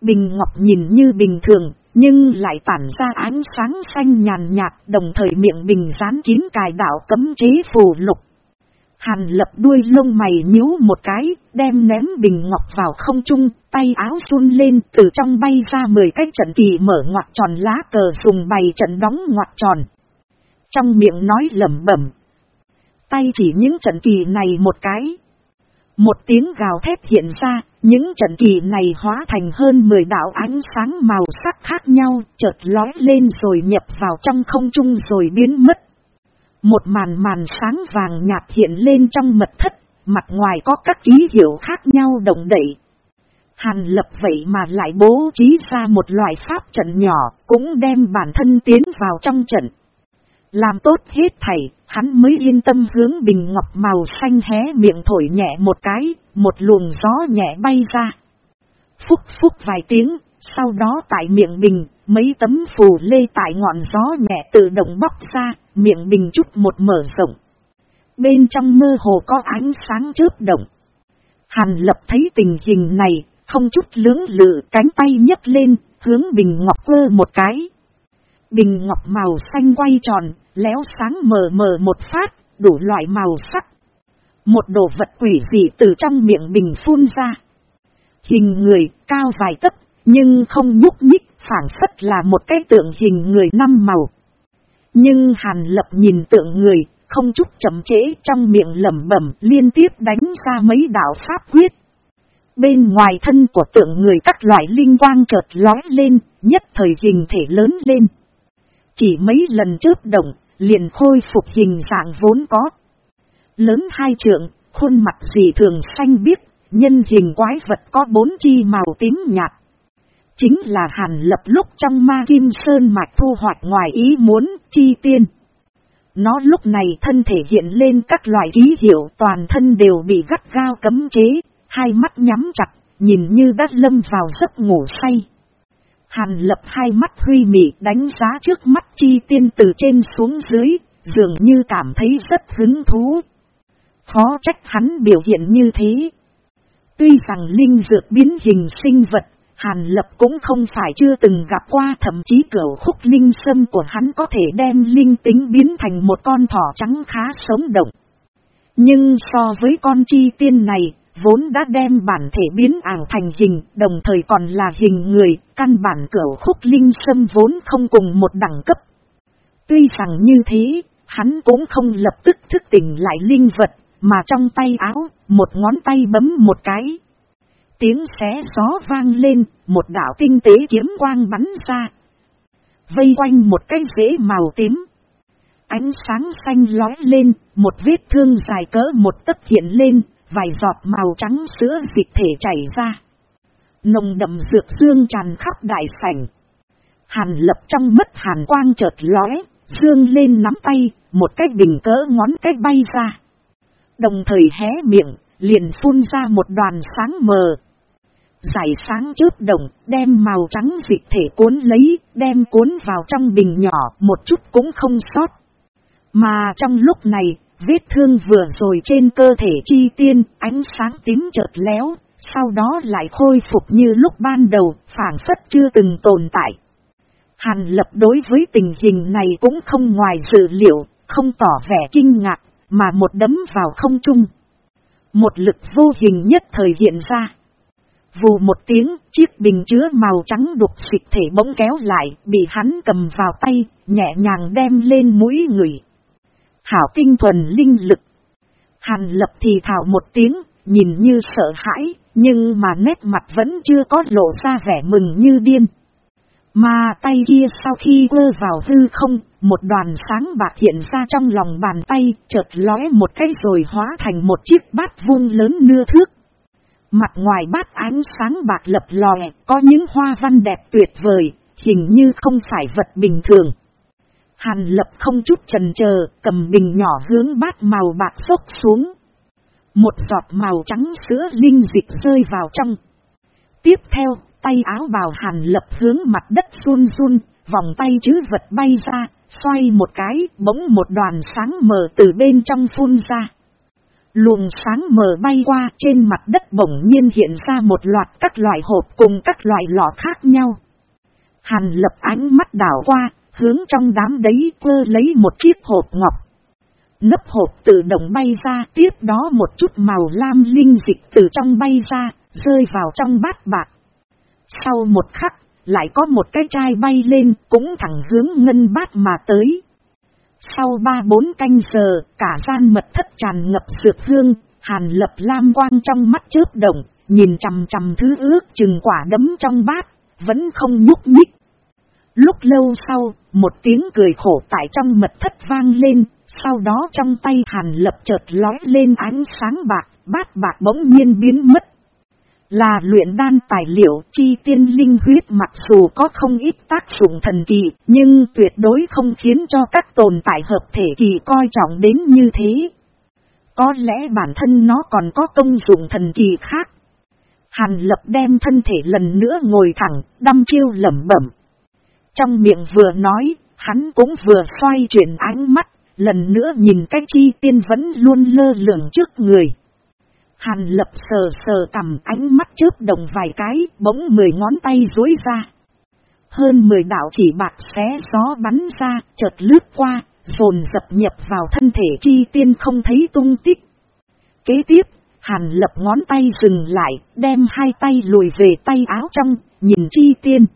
Bình ngọc nhìn như bình thường, nhưng lại tản ra ánh sáng xanh nhàn nhạt đồng thời miệng bình dán kín cài đạo cấm chế phù lục. Hàn lập đuôi lông mày nhíu một cái, đem ném bình ngọc vào không trung, tay áo run lên từ trong bay ra 10 cái trận kỳ mở ngoặt tròn lá cờ dùng bày trận đóng ngoặt tròn. Trong miệng nói lẩm bẩm. Tay chỉ những trận kỳ này một cái. Một tiếng gào thét hiện ra, những trận kỳ này hóa thành hơn 10 đạo ánh sáng màu sắc khác nhau, chợt lói lên rồi nhập vào trong không trung rồi biến mất. Một màn màn sáng vàng nhạt hiện lên trong mật thất, mặt ngoài có các ký hiệu khác nhau động đẩy. Hàn lập vậy mà lại bố trí ra một loại pháp trận nhỏ, cũng đem bản thân tiến vào trong trận. Làm tốt hết thảy, hắn mới yên tâm hướng bình ngọc màu xanh hé miệng thổi nhẹ một cái, một luồng gió nhẹ bay ra. Phúc phúc vài tiếng, sau đó tại miệng bình, mấy tấm phù lê tại ngọn gió nhẹ tự động bóc ra, miệng bình chút một mở rộng. Bên trong mơ hồ có ánh sáng chớp động. Hàn lập thấy tình hình này, không chút lưỡng lự cánh tay nhấc lên, hướng bình ngọc cơ một cái. Bình ngọc màu xanh quay tròn, léo sáng mờ mờ một phát, đủ loại màu sắc. Một đồ vật quỷ dị từ trong miệng bình phun ra. Hình người, cao vài tấc, nhưng không nhúc nhích, phản phất là một cái tượng hình người năm màu. Nhưng Hàn Lập nhìn tượng người, không chút chậm trễ trong miệng lẩm bẩm liên tiếp đánh ra mấy đạo pháp quyết. Bên ngoài thân của tượng người các loại linh quang chợt lói lên, nhất thời hình thể lớn lên. Chỉ mấy lần chớp động, liền khôi phục hình dạng vốn có. Lớn hai trượng, khuôn mặt dị thường xanh biếc, nhân hình quái vật có bốn chi màu tím nhạt. Chính là hàn lập lúc trong ma kim sơn mạch thu hoạch ngoài ý muốn chi tiên. Nó lúc này thân thể hiện lên các loại ký hiệu toàn thân đều bị gắt gao cấm chế, hai mắt nhắm chặt, nhìn như đã lâm vào giấc ngủ say. Hàn lập hai mắt huy mị đánh giá trước mắt chi tiên từ trên xuống dưới, dường như cảm thấy rất hứng thú. Khó trách hắn biểu hiện như thế. Tuy rằng linh dược biến hình sinh vật Hàn lập cũng không phải chưa từng gặp qua thậm chí cửu khúc linh sâm của hắn có thể đem linh tính biến thành một con thỏ trắng khá sống động. Nhưng so với con chi tiên này, vốn đã đem bản thể biến ảo thành hình, đồng thời còn là hình người, căn bản cửa khúc linh sâm vốn không cùng một đẳng cấp. Tuy rằng như thế, hắn cũng không lập tức thức tỉnh lại linh vật, mà trong tay áo, một ngón tay bấm một cái. Tiếng xé gió vang lên, một đảo tinh tế kiếm quang bắn ra. Vây quanh một cái rễ màu tím. Ánh sáng xanh lói lên, một vết thương dài cỡ một tấc hiện lên, vài giọt màu trắng sữa dịch thể chảy ra. Nồng đậm dược dương tràn khắp đại sảnh. Hàn lập trong mất hàn quang chợt lóe, dương lên nắm tay, một cái bình cỡ ngón cái bay ra. Đồng thời hé miệng, liền phun ra một đoàn sáng mờ. Giải sáng chớp đồng đem màu trắng dịch thể cuốn lấy, đem cuốn vào trong bình nhỏ, một chút cũng không sót. Mà trong lúc này, vết thương vừa rồi trên cơ thể chi tiên, ánh sáng tím chợt léo, sau đó lại khôi phục như lúc ban đầu, phản phất chưa từng tồn tại. Hàn lập đối với tình hình này cũng không ngoài dự liệu, không tỏ vẻ kinh ngạc, mà một đấm vào không trung. Một lực vô hình nhất thời hiện ra. Vù một tiếng, chiếc bình chứa màu trắng đục xịt thể bỗng kéo lại, bị hắn cầm vào tay, nhẹ nhàng đem lên mũi người. Hảo tinh thuần linh lực. Hàn lập thì thảo một tiếng, nhìn như sợ hãi, nhưng mà nét mặt vẫn chưa có lộ ra vẻ mừng như điên. Mà tay kia sau khi quơ vào hư không, một đoàn sáng bạc hiện ra trong lòng bàn tay, chợt lóe một cái rồi hóa thành một chiếc bát vuông lớn nưa thước. Mặt ngoài bát ánh sáng bạc lập lòe, có những hoa văn đẹp tuyệt vời, hình như không phải vật bình thường. Hàn lập không chút trần chờ cầm bình nhỏ hướng bát màu bạc xốc xuống. Một giọt màu trắng sữa linh dịch rơi vào trong. Tiếp theo, tay áo bào hàn lập hướng mặt đất run run, vòng tay chứ vật bay ra, xoay một cái, bỗng một đoàn sáng mờ từ bên trong phun ra. Luồng sáng mờ bay qua trên mặt đất bỗng nhiên hiện ra một loạt các loại hộp cùng các loại lọ khác nhau. Hàn lập ánh mắt đảo qua, hướng trong đám đấy quơ lấy một chiếc hộp ngọc. Nấp hộp tự động bay ra, tiếp đó một chút màu lam linh dịch từ trong bay ra, rơi vào trong bát bạc. Sau một khắc, lại có một cái chai bay lên, cũng thẳng hướng ngân bát mà tới. Sau ba bốn canh giờ, cả gian mật thất tràn ngập dược hương, hàn lập lam quang trong mắt chớp động, nhìn chằm chằm thứ ước chừng quả đấm trong bát, vẫn không nhúc nhích. Lúc lâu sau, một tiếng cười khổ tại trong mật thất vang lên, sau đó trong tay hàn lập chợt lói lên ánh sáng bạc, bát bạc bỗng nhiên biến mất. Là luyện đan tài liệu chi tiên linh huyết mặc dù có không ít tác dụng thần kỳ, nhưng tuyệt đối không khiến cho các tồn tại hợp thể kỳ coi trọng đến như thế. Có lẽ bản thân nó còn có công dụng thần kỳ khác. Hàn lập đem thân thể lần nữa ngồi thẳng, đâm chiêu lẩm bẩm. Trong miệng vừa nói, hắn cũng vừa xoay chuyển ánh mắt, lần nữa nhìn cách chi tiên vẫn luôn lơ lửng trước người. Hàn lập sờ sờ cầm ánh mắt chớp đồng vài cái, bỗng mười ngón tay dối ra. Hơn mười đạo chỉ bạc xé gió bắn ra, chợt lướt qua, dồn dập nhập vào thân thể chi tiên không thấy tung tích. Kế tiếp, hàn lập ngón tay dừng lại, đem hai tay lùi về tay áo trong, nhìn chi tiên.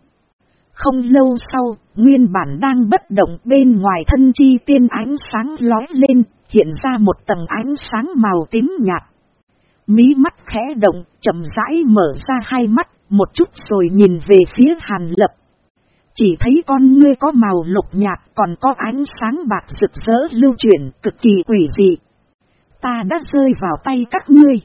Không lâu sau, nguyên bản đang bất động bên ngoài thân chi tiên ánh sáng lói lên, hiện ra một tầng ánh sáng màu tím nhạt. Mí mắt khẽ động, chậm rãi mở ra hai mắt, một chút rồi nhìn về phía hàn lập. Chỉ thấy con ngươi có màu lục nhạt còn có ánh sáng bạc rực rỡ lưu chuyển cực kỳ quỷ dị. Ta đã rơi vào tay các ngươi.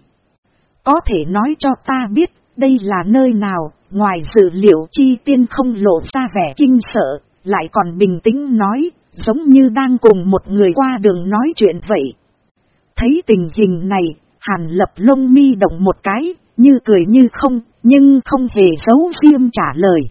Có thể nói cho ta biết đây là nơi nào, ngoài dự liệu chi tiên không lộ ra vẻ kinh sợ, lại còn bình tĩnh nói, giống như đang cùng một người qua đường nói chuyện vậy. Thấy tình hình này, hàn lập lông mi động một cái, như cười như không, nhưng không hề giấu riêng trả lời.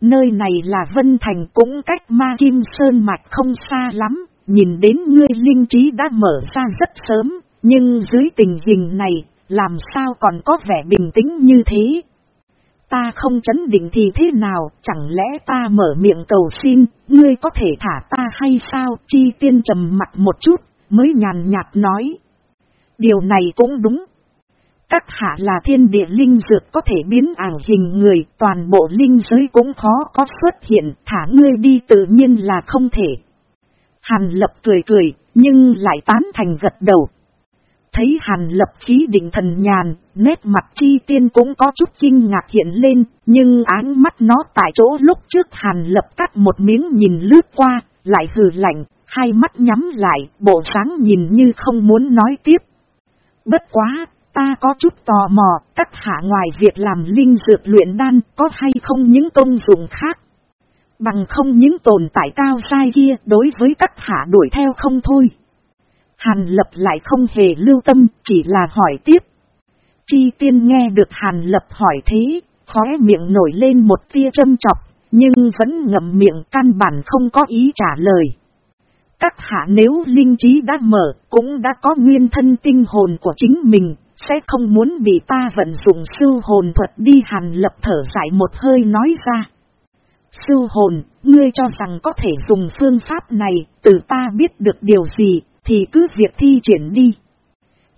Nơi này là Vân Thành cũng cách Ma Kim Sơn Mạch không xa lắm, nhìn đến ngươi linh trí đã mở ra rất sớm, nhưng dưới tình hình này, làm sao còn có vẻ bình tĩnh như thế? Ta không chấn định thì thế nào, chẳng lẽ ta mở miệng cầu xin, ngươi có thể thả ta hay sao? Chi tiên trầm mặt một chút, mới nhàn nhạt nói. Điều này cũng đúng. Các hạ là thiên địa linh dược có thể biến ảo hình người, toàn bộ linh giới cũng khó có xuất hiện, thả ngươi đi tự nhiên là không thể. Hàn lập cười cười, nhưng lại tán thành gật đầu. Thấy hàn lập khí định thần nhàn, nét mặt chi tiên cũng có chút kinh ngạc hiện lên, nhưng áng mắt nó tại chỗ lúc trước hàn lập cắt một miếng nhìn lướt qua, lại hừ lạnh, hai mắt nhắm lại, bộ sáng nhìn như không muốn nói tiếp. Bất quá, ta có chút tò mò, các hạ ngoài việc làm linh dược luyện đan có hay không những công dụng khác. Bằng không những tồn tại cao sai kia đối với các hạ đuổi theo không thôi. Hàn lập lại không hề lưu tâm, chỉ là hỏi tiếp. Chi tiên nghe được hàn lập hỏi thế, khóe miệng nổi lên một tia châm chọc, nhưng vẫn ngậm miệng căn bản không có ý trả lời. Các hạ nếu linh trí đã mở, cũng đã có nguyên thân tinh hồn của chính mình, sẽ không muốn bị ta vận dụng sư hồn thuật đi hàn lập thở dài một hơi nói ra. Sư hồn, ngươi cho rằng có thể dùng phương pháp này, từ ta biết được điều gì, thì cứ việc thi triển đi.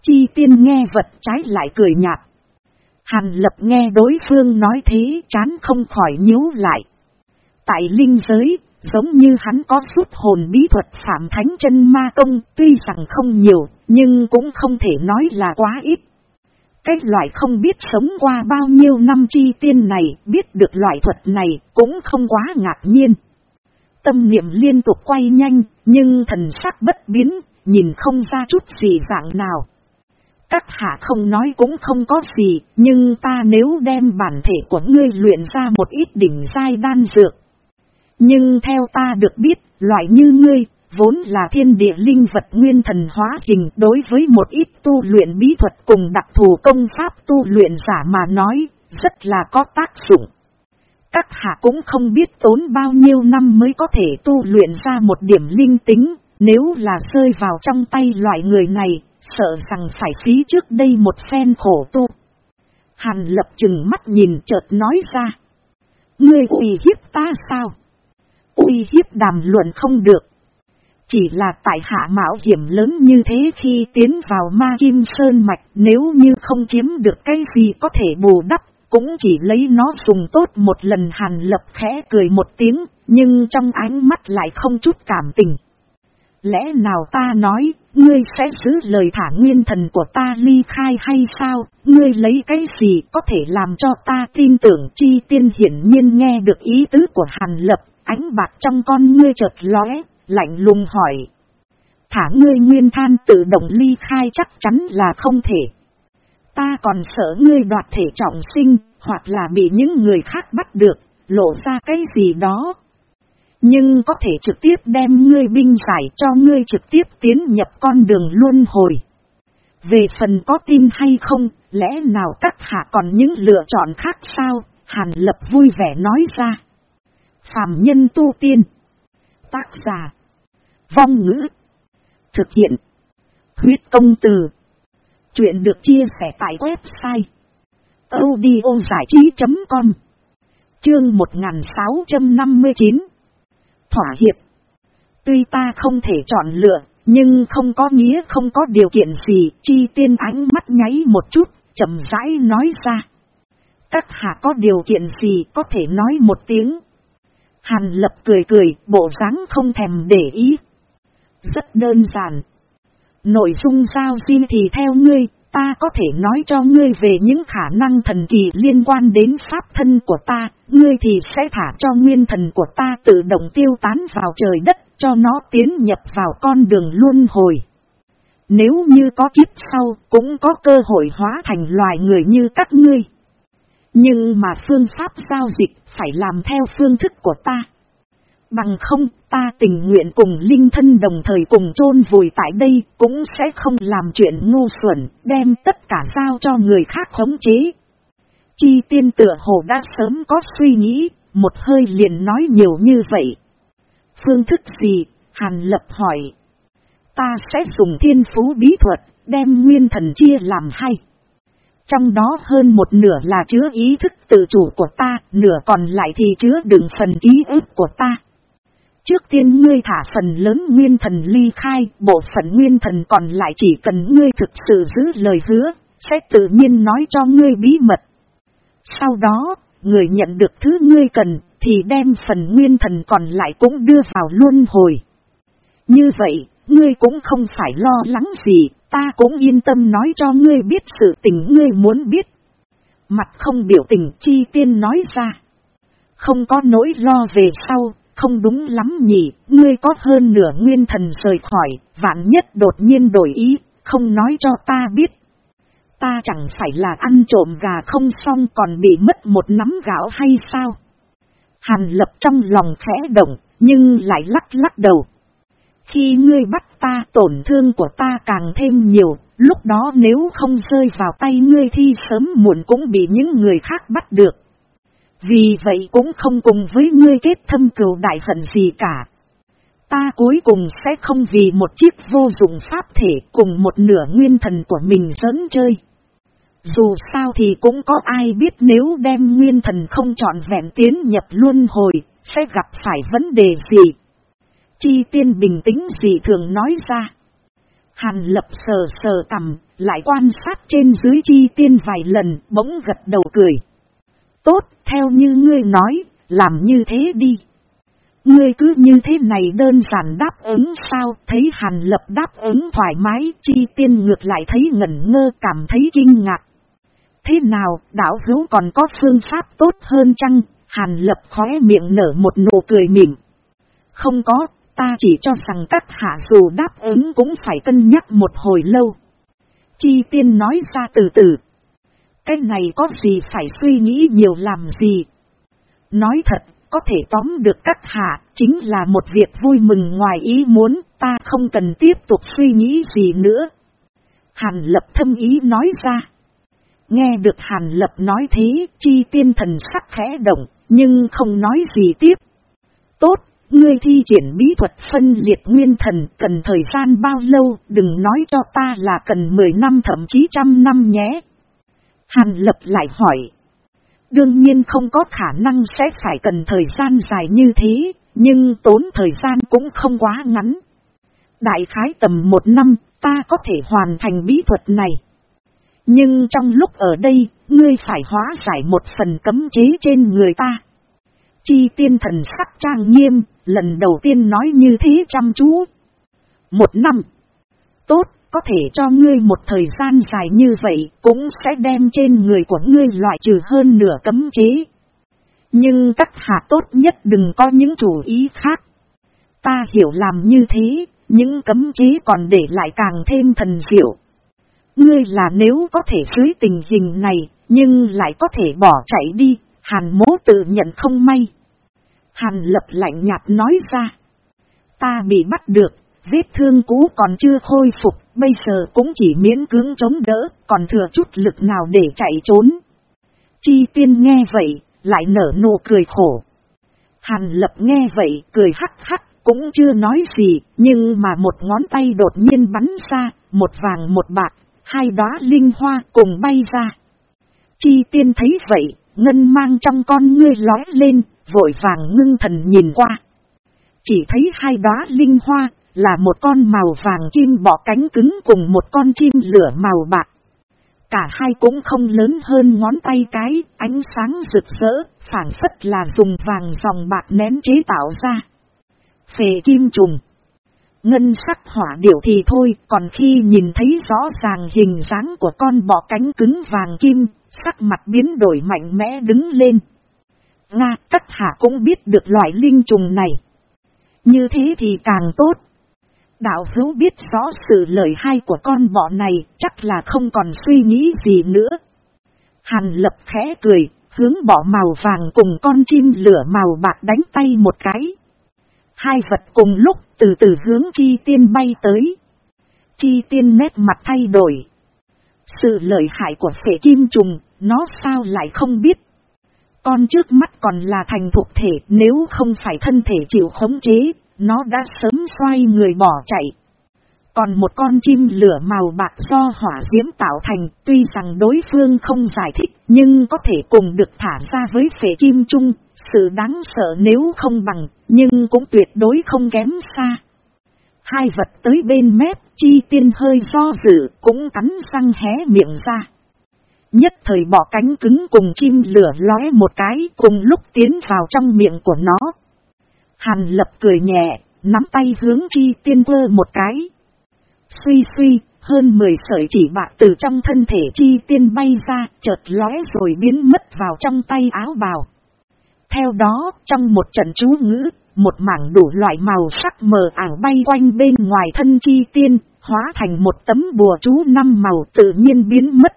Chi tiên nghe vật trái lại cười nhạt. Hàn lập nghe đối phương nói thế chán không khỏi nhíu lại. Tại linh giới, giống như hắn có suốt hồn bí thuật phạm thánh chân ma công tuy rằng không nhiều, nhưng cũng không thể nói là quá ít. Cái loại không biết sống qua bao nhiêu năm chi tiên này, biết được loại thuật này, cũng không quá ngạc nhiên. Tâm niệm liên tục quay nhanh, nhưng thần sắc bất biến, nhìn không ra chút gì dạng nào. Các hạ không nói cũng không có gì, nhưng ta nếu đem bản thể của ngươi luyện ra một ít đỉnh dai đan dược. Nhưng theo ta được biết, loại như ngươi, vốn là thiên địa linh vật nguyên thần hóa hình đối với một ít tu luyện bí thuật cùng đặc thù công pháp tu luyện giả mà nói, rất là có tác dụng. Các hạ cũng không biết tốn bao nhiêu năm mới có thể tu luyện ra một điểm linh tính, nếu là rơi vào trong tay loại người này, sợ rằng phải phí trước đây một phen khổ tu. Hàn lập chừng mắt nhìn chợt nói ra. Ngươi uy hiếp ta sao? Uy hiếp đàm luận không được. Chỉ là tại hạ mạo hiểm lớn như thế khi tiến vào ma kim sơn mạch nếu như không chiếm được cái gì có thể bù đắp, cũng chỉ lấy nó dùng tốt một lần hàn lập khẽ cười một tiếng, nhưng trong ánh mắt lại không chút cảm tình. Lẽ nào ta nói, ngươi sẽ giữ lời thả nguyên thần của ta ly khai hay sao, ngươi lấy cái gì có thể làm cho ta tin tưởng chi tiên hiển nhiên nghe được ý tứ của hàn lập, ánh bạc trong con ngươi chợt lóe, lạnh lùng hỏi. Thả ngươi nguyên than tự động ly khai chắc chắn là không thể. Ta còn sợ ngươi đoạt thể trọng sinh, hoặc là bị những người khác bắt được, lộ ra cái gì đó. Nhưng có thể trực tiếp đem ngươi binh giải cho ngươi trực tiếp tiến nhập con đường luân hồi. Về phần có tin hay không, lẽ nào các hạ còn những lựa chọn khác sao? Hàn lập vui vẻ nói ra. Phạm nhân tu tiên. Tác giả. Vong ngữ. Thực hiện. Huyết công từ. Chuyện được chia sẻ tại website. audiozảichí.com Chương 1659 Thỏa hiệp Tuy ta không thể chọn lựa, nhưng không có nghĩa không có điều kiện gì, chi tiên ánh mắt nháy một chút, chậm rãi nói ra. Các hạ có điều kiện gì có thể nói một tiếng. Hàn lập cười cười, bộ dáng không thèm để ý. Rất đơn giản. Nội dung giao xin thì theo ngươi, ta có thể nói cho ngươi về những khả năng thần kỳ liên quan đến pháp thân của ta, ngươi thì sẽ thả cho nguyên thần của ta tự động tiêu tán vào trời đất, cho nó tiến nhập vào con đường luân hồi. Nếu như có kiếp sau, cũng có cơ hội hóa thành loài người như các ngươi. Nhưng mà phương pháp giao dịch phải làm theo phương thức của ta. Bằng không, ta tình nguyện cùng linh thân đồng thời cùng chôn vùi tại đây, cũng sẽ không làm chuyện ngu xuẩn, đem tất cả giao cho người khác khống chế. Chi tiên tựa hồ đã sớm có suy nghĩ, một hơi liền nói nhiều như vậy. Phương thức gì? Hàn lập hỏi. Ta sẽ dùng thiên phú bí thuật, đem nguyên thần chia làm hai. Trong đó hơn một nửa là chứa ý thức tự chủ của ta, nửa còn lại thì chứa đựng phần ký ức của ta. Trước tiên ngươi thả phần lớn nguyên thần ly khai, bộ phận nguyên thần còn lại chỉ cần ngươi thực sự giữ lời hứa, sẽ tự nhiên nói cho ngươi bí mật. Sau đó, người nhận được thứ ngươi cần, thì đem phần nguyên thần còn lại cũng đưa vào luân hồi. Như vậy, ngươi cũng không phải lo lắng gì, ta cũng yên tâm nói cho ngươi biết sự tình ngươi muốn biết. Mặt không biểu tình chi tiên nói ra. Không có nỗi lo về sau, không đúng lắm nhỉ, ngươi có hơn nửa nguyên thần rời khỏi, vạn nhất đột nhiên đổi ý, không nói cho ta biết. Ta chẳng phải là ăn trộm gà không xong còn bị mất một nắm gạo hay sao? Hàn lập trong lòng khẽ động, nhưng lại lắc lắc đầu. Khi ngươi bắt ta tổn thương của ta càng thêm nhiều, lúc đó nếu không rơi vào tay ngươi thì sớm muộn cũng bị những người khác bắt được. Vì vậy cũng không cùng với ngươi kết thâm cừu đại hận gì cả. Ta cuối cùng sẽ không vì một chiếc vô dụng pháp thể cùng một nửa nguyên thần của mình dẫn chơi. Dù sao thì cũng có ai biết nếu đem nguyên thần không trọn vẹn tiến nhập luân hồi, sẽ gặp phải vấn đề gì. Chi tiên bình tĩnh gì thường nói ra. Hàn lập sờ sờ tầm, lại quan sát trên dưới chi tiên vài lần, bỗng gật đầu cười. Tốt, theo như ngươi nói, làm như thế đi. Ngươi cứ như thế này đơn giản đáp ứng sao, thấy hàn lập đáp ứng thoải mái, chi tiên ngược lại thấy ngẩn ngơ cảm thấy kinh ngạc. Thế nào, đảo hữu còn có phương pháp tốt hơn chăng? Hàn lập khóe miệng nở một nụ cười mỉm. Không có, ta chỉ cho rằng các hạ dù đáp ứng cũng phải cân nhắc một hồi lâu. Chi tiên nói ra từ từ. Cái này có gì phải suy nghĩ nhiều làm gì? Nói thật, có thể tóm được các hạ, chính là một việc vui mừng ngoài ý muốn, ta không cần tiếp tục suy nghĩ gì nữa. Hàn lập thâm ý nói ra. Nghe được Hàn Lập nói thế, chi tiên thần sắc khẽ động, nhưng không nói gì tiếp. Tốt, ngươi thi triển bí thuật phân liệt nguyên thần cần thời gian bao lâu, đừng nói cho ta là cần 10 năm thậm chí trăm năm nhé. Hàn Lập lại hỏi. Đương nhiên không có khả năng sẽ phải cần thời gian dài như thế, nhưng tốn thời gian cũng không quá ngắn. Đại khái tầm một năm, ta có thể hoàn thành bí thuật này. Nhưng trong lúc ở đây, ngươi phải hóa giải một phần cấm chế trên người ta. Chi tiên thần sắc trang nghiêm, lần đầu tiên nói như thế chăm chú. Một năm. Có thể cho ngươi một thời gian dài như vậy, cũng sẽ đem trên người của ngươi loại trừ hơn nửa cấm chế. Nhưng các hạ tốt nhất đừng có những chủ ý khác. Ta hiểu làm như thế, những cấm chế còn để lại càng thêm thần diệu. Ngươi là nếu có thể dưới tình hình này, nhưng lại có thể bỏ chạy đi, hàn mố tự nhận không may. Hàn lập lạnh nhạt nói ra. Ta bị bắt được, vết thương cũ còn chưa khôi phục, bây giờ cũng chỉ miễn cưỡng chống đỡ, còn thừa chút lực nào để chạy trốn. Chi tiên nghe vậy, lại nở nụ cười khổ. Hàn lập nghe vậy, cười hắc hắc, cũng chưa nói gì, nhưng mà một ngón tay đột nhiên bắn ra, một vàng một bạc, hai đóa linh hoa cùng bay ra. Chi tiên thấy vậy, ngân mang trong con ngươi lói lên, vội vàng ngưng thần nhìn qua. Chỉ thấy hai đóa linh hoa, là một con màu vàng chim bỏ cánh cứng cùng một con chim lửa màu bạc. Cả hai cũng không lớn hơn ngón tay cái, ánh sáng rực rỡ, phản phất là dùng vàng dòng bạc nén chế tạo ra. Phề kim trùng. Ngân sắc hỏa điệu thì thôi, còn khi nhìn thấy rõ ràng hình dáng của con bọ cánh cứng vàng kim, sắc mặt biến đổi mạnh mẽ đứng lên. Nga, tất hạ cũng biết được loại linh trùng này. Như thế thì càng tốt. Đạo hữu biết rõ sự lời hay của con bọ này, chắc là không còn suy nghĩ gì nữa. Hàn lập khẽ cười, hướng bọ màu vàng cùng con chim lửa màu bạc đánh tay một cái. Hai vật cùng lúc từ từ hướng chi tiên bay tới. Chi tiên nét mặt thay đổi. Sự lợi hại của phệ kim trùng, nó sao lại không biết. Con trước mắt còn là thành thuộc thể nếu không phải thân thể chịu khống chế, nó đã sớm xoay người bỏ chạy. Còn một con chim lửa màu bạc do hỏa diễm tạo thành, tuy rằng đối phương không giải thích, nhưng có thể cùng được thả ra với phệ chim chung, sự đáng sợ nếu không bằng, nhưng cũng tuyệt đối không kém xa. Hai vật tới bên mép, chi tiên hơi do dự, cũng cắn răng hé miệng ra. Nhất thời bỏ cánh cứng cùng chim lửa lóe một cái cùng lúc tiến vào trong miệng của nó. Hàn lập cười nhẹ, nắm tay hướng chi tiên vơ một cái. Suy suy, hơn 10 sợi chỉ bạc từ trong thân thể chi tiên bay ra, chợt lóe rồi biến mất vào trong tay áo bào. Theo đó, trong một trận chú ngữ, một mảng đủ loại màu sắc mờ ảo bay quanh bên ngoài thân chi tiên, hóa thành một tấm bùa chú năm màu tự nhiên biến mất.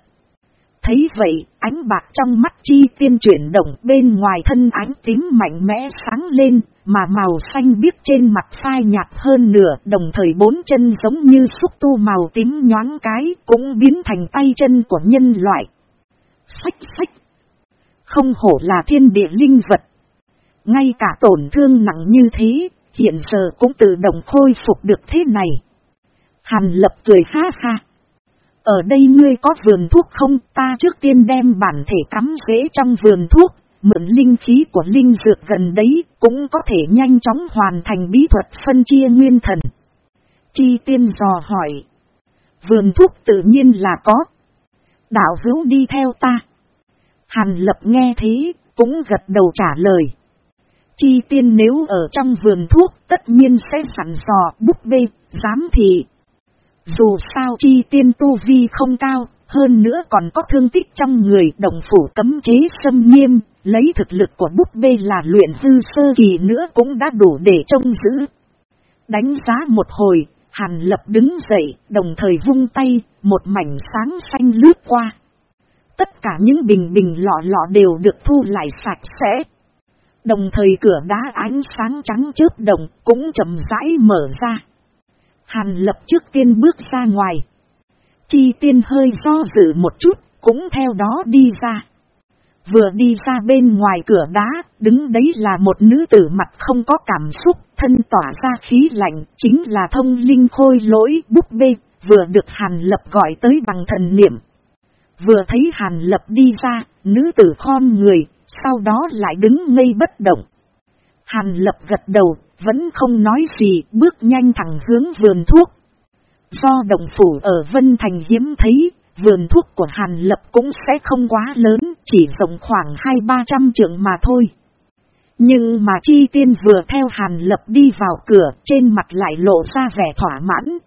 Thấy vậy, ánh bạc trong mắt chi tiên chuyển động bên ngoài thân ánh tím mạnh mẽ sáng lên, mà màu xanh biếc trên mặt phai nhạt hơn nửa, đồng thời bốn chân giống như xúc tu màu tím nhoáng cái, cũng biến thành tay chân của nhân loại. Xách xách! Không hổ là thiên địa linh vật. Ngay cả tổn thương nặng như thế, hiện giờ cũng tự động khôi phục được thế này. Hàn lập cười ha ha. Ở đây ngươi có vườn thuốc không? Ta trước tiên đem bản thể cắm rễ trong vườn thuốc, mượn linh khí của linh dược gần đấy, cũng có thể nhanh chóng hoàn thành bí thuật phân chia nguyên thần. Chi tiên dò hỏi. Vườn thuốc tự nhiên là có. Đạo hữu đi theo ta. Hàn lập nghe thế, cũng gật đầu trả lời. Chi tiên nếu ở trong vườn thuốc tất nhiên sẽ sẵn sò búp bê, giám thị. Dù sao chi tiên tu vi không cao, hơn nữa còn có thương tích trong người đồng phủ cấm chế xâm nghiêm, lấy thực lực của búp bê là luyện dư sơ kỳ nữa cũng đã đủ để trông giữ. Đánh giá một hồi, Hàn Lập đứng dậy, đồng thời vung tay, một mảnh sáng xanh lướt qua. Tất cả những bình bình lọ lọ đều được thu lại sạch sẽ. Đồng thời cửa đá ánh sáng trắng chớp động cũng chậm rãi mở ra. Hàn lập trước tiên bước ra ngoài. Chi tiên hơi do dự một chút, cũng theo đó đi ra. Vừa đi ra bên ngoài cửa đá, đứng đấy là một nữ tử mặt không có cảm xúc, thân tỏa ra khí lạnh, chính là thông linh khôi lỗi búp bê, vừa được Hàn Lập gọi tới bằng thần niệm. Vừa thấy Hàn Lập đi ra, nữ tử khom người, sau đó lại đứng ngây bất động. Hàn Lập gật đầu, vẫn không nói gì, bước nhanh thẳng hướng vườn thuốc. Do đồng phủ ở Vân Thành hiếm thấy, vườn thuốc của Hàn Lập cũng sẽ không quá lớn, chỉ rộng khoảng hai ba trăm trượng mà thôi. Nhưng mà Chi Tiên vừa theo Hàn Lập đi vào cửa, trên mặt lại lộ ra vẻ thỏa mãn.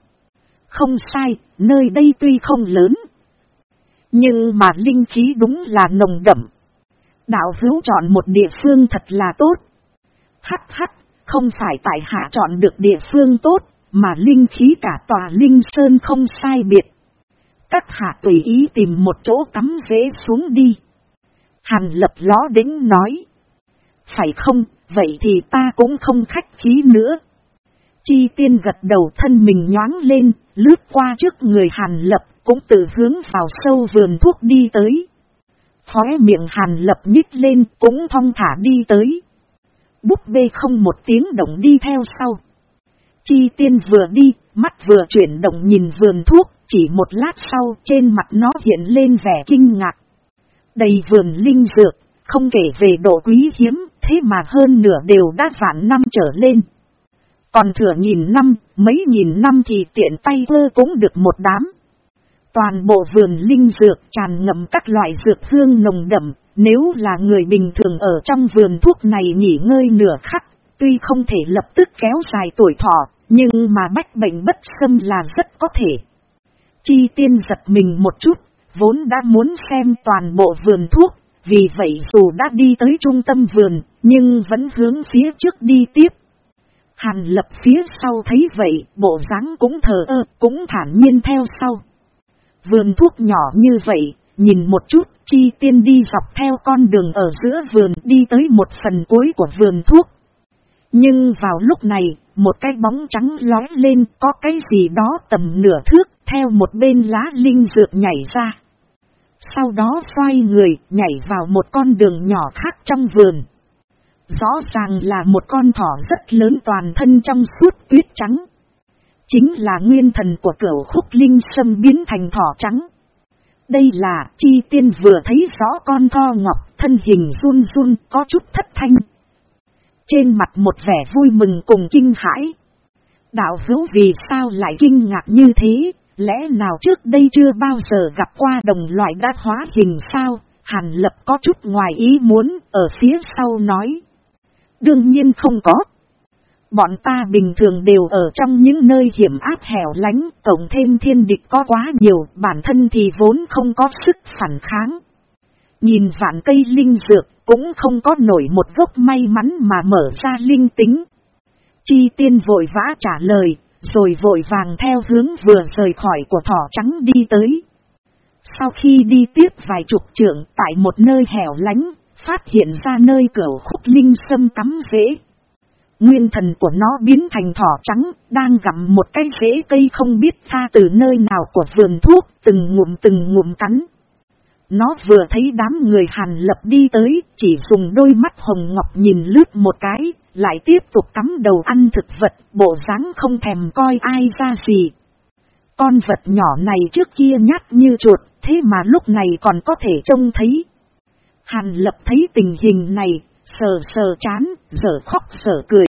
Không sai, nơi đây tuy không lớn, nhưng mà linh khí đúng là nồng đậm. Đạo hữu chọn một địa phương thật là tốt. Hắc hắc, không phải tại hạ chọn được địa phương tốt, mà linh khí cả tòa linh sơn không sai biệt. Các hạ tùy ý tìm một chỗ cắm dễ xuống đi. Hàn lập ló đến nói. Phải không, vậy thì ta cũng không khách khí nữa. Chi tiên gật đầu thân mình nhoáng lên, lướt qua trước người hàn lập, cũng tự hướng vào sâu vườn thuốc đi tới. Khóe miệng hàn lập nhích lên, cũng thong thả đi tới búp bê không một tiếng động đi theo sau. Chi tiên vừa đi, mắt vừa chuyển động nhìn vườn thuốc, chỉ một lát sau trên mặt nó hiện lên vẻ kinh ngạc. Đầy vườn linh dược, không kể về độ quý hiếm, thế mà hơn nửa đều đã vạn năm trở lên. Còn thừa nghìn năm, mấy nghìn năm thì tiện tay ơ cũng được một đám. Toàn bộ vườn linh dược tràn ngậm các loại dược hương nồng đậm, nếu là người bình thường ở trong vườn thuốc này nghỉ ngơi nửa khắc, tuy không thể lập tức kéo dài tuổi thọ, nhưng mà bách bệnh bất xâm là rất có thể. Chi tiên giật mình một chút, vốn đã muốn xem toàn bộ vườn thuốc, vì vậy dù đã đi tới trung tâm vườn, nhưng vẫn hướng phía trước đi tiếp. Hàn lập phía sau thấy vậy, bộ dáng cũng thờ ơ, cũng thản nhiên theo sau. Vườn thuốc nhỏ như vậy, nhìn một chút, chi tiên đi dọc theo con đường ở giữa vườn đi tới một phần cuối của vườn thuốc. Nhưng vào lúc này, một cái bóng trắng lói lên có cái gì đó tầm nửa thước theo một bên lá linh dược nhảy ra. Sau đó xoay người nhảy vào một con đường nhỏ khác trong vườn. Rõ ràng là một con thỏ rất lớn toàn thân trong suốt tuyết trắng. Chính là nguyên thần của cửu khúc linh sâm biến thành thỏ trắng. Đây là chi tiên vừa thấy rõ con tho ngọc, thân hình run run, có chút thất thanh. Trên mặt một vẻ vui mừng cùng kinh hãi. đạo hữu vì sao lại kinh ngạc như thế, lẽ nào trước đây chưa bao giờ gặp qua đồng loại đã hóa hình sao, Hàn Lập có chút ngoài ý muốn, ở phía sau nói. Đương nhiên không có. Bọn ta bình thường đều ở trong những nơi hiểm áp hẻo lánh, tổng thêm thiên địch có quá nhiều, bản thân thì vốn không có sức phản kháng. Nhìn vạn cây linh dược, cũng không có nổi một gốc may mắn mà mở ra linh tính. Chi tiên vội vã trả lời, rồi vội vàng theo hướng vừa rời khỏi của thỏ trắng đi tới. Sau khi đi tiếp vài chục trượng tại một nơi hẻo lánh, phát hiện ra nơi cửa khúc linh sâm cắm rễ. Nguyên thần của nó biến thành thỏ trắng, đang gặm một cái rễ cây không biết tha từ nơi nào của vườn thuốc, từng ngụm từng ngụm cắn. Nó vừa thấy đám người hàn lập đi tới, chỉ dùng đôi mắt hồng ngọc nhìn lướt một cái, lại tiếp tục cắm đầu ăn thực vật, bộ dáng không thèm coi ai ra gì. Con vật nhỏ này trước kia nhát như chuột, thế mà lúc này còn có thể trông thấy. Hàn lập thấy tình hình này, sờ sờ chán, giờ khóc giờ cười.